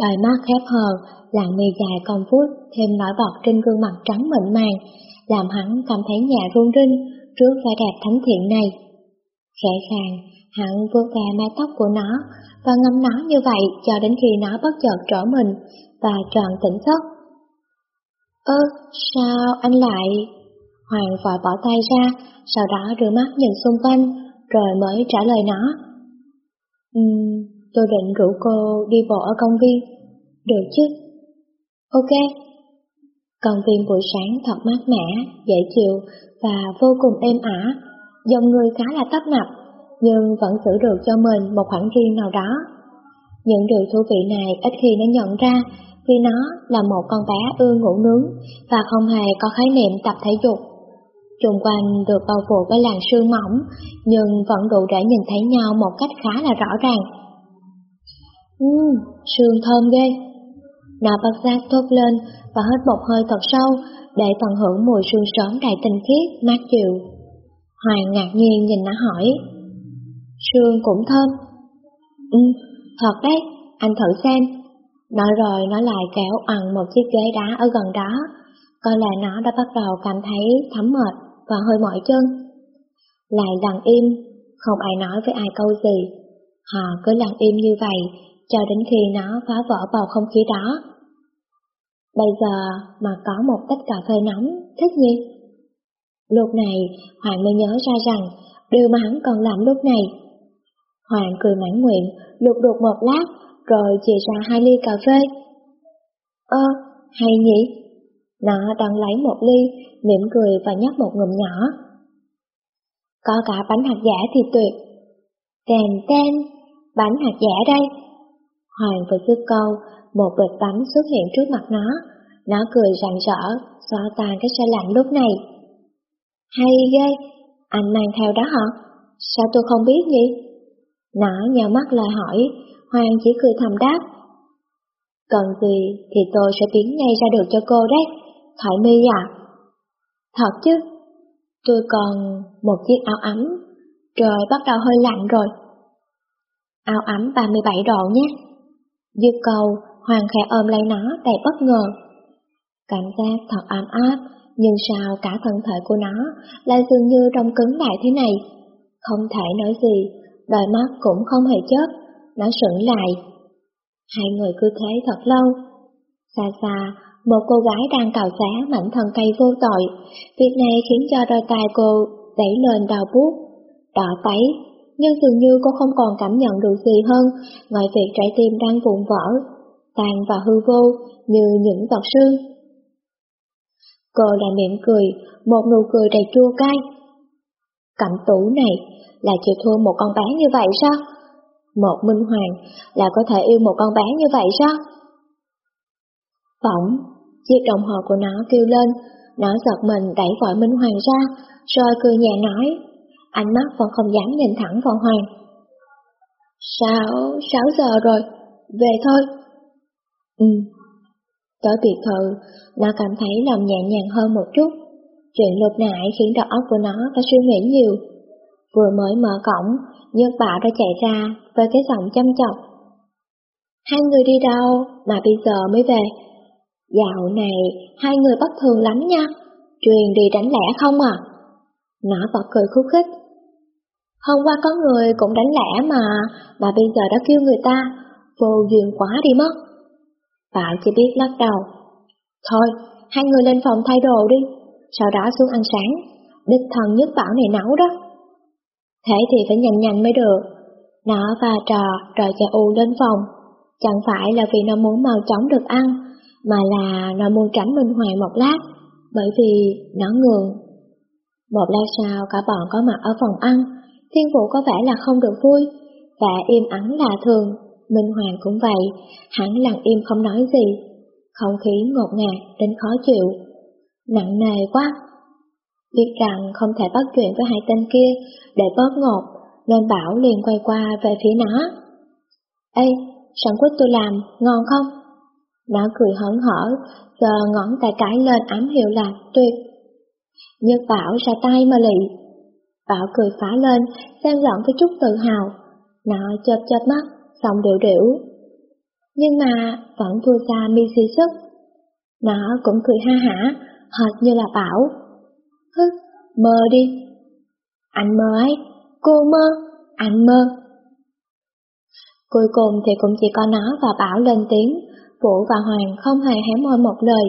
đôi mắt khép hờ, lặng mi dài con phút thêm nổi bọt trên gương mặt trắng mịn màng, làm hắn cảm thấy nhẹ run rinh trước vẻ đẹp thánh thiện này. Khẽ khàng, hắn vuốt ve mái tóc của nó và ngắm nó như vậy cho đến khi nó bất chợt trở mình và tròn tỉnh giấc. Ơ, sao anh lại... Hoàng vội bỏ tay ra, sau đó đưa mắt nhìn xung quanh, rồi mới trả lời nó. Ừm, tôi định rủ cô đi bộ ở công viên. Được chứ? Ok. Công viên buổi sáng thật mát mẻ, dễ chịu và vô cùng êm ả, dòng người khá là tấp nập, nhưng vẫn giữ được cho mình một khoảng riêng nào đó. Những điều thú vị này ít khi nó nhận ra vì nó là một con bé ưa ngủ nướng và không hề có khái niệm tập thể dục. Trung quanh được bao phủ với làn sương mỏng, nhưng vẫn đủ để nhìn thấy nhau một cách khá là rõ ràng. Ừm, sương thơm ghê. Nó bất giác thốt lên và hít một hơi thật sâu để tận hưởng mùi sương sớm đầy tinh khiết, mát dịu. Hoàng ngạc nhiên nhìn nó hỏi. Sương cũng thơm. Ừ, thật đấy, anh thử xem. Nói rồi nó lại kéo ăn một chiếc ghế đá ở gần đó, coi lẽ nó đã bắt đầu cảm thấy thấm mệt và hơi mỏi chân. Lại lặng im, không ai nói với ai câu gì. Họ cứ lặng im như vậy, cho đến khi nó phá vỡ bầu không khí đó. Bây giờ mà có một tách cà phê nóng, thích nhỉ? Lúc này, Hoàng mới nhớ ra rằng điều mà hắn còn làm lúc này. Hoàng cười mãn nguyện, lục đục một lát, rồi chỉ ra hai ly cà phê. Ơ, hay nhỉ? Nó đang lấy một ly, mỉm cười và nhấp một ngụm nhỏ. Có cả bánh hạt giả thì tuyệt. Tèn ten, bánh hạt giả đây. Hoàng vừa dứt câu, một bịch bánh xuất hiện trước mặt nó. Nó cười rạng rỡ, xóa tan cái xe lạnh lúc này. Hay ghê, anh mang theo đó hả? Sao tôi không biết nhỉ? Nó nhào mắt lại hỏi, Hoàng chỉ cười thầm đáp. Cần gì thì tôi sẽ tiến ngay ra được cho cô đấy, Thoại mi à? Thật chứ, tôi còn một chiếc áo ấm, trời bắt đầu hơi lạnh rồi. Áo ấm 37 độ nhé. Dứt cầu, Hoàng khẽ ôm lấy nó đầy bất ngờ. Cảm giác thật ấm áp, nhưng sao cả thân thể của nó lại dường như đông cứng lại thế này. Không thể nói gì, đôi mắt cũng không hề chớp, nó sững lại. Hai người cứ thế thật lâu. Xa xa, một cô gái đang cào xá mảnh thân cây vô tội. Việc này khiến cho đôi tay cô đẩy lên đào bút, đỏ tấy, nhưng dường như cô không còn cảm nhận được gì hơn ngoài việc trái tim đang vụn vỡ, tàn và hư vô như những giọt sương. Cô lại miệng cười, một nụ cười đầy chua cay. Cẩm tủ này là chịu thua một con bé như vậy sao? Một minh hoàng là có thể yêu một con bé như vậy sao? Phỏng, chiếc đồng hồ của nó kêu lên, nó giật mình đẩy vội Minh Hoàng ra, rồi cười nhẹ nói, ánh mắt vẫn không dám nhìn thẳng vào Hoàng. Sáu, sáu giờ rồi, về thôi. Ừ. Tới biệt thự, nó cảm thấy lòng nhẹ nhàng hơn một chút. Chuyện lục nại khiến đầu óc của nó phải suy nghĩ nhiều. Vừa mới mở cổng, Nhật Bảo đã chạy ra với cái giọng chăm chọc. Hai người đi đâu mà bây giờ mới về? Dạo này, hai người bất thường lắm nha. Truyền đi đánh lẻ không à? Nó bật cười khúc khích. Hôm qua có người cũng đánh lẻ mà, mà bây giờ đã kêu người ta, vô duyên quá đi mất. Bảo chỉ biết lắc đầu. Thôi, hai người lên phòng thay đồ đi, sau đó xuống ăn sáng, đích thần nhất bảo này nấu đó. Thế thì phải nhanh nhanh mới được. Nó và trò rồi cho U lên phòng, chẳng phải là vì nó muốn mau chóng được ăn, mà là nó muốn tránh Minh Hoàng một lát, bởi vì nó ngường. Một lát sau cả bọn có mặt ở phòng ăn, thiên vũ có vẻ là không được vui, và im ắng là thường, Minh Hoàng cũng vậy, hắn lặng im không nói gì, không khí ngột ngạt đến khó chịu, nặng nề quá. Biết rằng không thể bắt chuyện với hai tên kia để bớt ngột, nên Bảo liền quay qua về phía nó. Ê, sẵn quýt tôi làm, ngon không? Nó cười hớn hở, giờ ngón tay cái lên ám hiệu là tuyệt. Nhất Bảo ra tay mà lị. Bảo cười phá lên, xen lẫn với chút tự hào. Nó chớp chớp mắt, xong điệu điệu. Nhưng mà vẫn thua xa mi si sức. Nó cũng cười ha hả, hệt như là Bảo. Hứ, mơ đi. Anh mơ ấy, cô mơ, anh mơ. Cuối cùng thì cũng chỉ có nó và Bảo lên tiếng, Vũ và Hoàng không hề hé môi một lời.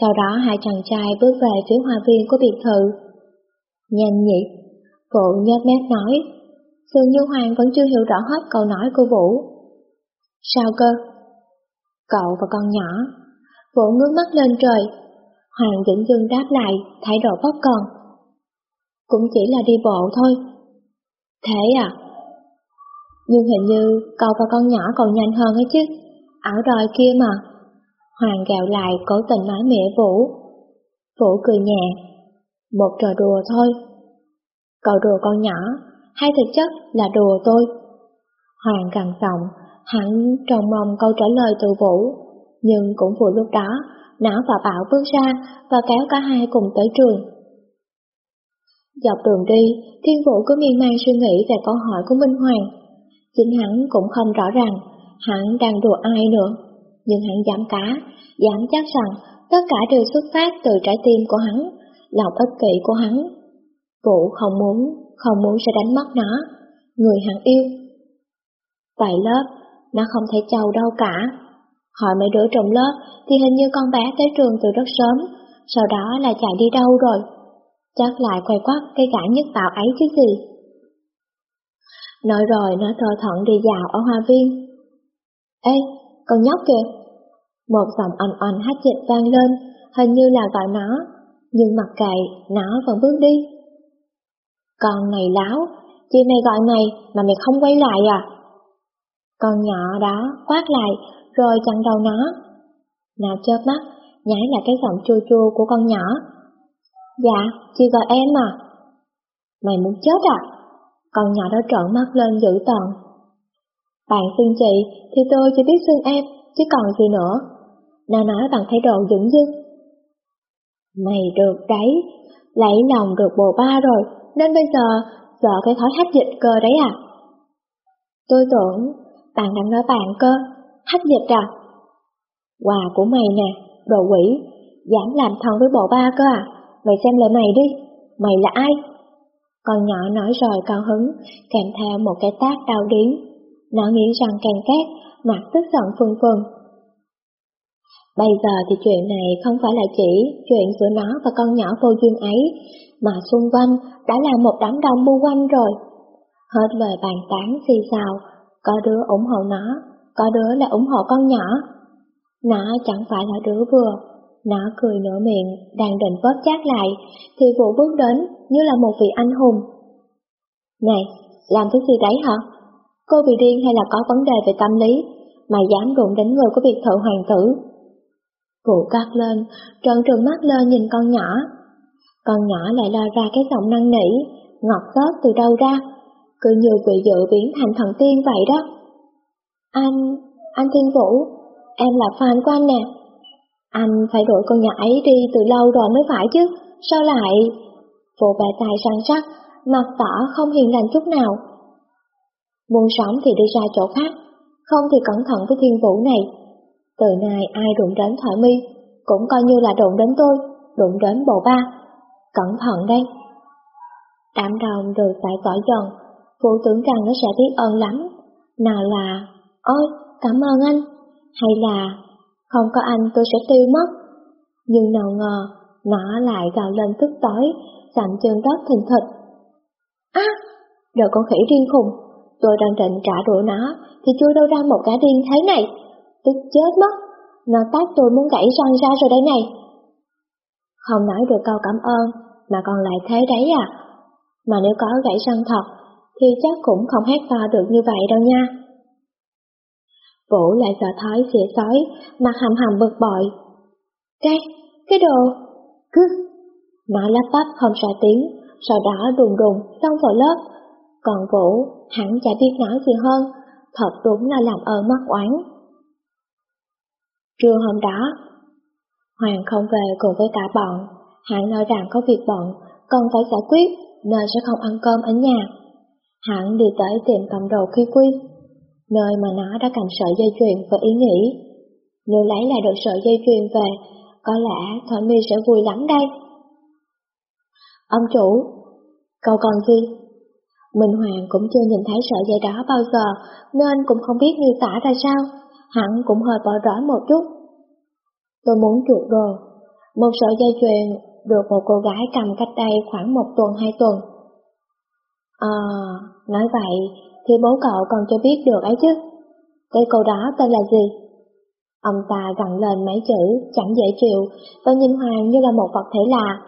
Sau đó hai chàng trai bước về phía hoa viên của biệt thự. Nhanh nhỉ? Vũ nhếch mép nói. Dường như Hoàng vẫn chưa hiểu rõ hết câu nói của Vũ. Sao cơ? Cậu và con nhỏ. Vũ ngước mắt lên trời. Hoàng dững dưng đáp lại, thái độ bất cần. Cũng chỉ là đi bộ thôi. Thế à? Nhưng hình như cậu và con nhỏ còn nhanh hơn ấy chứ ảo đòi kia mà. Hoàng gạo lại cố tình nói mẹ Vũ. Vũ cười nhẹ, một trò đùa thôi. Cậu đùa con nhỏ, hay thực chất là đùa tôi? Hoàng gằn giọng, hắn trông mong câu trả lời từ Vũ, nhưng cũng vừa lúc đó, Não và Bảo bước ra và kéo cả hai cùng tới trường. Dọc đường đi, Thiên Vũ cứ miên man suy nghĩ về câu hỏi của Minh Hoàng. Chính hắn cũng không rõ ràng Hắn đang đùa ai nữa, nhưng hắn dám cá, dám chắc rằng tất cả đều xuất phát từ trái tim của hắn, lòng ích kỷ của hắn. Vũ không muốn, không muốn sẽ đánh mất nó, người hắn yêu. Tại lớp, nó không thể chầu đâu cả. Hỏi mấy đứa trong lớp thì hình như con bé tới trường từ rất sớm, sau đó là chạy đi đâu rồi. Chắc lại quay quắt cái gã nhất tạo ấy chứ gì. Nói rồi nó thờ thận đi dạo ở hoa viên, Ê, con nhóc kìa! Một giọng ồn ồn hát dịch vang lên, hình như là gọi nó, nhưng mặc kệ, nó vẫn bước đi. Con này láo, chị mày gọi mày mà mày không quay lại à? Con nhỏ đó quát lại, rồi chặn đầu nó. Nào chớp mắt, nhái là cái giọng chua chua của con nhỏ. Dạ, chị gọi em mà. Mày muốn chết à? Con nhỏ đó trợn mắt lên dữ tợn, bạn xưng chị thì tôi chỉ biết xưng em, chứ còn gì nữa. Nó nói bằng thái độ dững dưng. Mày được đấy, lấy lòng được bồ ba rồi, nên bây giờ sợ cái thói hách dịch cơ đấy à? Tôi tưởng bạn đang nói bạn cơ, hách dịch à? Quà của mày nè, đồ quỷ, dám làm thân với bộ ba cơ à? Mày xem lại mày đi, mày là ai? Con nhỏ nói rồi cao hứng, kèm theo một cái tác đau điến. Nó nghĩ rằng càng két, mặt tức giận phừng phừng. Bây giờ thì chuyện này không phải là chỉ chuyện giữa nó và con nhỏ vô duyên ấy, mà xung quanh đã là một đám đông bu quanh rồi. Hết lời bàn tán xì xào, có đứa ủng hộ nó, có đứa là ủng hộ con nhỏ. Nó chẳng phải là đứa vừa, nó cười nửa miệng, đang định vớt chát lại, thì Vũ bước đến như là một vị anh hùng. Này, làm thứ gì đấy hả? Cô bị điên hay là có vấn đề về tâm lý, mà dám đụng đến người của biệt thự hoàng tử? Vũ cắt lên, trợn trừng mắt lên nhìn con nhỏ. Con nhỏ lại lo ra cái giọng năng nỉ, ngọt tớt từ đâu ra, cứ như bị dự biến thành thần tiên vậy đó. Anh, anh Thiên Vũ, em là fan của anh nè. Anh phải đuổi con nhỏ ấy đi từ lâu rồi mới phải chứ, sao lại... Vụ bà tài săn sắc, mặt tỏ không hiền lành chút nào. Muốn sống thì đi ra chỗ khác, không thì cẩn thận với thiên vũ này. Từ nay ai đụng đến thoại mi, cũng coi như là đụng đến tôi, đụng đến bộ ba. Cẩn thận đây. Đám đồng được phải tỏa dần, phụ tưởng rằng nó sẽ biết ơn lắm. Nào là, ôi, cảm ơn anh, hay là không có anh tôi sẽ tiêu mất. Nhưng nào ngờ, nó lại gào lên tức tối, sạm chân đất thình thịch. Á, à, đồ con khỉ điên khùng, tôi đang định trả đũa nó, thì chui đâu ra một cả điên thế này. Tức chết mất, nó tát tôi muốn gãy răng ra rồi đây này. Không nói được câu cảm ơn, mà còn lại thế đấy à. Mà nếu có gãy răng thật, thì chắc cũng không hét to được như vậy đâu nha. Vũ lại sợ thói xỉa sói, mặt hầm hầm bực bội. Cái, cái đồ, cứ... Nó lắp bắp không ra tiếng, sau đó đùng đùng xông vào lớp. Còn Vũ hẳn chả biết nói gì hơn, thật đúng là làm ơn mất oán. Trưa hôm đó, Hoàng không về cùng với cả bọn, hẳn nói rằng có việc bận, cần phải giải quyết nên sẽ không ăn cơm ở nhà. Hẳn đi tới tiệm cầm đồ khi quy, nơi mà nó đã cầm sợi dây chuyền và ý nghĩ. Nếu lấy lại được sợi dây chuyền về, có lẽ Thoại Mi sẽ vui lắm đây. Ông chủ, cậu còn gì? Minh Hoàng cũng chưa nhìn thấy sợi dây đó bao giờ, nên cũng không biết miêu tả ra sao, hẳn cũng hơi bỏ rối một chút. Tôi muốn chuột đồ, một sợi dây chuyền được một cô gái cầm cách đây khoảng một tuần hai tuần. À, nói vậy thì bố cậu còn cho biết được ấy chứ. Cái cô đó tên là gì? Ông ta gặn lên mấy chữ chẳng dễ chịu và nhìn Hoàng như là một vật thể lạ.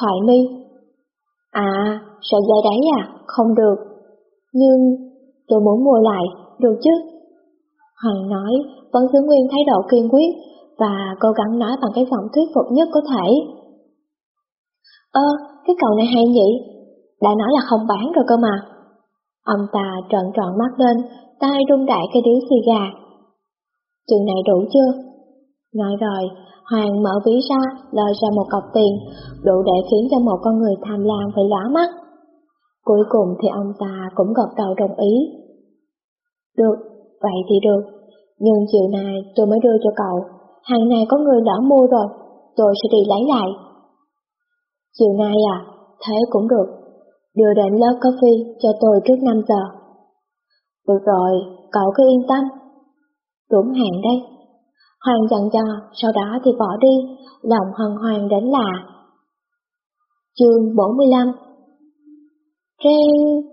Thoại mi. À, sợi dây đấy à? Không được. Nhưng tôi muốn mua lại, được chứ? Hoàng nói, vẫn giữ nguyên thái độ kiên quyết và cố gắng nói bằng cái giọng thuyết phục nhất có thể. Ơ, cái cậu này hay nhỉ? Đã nói là không bán rồi cơ mà. Ông ta trợn tròn mắt lên, tay rung đại cái điếu xì gà. Chừng này đủ chưa? Nói rồi, Hoàng mở ví ra, lôi ra một cọc tiền, đủ để khiến cho một con người tham lam phải lóa mắt. Cuối cùng thì ông ta cũng gật đầu đồng ý. Được, vậy thì được, nhưng chiều nay tôi mới đưa cho cậu, hàng này có người đã mua rồi, tôi sẽ đi lấy lại. Chiều nay à, thế cũng được, đưa đến lớp coffee cho tôi trước 5 giờ. Được rồi, cậu cứ yên tâm. Đúng hẹn đây. Hoàng dặn dò, sau đó thì bỏ đi, lòng hân hoan đến lạ. Chương 45 Trên...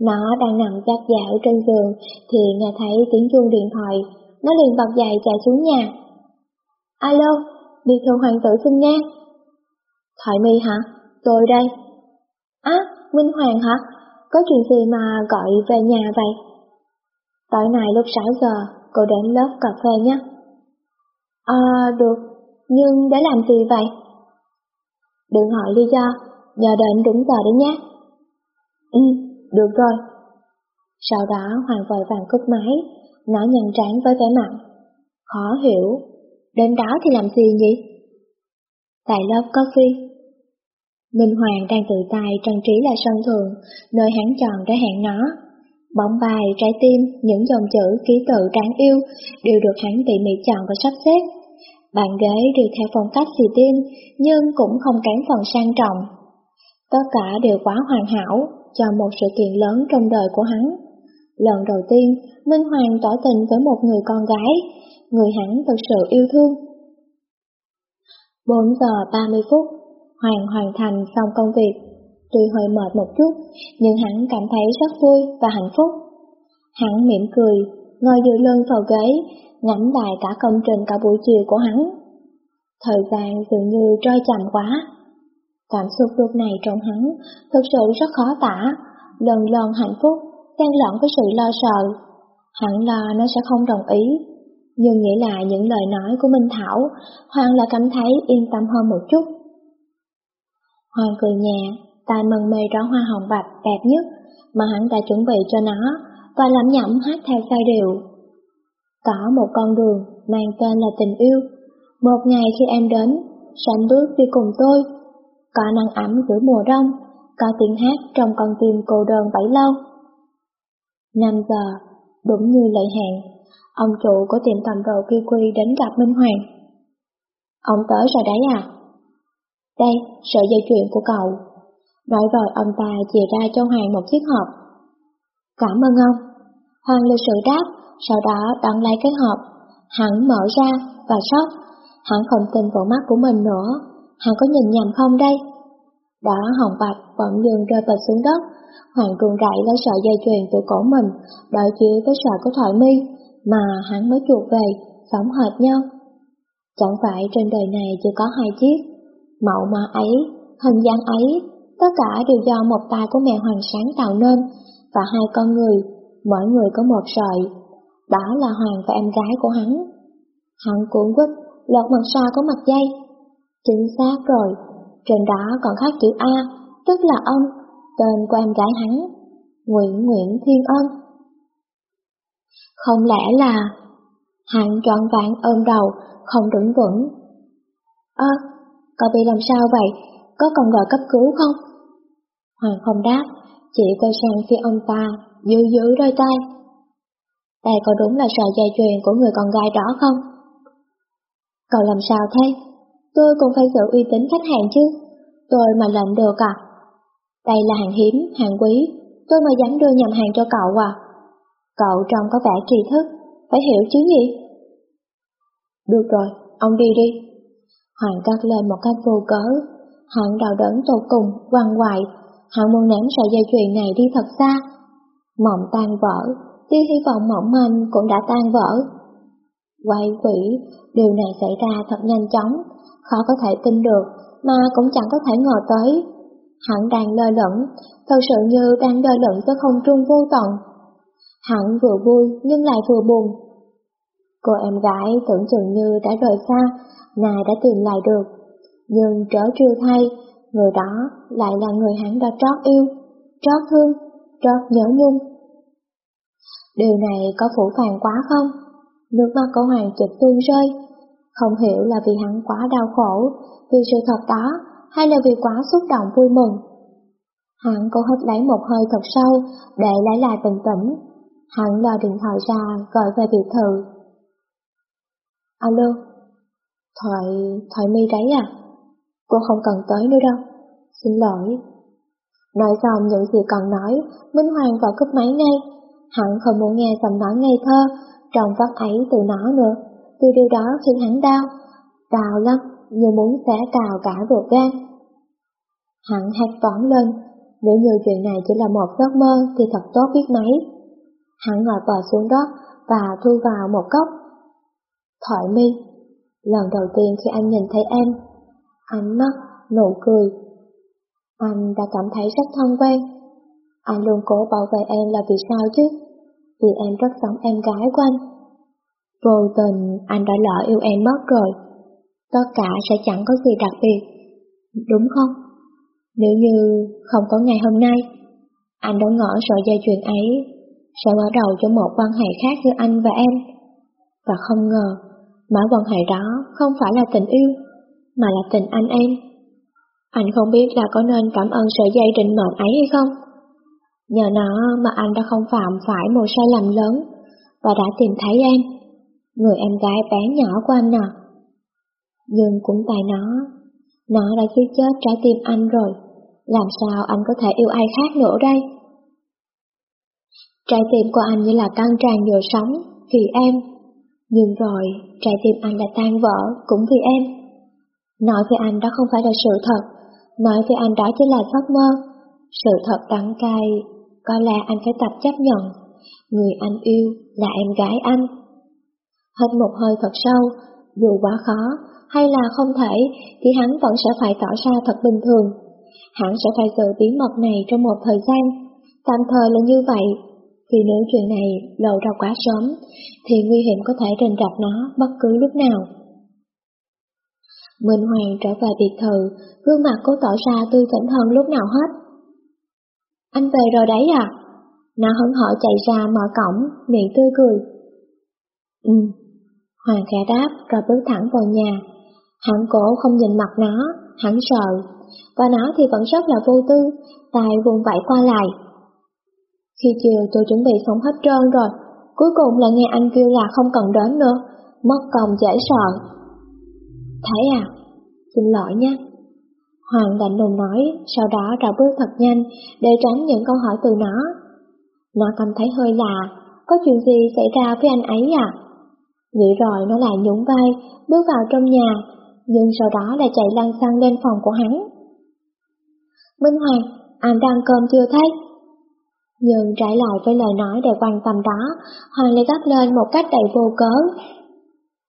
Nó đang nằm chát dạo trên giường thì nghe thấy tiếng chuông điện thoại, nó liền bật dậy chạy xuống nhà. Alo, biệt thự hoàng tử xin nha. Thoại mi hả? Tôi đây. Á, Minh Hoàng hả? Có chuyện gì mà gọi về nhà vậy? Tối nay lúc 6 giờ, cô đến lớp cà phê nhé. À, được, nhưng để làm gì vậy? Đừng hỏi lý do, nhờ đến đúng giờ đấy nhé. Ừ, được rồi. Sau đó Hoàng vội vàng cúp máy, nó nhăn trán với vẻ mặt, Khó hiểu, đến đó thì làm gì nhỉ? Tại lớp coffee. Minh Hoàng đang tự tay trang trí là sân thượng, nơi hắn chọn để hẹn nó. Bóng bài, trái tim, những dòng chữ, ký tự đáng yêu đều được hắn tỉ mỉ chọn và sắp xếp. Bàn ghế đều theo phong cách xì tin, nhưng cũng không kém phần sang trọng. Tất cả đều quá hoàn hảo cho một sự kiện lớn trong đời của hắn. Lần đầu tiên, Minh Hoàng tỏ tình với một người con gái, người hắn thực sự yêu thương. 4 giờ 30 phút, Hoàng hoàn thành xong công việc. Tuy hơi mệt một chút, nhưng hắn cảm thấy rất vui và hạnh phúc. Hắn mỉm cười, ngồi dựa lưng vào ghế, ngắm lại cả công trình cả buổi chiều của hắn. Thời gian dường như trôi chậm quá. Cảm xúc lúc này trong hắn thực sự rất khó tả, lần lần hạnh phúc, xen lẫn với sự lo sợ. Hắn lo nó sẽ không đồng ý, nhưng nghĩ lại những lời nói của Minh Thảo, Hoàng là cảm thấy yên tâm hơn một chút. Hoàng cười nhẹ, tay mừng mê rõ hoa hồng bạch đẹp nhất mà hắn đã chuẩn bị cho nó và lẩm nhẩm hát theo sai điệu. Có một con đường mang tên là tình yêu. Một ngày khi em đến, sánh bước đi cùng tôi. Có nắng ấm giữa mùa đông, có tiếng hát trong con tim cô đơn bấy lâu. Năm giờ, đúng như lời hẹn, ông chủ của tiệm tầm đồ Kiwi đến gặp Minh Hoàng. Ông tới rồi đấy à? Đây, sợi dây chuyền của cậu. Nói rồi ông ta chìa ra cho Hoàng một chiếc hộp. Cảm ơn ông. Hoàng lịch sự đáp, sau đó đón lấy cái hộp. Hắn mở ra và sốc. Hắn không tin vào mắt của mình nữa. Hắn có nhìn nhầm không đây? Đó hồng bạch bỗng dừng rơi bật xuống đất. Hoàng run rẩy lấy sợi dây chuyền từ cổ mình, đợi chiếu với sợi của thoại mi, mà hắn mới chuột về, sống hệt nhau. Chẳng phải trên đời này chỉ có hai chiếc, mẫu mà ấy, hình dáng ấy, tất cả đều do một tay của mẹ Hoàng sáng tạo nên, và hai con người, mỗi người có một sợi. Đó là Hoàng và em gái của hắn. Hắn cuốn quýt, lột mặt sau có mặt dây. Chính xác rồi, trên đó còn khắc chữ A, tức là ông, tên của em gái hắn, Nguyễn Nguyễn Thiên Ân. Không lẽ là... Hắn trọn vạn ôm đầu, không đứng vững. Ơ, cậu bị làm sao vậy? Có cần gọi cấp cứu không? Hoàng không đáp, chỉ quay sang phía ông ta, giữ giữ đôi tay. Đây có đúng là sợi dây chuyền của người con gái đó không? Cậu làm sao thế? Tôi cũng phải giữ uy tín khách hàng chứ. Tôi mà lệnh được à? Đây là hàng hiếm, hàng quý, tôi mà dám đưa nhầm hàng cho cậu à? Cậu trông có vẻ kỳ thức, phải hiểu chứ gì? Được rồi, ông đi đi. Hoàng cắt lên một cách vô cớ. Hắn đau đớn tột cùng, quằn quại. Hắn muốn ném sợi dây chuyền này đi thật xa. Mộng tan vỡ, tia hy vọng mỏng manh cũng đã tan vỡ. Quay quỷ, điều này xảy ra thật nhanh chóng, khó có thể tin được, mà cũng chẳng có thể ngờ tới. Hắn đang lơ lửng, thật sự như đang lơ lửng giữa không trung vô tận. Hắn vừa vui nhưng lại vừa buồn. Cô em gái tưởng chừng như đã rời xa, nài đã tìm lại được. Nhưng trở trưa thay, người đó lại là người hắn đã trót yêu, trót thương, trót nhớ nhung. Điều này có phủ phàng quá không? Nước mắt của Hoàng trực tuôn rơi. Không hiểu là vì hắn quá đau khổ, vì sự thật đó, hay là vì quá xúc động vui mừng. Hắn cố hít lấy một hơi thật sâu để lấy lại bình tĩnh. Hắn lo điện thoại ra gọi về biệt thự. Alo, Thoại, Thoại mi đấy à? Cô không cần tới nữa đâu. Xin lỗi. Nói xong những gì còn nói, Minh Hoàng vào cúp máy ngay. Hắn không muốn nghe giọng nói ngây thơ, trong vắt ấy từ nó nữa. Vì điều đó khiến hắn đau. Đau lắm, như muốn xé cào cả ruột gan. Hắn hét toán lên, nếu như chuyện này chỉ là một giấc mơ thì thật tốt biết mấy. Hắn ngồi bò xuống đất và thu vào một cốc. Thoại mi, lần đầu tiên khi anh nhìn thấy em, ánh mắt, nụ cười. Anh đã cảm thấy rất thân quen. Anh luôn cố bảo vệ em là vì sao chứ? Vì em rất giống em gái của anh. Vô tình anh đã lỡ yêu em mất rồi. Tất cả sẽ chẳng có gì đặc biệt. Đúng không? Nếu như không có ngày hôm nay, anh đã ngỡ sợi dây chuyền ấy sẽ mở đầu cho một quan hệ khác giữa anh và em. Và không ngờ, mối quan hệ đó không phải là tình yêu, mà là tình anh em. Anh không biết là có nên cảm ơn sợi dây định mệnh ấy hay không? Nhờ nó mà anh đã không phạm phải một sai lầm lớn và đã tìm thấy em, người em gái bé nhỏ của anh nè. Nhưng cũng tại nó, nó đã giết chết trái tim anh rồi, làm sao anh có thể yêu ai khác nữa đây? Trái tim của anh như là căng tràn dừa sống vì em, nhưng rồi trái tim anh đã tan vỡ cũng vì em. Nói với anh đó không phải là sự thật, nói với anh đó chỉ là giấc mơ. Sự thật đắng cay, có lẽ anh phải tập chấp nhận, người anh yêu là em gái anh. Hết một hơi thật sâu, dù quá khó hay là không thể thì hắn vẫn sẽ phải tỏ ra thật bình thường. Hắn sẽ phải giữ bí mật này trong một thời gian, tạm thời là như vậy. Vì nếu chuyện này lộ ra quá sớm, thì nguy hiểm có thể rình rập nó bất cứ lúc nào. Minh Hoàng trở về biệt thự, gương mặt cố tỏ ra tươi tỉnh hơn lúc nào hết. Anh về rồi đấy à? Nó hấn hở chạy ra mở cổng, miệng tươi cười. Ừ, Hoàng khẽ đáp rồi bước thẳng vào nhà. Hắn cổ không nhìn mặt nó, hắn sợ, và nó thì vẫn rất là vô tư, tài vùng vẫy qua lại. Khi chiều tôi chuẩn bị xong hết trơn rồi, cuối cùng là nghe anh kêu là không cần đến nữa, mất công dễ sợ. Thấy à? Xin lỗi nha. Hoàng lạnh lùng nói, sau đó ra bước thật nhanh để tránh những câu hỏi từ nó. Nó cảm thấy hơi lạ, có chuyện gì xảy ra với anh ấy à? Nghĩ rồi nó lại nhún vai, bước vào trong nhà, nhưng sau đó lại chạy lăn xăng lên phòng của hắn. Minh Hoàng, anh đang cơm chưa thấy? Nhưng trái lại với lời nói đầy quan tâm đó, Hoàng lại gắt lên một cách đầy vô cớ.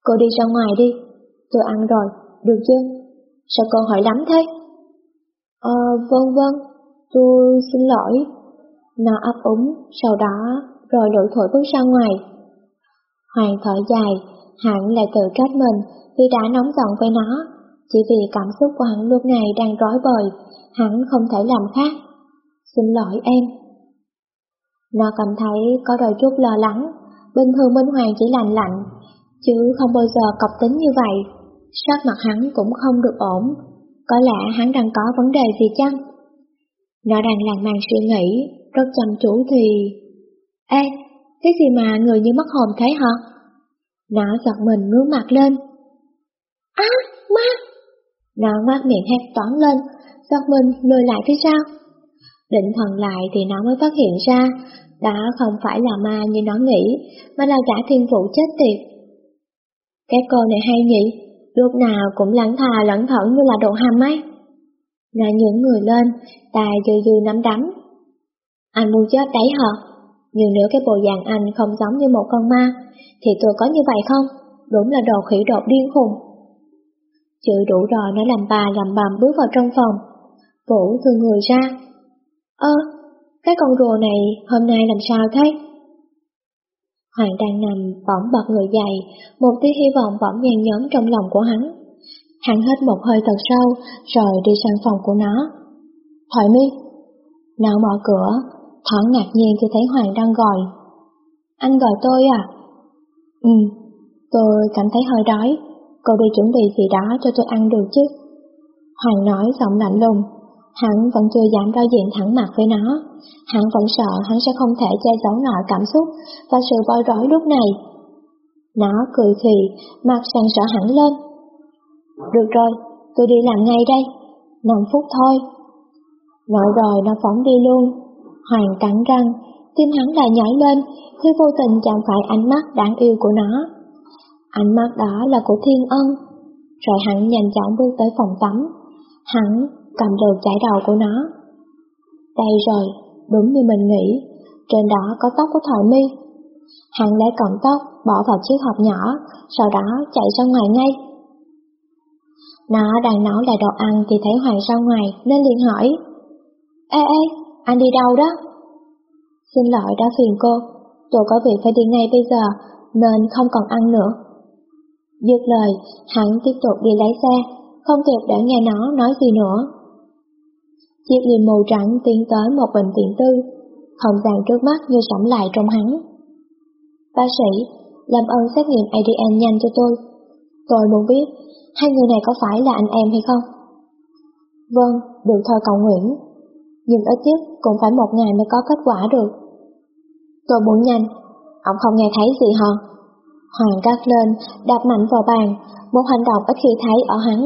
Cô đi ra ngoài đi, tôi ăn rồi, được chưa? Sao cô hỏi lắm thế? Ờ, vâng vâng, tôi xin lỗi. Nó ấp úng, sau đó rồi lủi thổi bước ra ngoài. Hoàng thở dài, hẳn lại tự trách mình vì đã nóng giận với nó, chỉ vì cảm xúc của hắn lúc này đang rối bời, hắn không thể làm khác. Xin lỗi em. Nó cảm thấy có đôi chút lo lắng, bình thường Minh Hoàng chỉ lành lạnh, chứ không bao giờ cọc tính như vậy. Sắc mặt hắn cũng không được ổn, có lẽ hắn đang có vấn đề gì chăng? Nó đang làng màn suy nghĩ, rất chăm chú thì... Ê, cái gì mà người như mất hồn thế hả? Nó giật mình ngước mặt lên. Á, ma! Nó ngoác miệng hét toán lên, giật mình lùi lại phía sau. Định thần lại thì nó mới phát hiện ra, đó không phải là ma như nó nghĩ, mà là gã thiên phụ chết tiệt. Cái cô này hay nhỉ, lúc nào cũng lẳng thà lẫn thẩn như là đồ ham ấy. Nó những người lên, tài dư dư nắm đấm. Anh muốn chết đấy hả? Nhưng nếu cái bộ dạng anh không giống như một con ma, thì tôi có như vậy không? Đúng là đồ khỉ đột điên khùng. Chữ đủ rồi nó làm bà làm bầm bước vào trong phòng. Vũ thương người ra. Ơ, cái con rùa này hôm nay làm sao thế? Hoàng đang nằm bỗng bật người dậy, một tia hy vọng bỗng nhen nhóm trong lòng của hắn. Hắn hít một hơi thật sâu, rồi đi sang phòng của nó. Thoại mi. Nó mở cửa, thoáng ngạc nhiên khi thấy Hoàng đang gọi. Anh gọi tôi à? Ừ, tôi cảm thấy hơi đói, cô đi chuẩn bị gì đó cho tôi ăn được chứ. Hoàng nói giọng lạnh lùng, hắn vẫn chưa dám đối diện thẳng mặt với nó. Hắn vẫn sợ hắn sẽ không thể che giấu nổi cảm xúc và sự bối rối lúc này. Nó cười khì, mặt sàn sợ hẳn lên. Được rồi, tôi đi làm ngay đây, 5 phút thôi. Nói rồi nó phóng đi luôn. Hoàng cắn răng, tim hắn lại nhảy lên khi vô tình chạm phải ánh mắt đáng yêu của nó. Ánh mắt đó là của Thiên Ân. Rồi hắn nhanh chóng bước tới phòng tắm. Hắn cầm đầu chải đầu của nó. Đây rồi, đúng như mình nghĩ, trên đó có tóc của Thoại Mi. Hắn lấy cọng tóc, bỏ vào chiếc hộp nhỏ, sau đó chạy ra ngoài ngay. Nó đang nấu lại đồ ăn thì thấy Hoàng ra ngoài nên liền hỏi. Ê ê, anh đi đâu đó? Xin lỗi đã phiền cô, tôi có việc phải đi ngay bây giờ nên không còn ăn nữa. Dứt lời, hắn tiếp tục đi lấy xe, không kịp để nghe nó nói gì nữa. Chiếc liềm màu trắng tiến tới một bệnh viện tư, không gian trước mắt như sẫm lại trong hắn. Bác sĩ, làm ơn xét nghiệm ADN nhanh cho tôi, Tôi muốn biết, hai người này có phải là anh em hay không? Vâng, được thôi cầu nguyện. Nhưng ít nhất cũng phải một ngày mới có kết quả được. Tôi muốn nhanh, ông không nghe thấy gì hả? Hoàng gắt lên, đạp mạnh vào bàn, một hành động ít khi thấy ở hắn,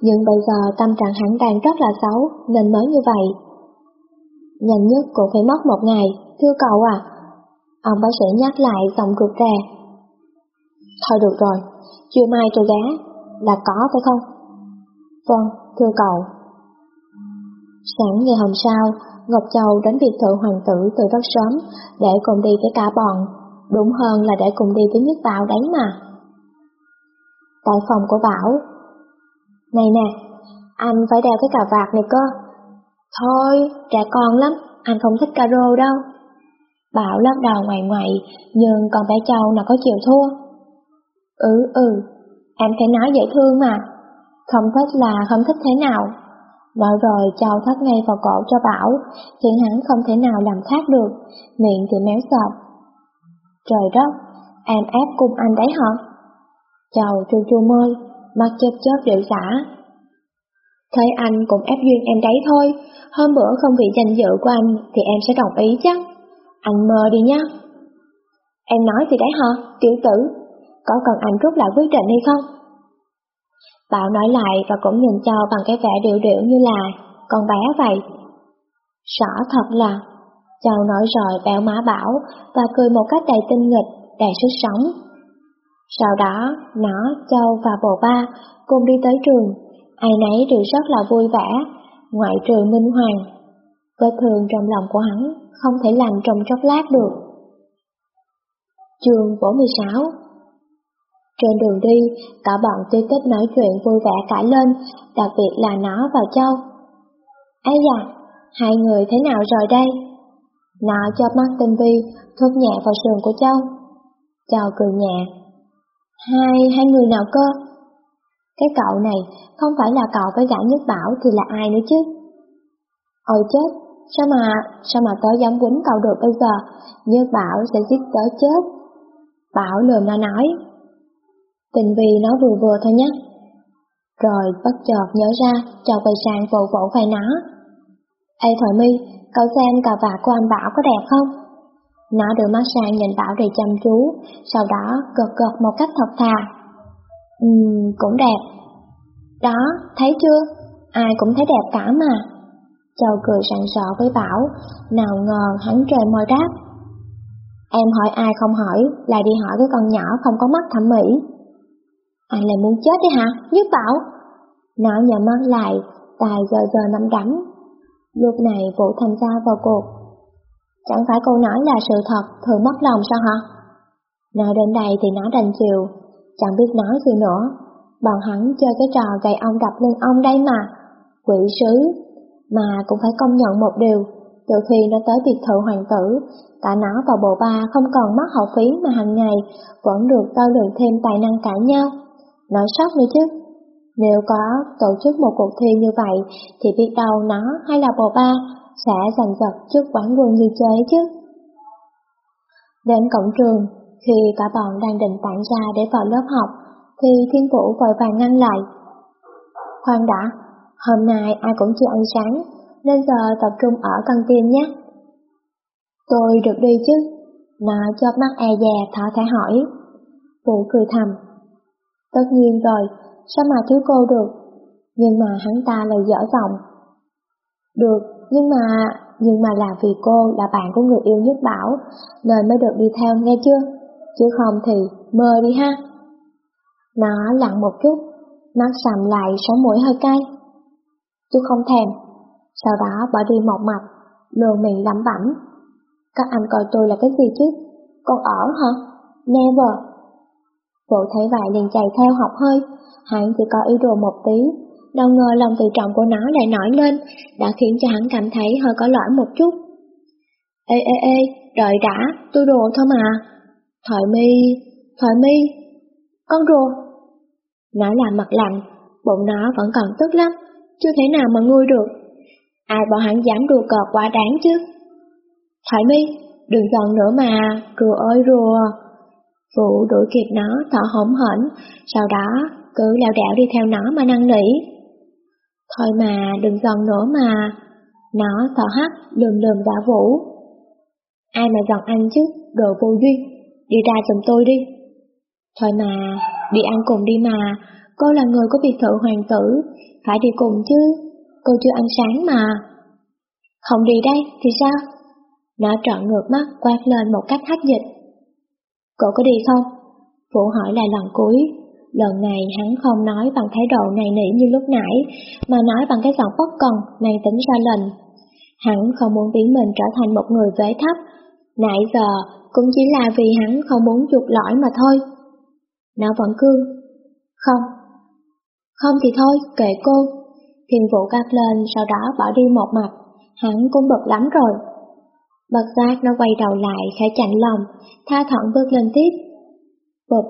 nhưng bây giờ tâm trạng hắn đang rất là xấu, nên mới như vậy. Nhanh nhất cũng phải mất một ngày, thưa cậu à. Ông bác sĩ nhắc lại giọng cực rè. Thôi được rồi, chưa mai tôi ghé, là có phải không? Vâng, thưa cậu. Sáng ngày hôm sau, Ngọc Châu đến biệt thự hoàng tử từ rất sớm để cùng đi với cả bọn, đúng hơn là để cùng đi với Nhất Bảo đấy mà. Tại phòng của Bảo, Này nè, anh phải đeo cái cà vạt này cơ. Thôi, trẻ con lắm, anh không thích caro đâu. Bảo lắc đầu ngoài ngoại, nhưng con bé Châu nào có chịu thua. Ừ ừ, em phải nói dễ thương mà. Không thích là không thích thế nào. Nói rồi Châu thắt ngay vào cổ cho Bảo, khiến hắn không thể nào làm khác được, miệng thì méo sọt. Trời đất, em ép cùng anh đấy hả? chào chu chu môi, mắt chớp chớp điệu giả. Thấy anh cũng ép duyên em đấy thôi, hôm bữa không bị danh dự của anh thì em sẽ đồng ý chắc. Anh mơ đi nhá. Em nói gì đấy hả, tiểu tử? Có cần anh rút lại quyết định hay không? Bảo nói lại và cũng nhìn cho bằng cái vẻ điệu điệu như là con bé vậy. Rõ thật là, Châu nói rồi béo má Bảo và cười một cách đầy tinh nghịch, đầy sức sống. Sau đó, nó, Châu và bồ ba cùng đi tới trường, ai nấy đều rất là vui vẻ, ngoại trừ Minh Hoàng. Vết thương trong lòng của hắn không thể làm trong chốc lát được. Trường 46 Trên đường đi, cả bọn tư tích nói chuyện vui vẻ cãi lên, đặc biệt là nó và Châu. Ây da, hai người thế nào rồi đây? Nó cho mắt tinh vi, thốt nhẹ vào sườn của Châu. Châu cười nhẹ. Hai, hai người nào cơ? Cái cậu này, không phải là cậu với gã nhất bảo thì là ai nữa chứ? Ôi chết, sao mà, sao mà tớ dám quýnh cậu được bây giờ, nhất bảo sẽ giết tớ chết. Bảo lườm nó nói. Tình vì nó vừa vừa thôi nhé. Rồi bất chợt nhớ ra, chào quay sang vỗ vỗ vai nó. Ê Thoại My, cậu xem cà vạt của anh Bảo có đẹp không? Nó đưa mắt sang nhìn Bảo đầy chăm chú, sau đó gật gật một cách thật thà. Ừm, cũng đẹp. Đó, thấy chưa? Ai cũng thấy đẹp cả mà. Châu cười sẵn sọ với Bảo, nào ngờ hắn trời môi đáp. Em hỏi ai không hỏi, là đi hỏi cái con nhỏ không có mắt thẩm mỹ. Anh lại muốn chết đi hả? Nhất Bảo. Nó nhờ mắt lại, tài giờ giờ nắm đắm. Lúc này Vũ Thành Gia vào cuộc. Chẳng phải cô nói là sự thật, thường mất lòng sao hả? Nói đến đây thì nó đành chịu, chẳng biết nói gì nữa. Bọn hắn chơi cái trò gậy ông đập lên ông đây mà. Quỷ sứ, mà cũng phải công nhận một điều, từ khi nó tới biệt thự hoàng tử, cả nó và bộ ba không còn mất học phí mà hàng ngày vẫn được tao luyện thêm tài năng cãi nhau. Nói sốc nữa chứ. Nếu có tổ chức một cuộc thi như vậy thì biết đâu nó hay là bộ ba sẽ giành giật trước quán quân như chế chứ. Đến cổng trường, khi cả bọn đang định tản ra để vào lớp học, thì Thiên Vũ vội vàng ngăn lại. Khoan đã, hôm nay ai cũng chưa ăn sáng, nên giờ tập trung ở căng tin nhé. Tôi được đi chứ? Nó chớp mắt e dè thở thể hỏi. Vũ cười thầm. Tất nhiên rồi, sao mà thiếu cô được? Nhưng mà hắn ta lại dở giọng. Được, nhưng mà, nhưng mà là vì cô là bạn của người yêu nhất Bảo, nên mới được đi theo nghe chưa? Chứ không thì mơ đi ha. Nó lặng một chút, mắt sầm lại sống mũi hơi cay. Tôi không thèm. Sau đó bỏ đi một mặt, lường mình lẩm bẩm. Các anh coi tôi là cái gì chứ? Con ở hả? Never. Bộ thấy vậy liền chạy theo học hơi, hắn chỉ có ý đồ một tí, đâu ngờ lòng tự trọng của nó lại nổi lên, đã khiến cho hắn cảm thấy hơi có lỗi một chút. Ê ê ê, đợi đã, tôi đùa thôi mà. Thoại mi, thoại mi, con rùa. Nó làm mặt lạnh, bụng nó vẫn còn tức lắm, chưa thể nào mà nguôi được. Ai bảo hắn dám đùa cợt quá đáng chứ. Thoại mi, đừng giận nữa mà, rùa ơi rùa. Vũ đuổi kịp nó thở hổn hển, sau đó cứ lảo đảo đi theo nó mà năn nỉ. Thôi mà, đừng giận nữa mà. Nó thở hắt, lườm lườm đã vũ. Ai mà giận anh chứ, đồ vô duyên. Đi ra giùm tôi đi. Thôi mà, đi ăn cùng đi mà. Cô là người của biệt thự hoàng tử, phải đi cùng chứ. Cô chưa ăn sáng mà. Không đi đây, thì sao? Nó trợn ngược mắt quát lên một cách hách dịch. Cậu có đi không? Vũ hỏi lại lần cuối. Lần này hắn không nói bằng thái độ này nỉ như lúc nãy, mà nói bằng cái giọng bất cần, mang tính ra lệnh. Hắn không muốn biến mình trở thành một người vế thấp. Nãy giờ cũng chỉ là vì hắn không muốn chuột lỗi mà thôi. Nó vẫn cương. Không. Không thì thôi, kệ cô. Thiên vụ gắt lên, sau đó bỏ đi một mặt. Hắn cũng bực lắm rồi. Bật giác nó quay đầu lại, khẽ chạnh lòng, tha thỏng bước lên tiếp. Bụp,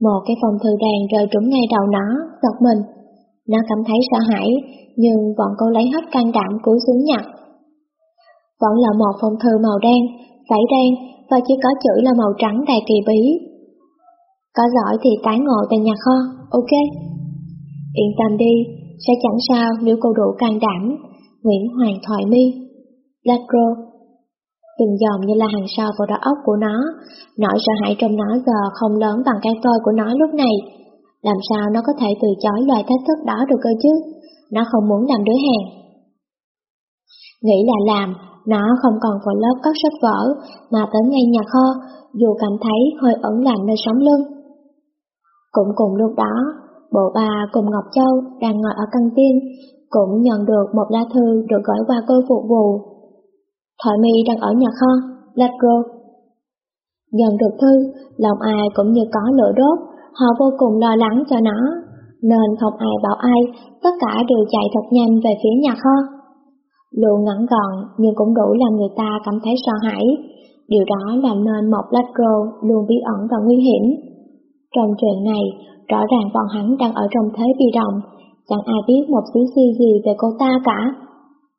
một cái phòng thư đàn rơi trúng ngay đầu nó, giật mình. Nó cảm thấy sợ hãi, nhưng bọn cô lấy hết can đảm cúi xuống nhặt. Vẫn là một phong thư màu đen, vải đen và chỉ có chữ là màu trắng đầy kỳ bí. Có giỏi thì tái ngộ tại nhà kho, ok? Yên tâm đi, sẽ chẳng sao nếu cô đủ can đảm. Nguyễn Hoàng Thoại My Lacro Từng dòng như là hàng sao vào đầu óc của nó, nỗi sợ hãi trong nó giờ không lớn bằng cái tôi của nó lúc này. Làm sao nó có thể từ chối loài thách thức đó được cơ chứ? Nó không muốn làm đứa hèn. Nghĩ là làm, nó không còn vào lớp cất sách vở, mà tới ngay nhà kho, dù cảm thấy hơi ẩn lạnh nơi sống lưng. Cũng cùng lúc đó, bộ bà cùng Ngọc Châu đang ngồi ở căng tin, cũng nhận được một lá thư được gửi qua cô phục vụ Thoại mi đang ở nhà kho, Ladro. Nhận được thư, lòng ai cũng như có lửa đốt, họ vô cùng lo lắng cho nó, nên không ai bảo ai, tất cả đều chạy thật nhanh về phía nhà kho. 路 ngắn gọn nhưng cũng đủ làm người ta cảm thấy sợ hãi, điều đó làm nên một Ladro luôn bí ẩn và nguy hiểm. Trong chuyện này, rõ ràng bọn hắn đang ở trong thế bị động, chẳng ai biết một xíu xi gì về cô ta cả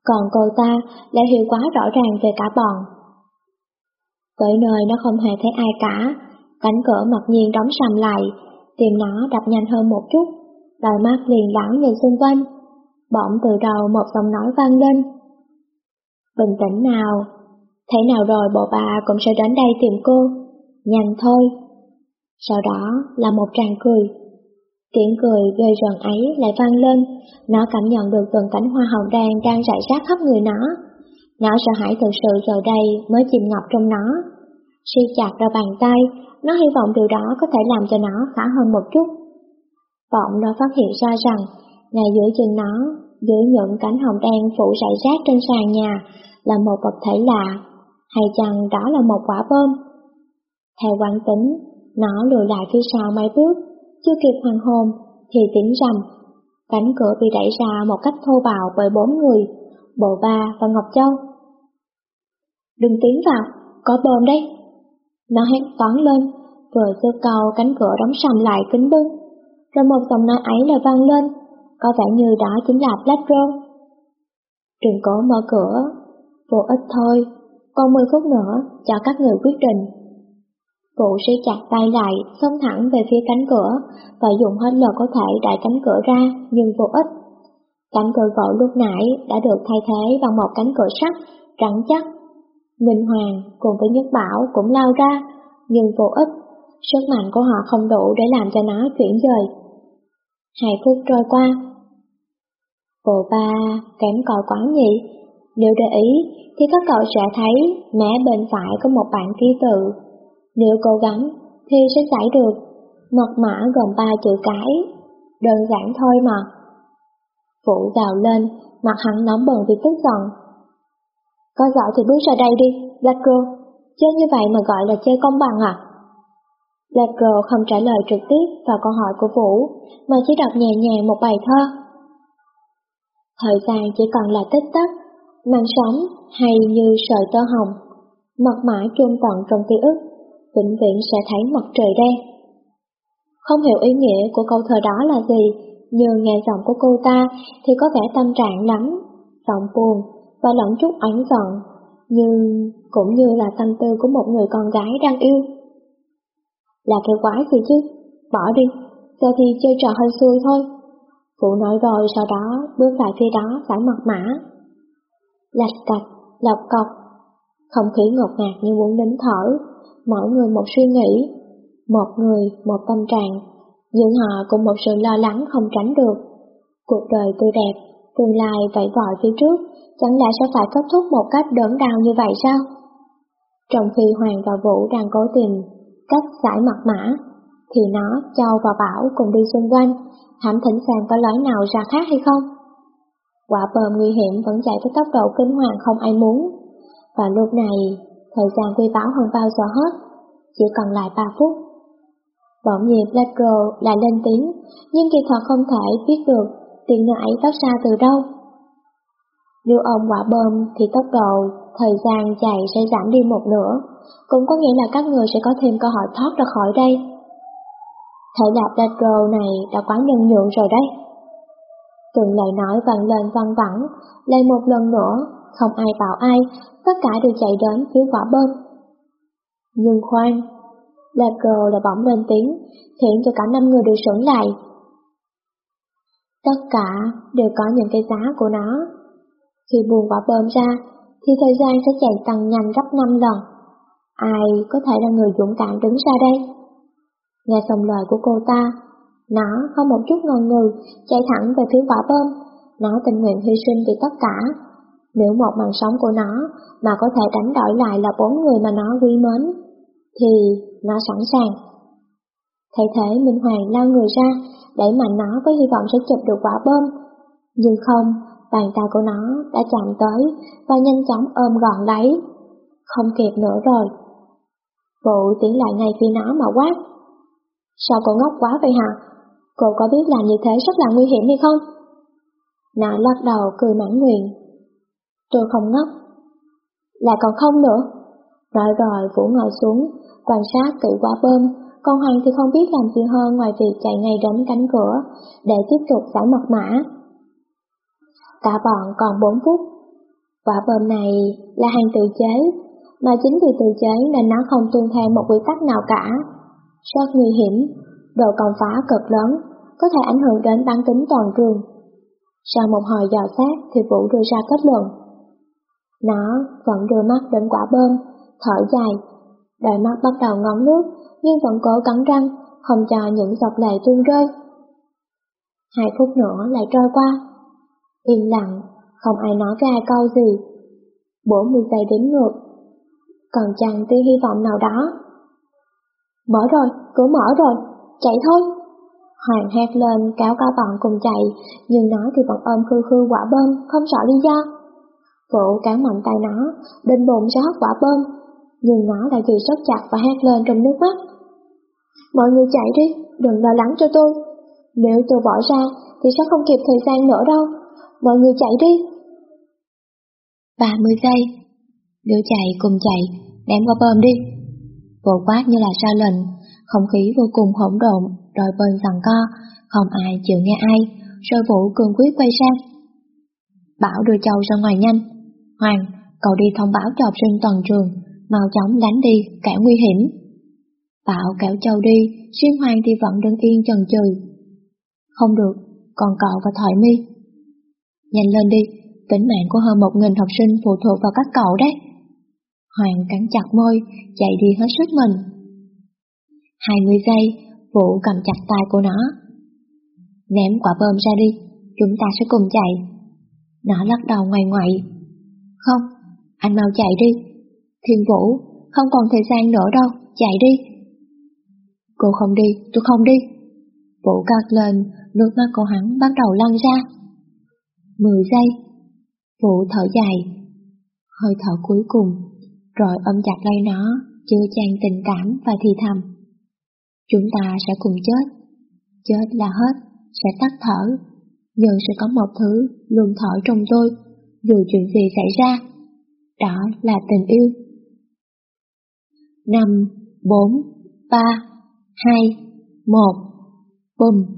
còn cô ta lại hiểu quá rõ ràng về cả bọn. Tới nơi nó không hề thấy ai cả, cánh cửa mặc nhiên đóng sầm lại, tìm nó đập nhanh hơn một chút, đôi mắt liền đảo nhìn xung quanh. Bỗng từ đầu một giọng nói vang lên. Bình tĩnh nào, thế nào rồi bộ bà cũng sẽ đến đây tìm cô, nhanh thôi. Sau đó là một tràng cười. Tiếng cười gây rợn ấy lại vang lên, nó cảm nhận được từng cánh hoa hồng đen đang rải rác khắp người nó. Nó sợ hãi thực sự giờ đây mới chìm ngập trong nó. Si chặt ra bàn tay, nó hy vọng điều đó có thể làm cho nó khá hơn một chút. Bọn nó phát hiện ra rằng, ngay giữa chân nó, dưới những cánh hồng đen phủ rải rác trên sàn nhà, là một vật thể lạ, hay chăng đó là một quả bom? Theo quán tính, nó lùi lại phía sau mấy bước, chưa kịp hoàng hồn, thì tiếng rầm. Cánh cửa bị đẩy ra một cách thô bạo bởi bốn người, Bộ Ba và Ngọc Châu. Đừng tiến vào, có bom đấy. Nó hét toán lên, vừa sơ cầu cánh cửa đóng sầm lại kính bưng. Rồi một giọng nói ấy là vang lên, có vẻ như đó chính là Black Rose. Trường cổ mở cửa, vô ích thôi, còn 10 phút nữa cho các người quyết định. Cụ sẽ chặt tay lại, xông thẳng về phía cánh cửa và dùng hết lực có thể đẩy cánh cửa ra, nhưng vô ích. Cánh cửa gỗ lúc nãy đã được thay thế bằng một cánh cửa sắt, rắn chắc. Minh Hoàng cùng với Nhất Bảo cũng lao ra, nhưng vô ích. Sức mạnh của họ không đủ để làm cho nó chuyển dời. Hai phút trôi qua. Bộ ba kém cỏi quá nhỉ? Nếu để ý thì các cậu sẽ thấy mé bên phải có một bảng ký tự nếu cố gắng thì sẽ giải được. Mật mã gồm ba chữ cái. Đơn giản thôi mà. Vũ gào lên, mặt hắn nóng bừng vì tức giận. Có giỏi thì bước ra đây đi, Lacro. Chơi như vậy mà gọi là chơi công bằng à? Lacro không trả lời trực tiếp vào câu hỏi của Vũ, mà chỉ đọc nhẹ nhàng một bài thơ. Thời gian chỉ còn là tích tắc, mạng sóng hay như sợi tơ hồng, mật mã chôn tận trong ký ức vĩnh viễn sẽ thấy mặt trời đen. Không hiểu ý nghĩa của câu thơ đó là gì, nhưng nghe giọng của cô ta thì có vẻ tâm trạng lắm, giọng buồn và lẫn chút oán giận, nhưng cũng như là tâm tư của một người con gái đang yêu. Là cái quái gì chứ, bỏ đi, giờ thì chơi trò hơi xui thôi. Phụ nói rồi sau đó bước lại phía đó phải mặt mã. Lạch cạch, lọc cọc, không khí ngột ngạt như muốn nín thở, mỗi người một suy nghĩ, một người một tâm trạng, nhưng họ cùng một sự lo lắng không tránh được. Cuộc đời tươi đẹp, tương lai vẫy vội phía trước, chẳng lẽ sẽ phải kết thúc một cách đớn đau như vậy sao? Trong khi Hoàng và Vũ đang cố tìm cách giải mặt mã, thì nó, Châu và Bảo cùng đi xung quanh, hãm thỉnh xem có lối nào ra khác hay không. Quả bơm nguy hiểm vẫn chạy với tốc độ kinh hoàng không ai muốn. Và lúc này, thời gian quy báo hơn bao giờ hết, chỉ còn lại 3 phút. Bỗng nhiên Black lại lên tiếng, nhưng kỳ thật không thể biết được tiếng nói ấy phát ra từ đâu. Nếu ông quả bơm thì tốc độ, thời gian chạy sẽ giảm đi một nửa, cũng có nghĩa là các người sẽ có thêm cơ hội thoát ra khỏi đây. Thể là Black này đã quá nhân nhượng rồi đấy. Từng lời nói vang lên văng vẳng, lại một lần nữa, không ai bảo ai, tất cả đều chạy đến phía quả bơm. Nhưng khoan, là cờ là bỗng lên tiếng, khiến cho cả năm người đều sững lại. Tất cả đều có những cái giá của nó. Khi buông quả bơm ra, thì thời gian sẽ chạy tăng nhanh gấp 5 lần. Ai có thể là người dũng cảm đứng ra đây? Nghe xong lời của cô ta, nó không một chút ngần ngừ, chạy thẳng về phía quả bơm. Nó tình nguyện hy sinh vì tất cả. Nếu một mạng sống của nó mà có thể đánh đổi lại là bốn người mà nó quý mến, thì nó sẵn sàng. Thay thế Minh Hoàng lao người ra, để mà nó có hy vọng sẽ chụp được quả bơm. Nhưng không, bàn tay của nó đã chạm tới và nhanh chóng ôm gọn lấy. Không kịp nữa rồi. Vụ tiến lại ngay phía nó mà quát. Sao cô ngốc quá vậy hả? Cô có biết làm như thế rất là nguy hiểm hay không? Nó lắc đầu cười mãn nguyện. Tôi không ngốc. Là còn không nữa. Nói rồi Vũ ngồi xuống, quan sát tự quả bơm, con Hoàng thì không biết làm gì hơn ngoài việc chạy ngay đến cánh cửa để tiếp tục giải mật mã. Cả bọn còn 4 phút. Quả bơm này là hàng tự chế, mà chính vì tự chế nên nó không tuân theo một quy tắc nào cả. Rất nguy hiểm, độ công phá cực lớn, có thể ảnh hưởng đến bán tính toàn trường. Sau một hồi dò xét thì Vũ đưa ra kết luận. Nó vẫn đưa mắt đến quả bơm, thở dài, đôi mắt bắt đầu ngóng nước, nhưng vẫn cố cắn răng, không cho những giọt lệ tuôn rơi. Hai phút nữa lại trôi qua. yên lặng, không ai nói ra câu gì. 40 giây đếm ngược. Còn chàng tia hy vọng nào đó. Mở rồi, cửa mở rồi, chạy thôi. Hoàng hét lên kéo cao bọn cùng chạy, nhưng nó thì vẫn ôm khư khư quả bơm, không sợ lý do. Vụ cắn mạnh tay nó, định bụng sẽ hất quả bơm, nhưng nó lại vì sốt chặt và hét lên trong nước mắt. Mọi người chạy đi, đừng lo lắng cho tôi. Nếu tôi bỏ ra thì sẽ không kịp thời gian nữa đâu. Mọi người chạy đi. 30 giây. Nếu chạy cùng chạy, ném quả bơm đi. Vô quát như là ra lệnh, không khí vô cùng hỗn độn, đòi bơm rằng co, không ai chịu nghe ai, rồi Vũ cường quyết quay sang. Bảo đưa Châu ra ngoài nhanh. Hoàng, cậu đi thông báo cho học sinh toàn trường, mau chóng đánh đi, cả nguy hiểm. Bảo kéo Châu đi, xuyên Hoàng thì vẫn đứng yên chần chừ. Không được, còn cậu và Thoại Mi. Nhanh lên đi, tính mạng của hơn một nghìn học sinh phụ thuộc vào các cậu đấy. Hoàng cắn chặt môi, chạy đi hết sức mình. 20 giây, Vũ cầm chặt tay của nó. Ném quả bơm ra đi, chúng ta sẽ cùng chạy. Nó lắc đầu ngoài ngoại. Không, anh mau chạy đi. Thiên Vũ, không còn thời gian nữa đâu, chạy đi. Cô không đi, tôi không đi. Vũ gạt lên, nước mắt của hắn bắt đầu lăn ra. 10 giây. Vũ thở dài. Hơi thở cuối cùng, rồi ôm chặt lấy nó, chứa chan tình cảm và thì thầm. Chúng ta sẽ cùng chết. Chết là hết, sẽ tắt thở. Nhưng sẽ có một thứ luôn thở trong tôi, dù chuyện gì xảy ra. Đó là tình yêu. 5, 4, 3, 2, 1, bùm.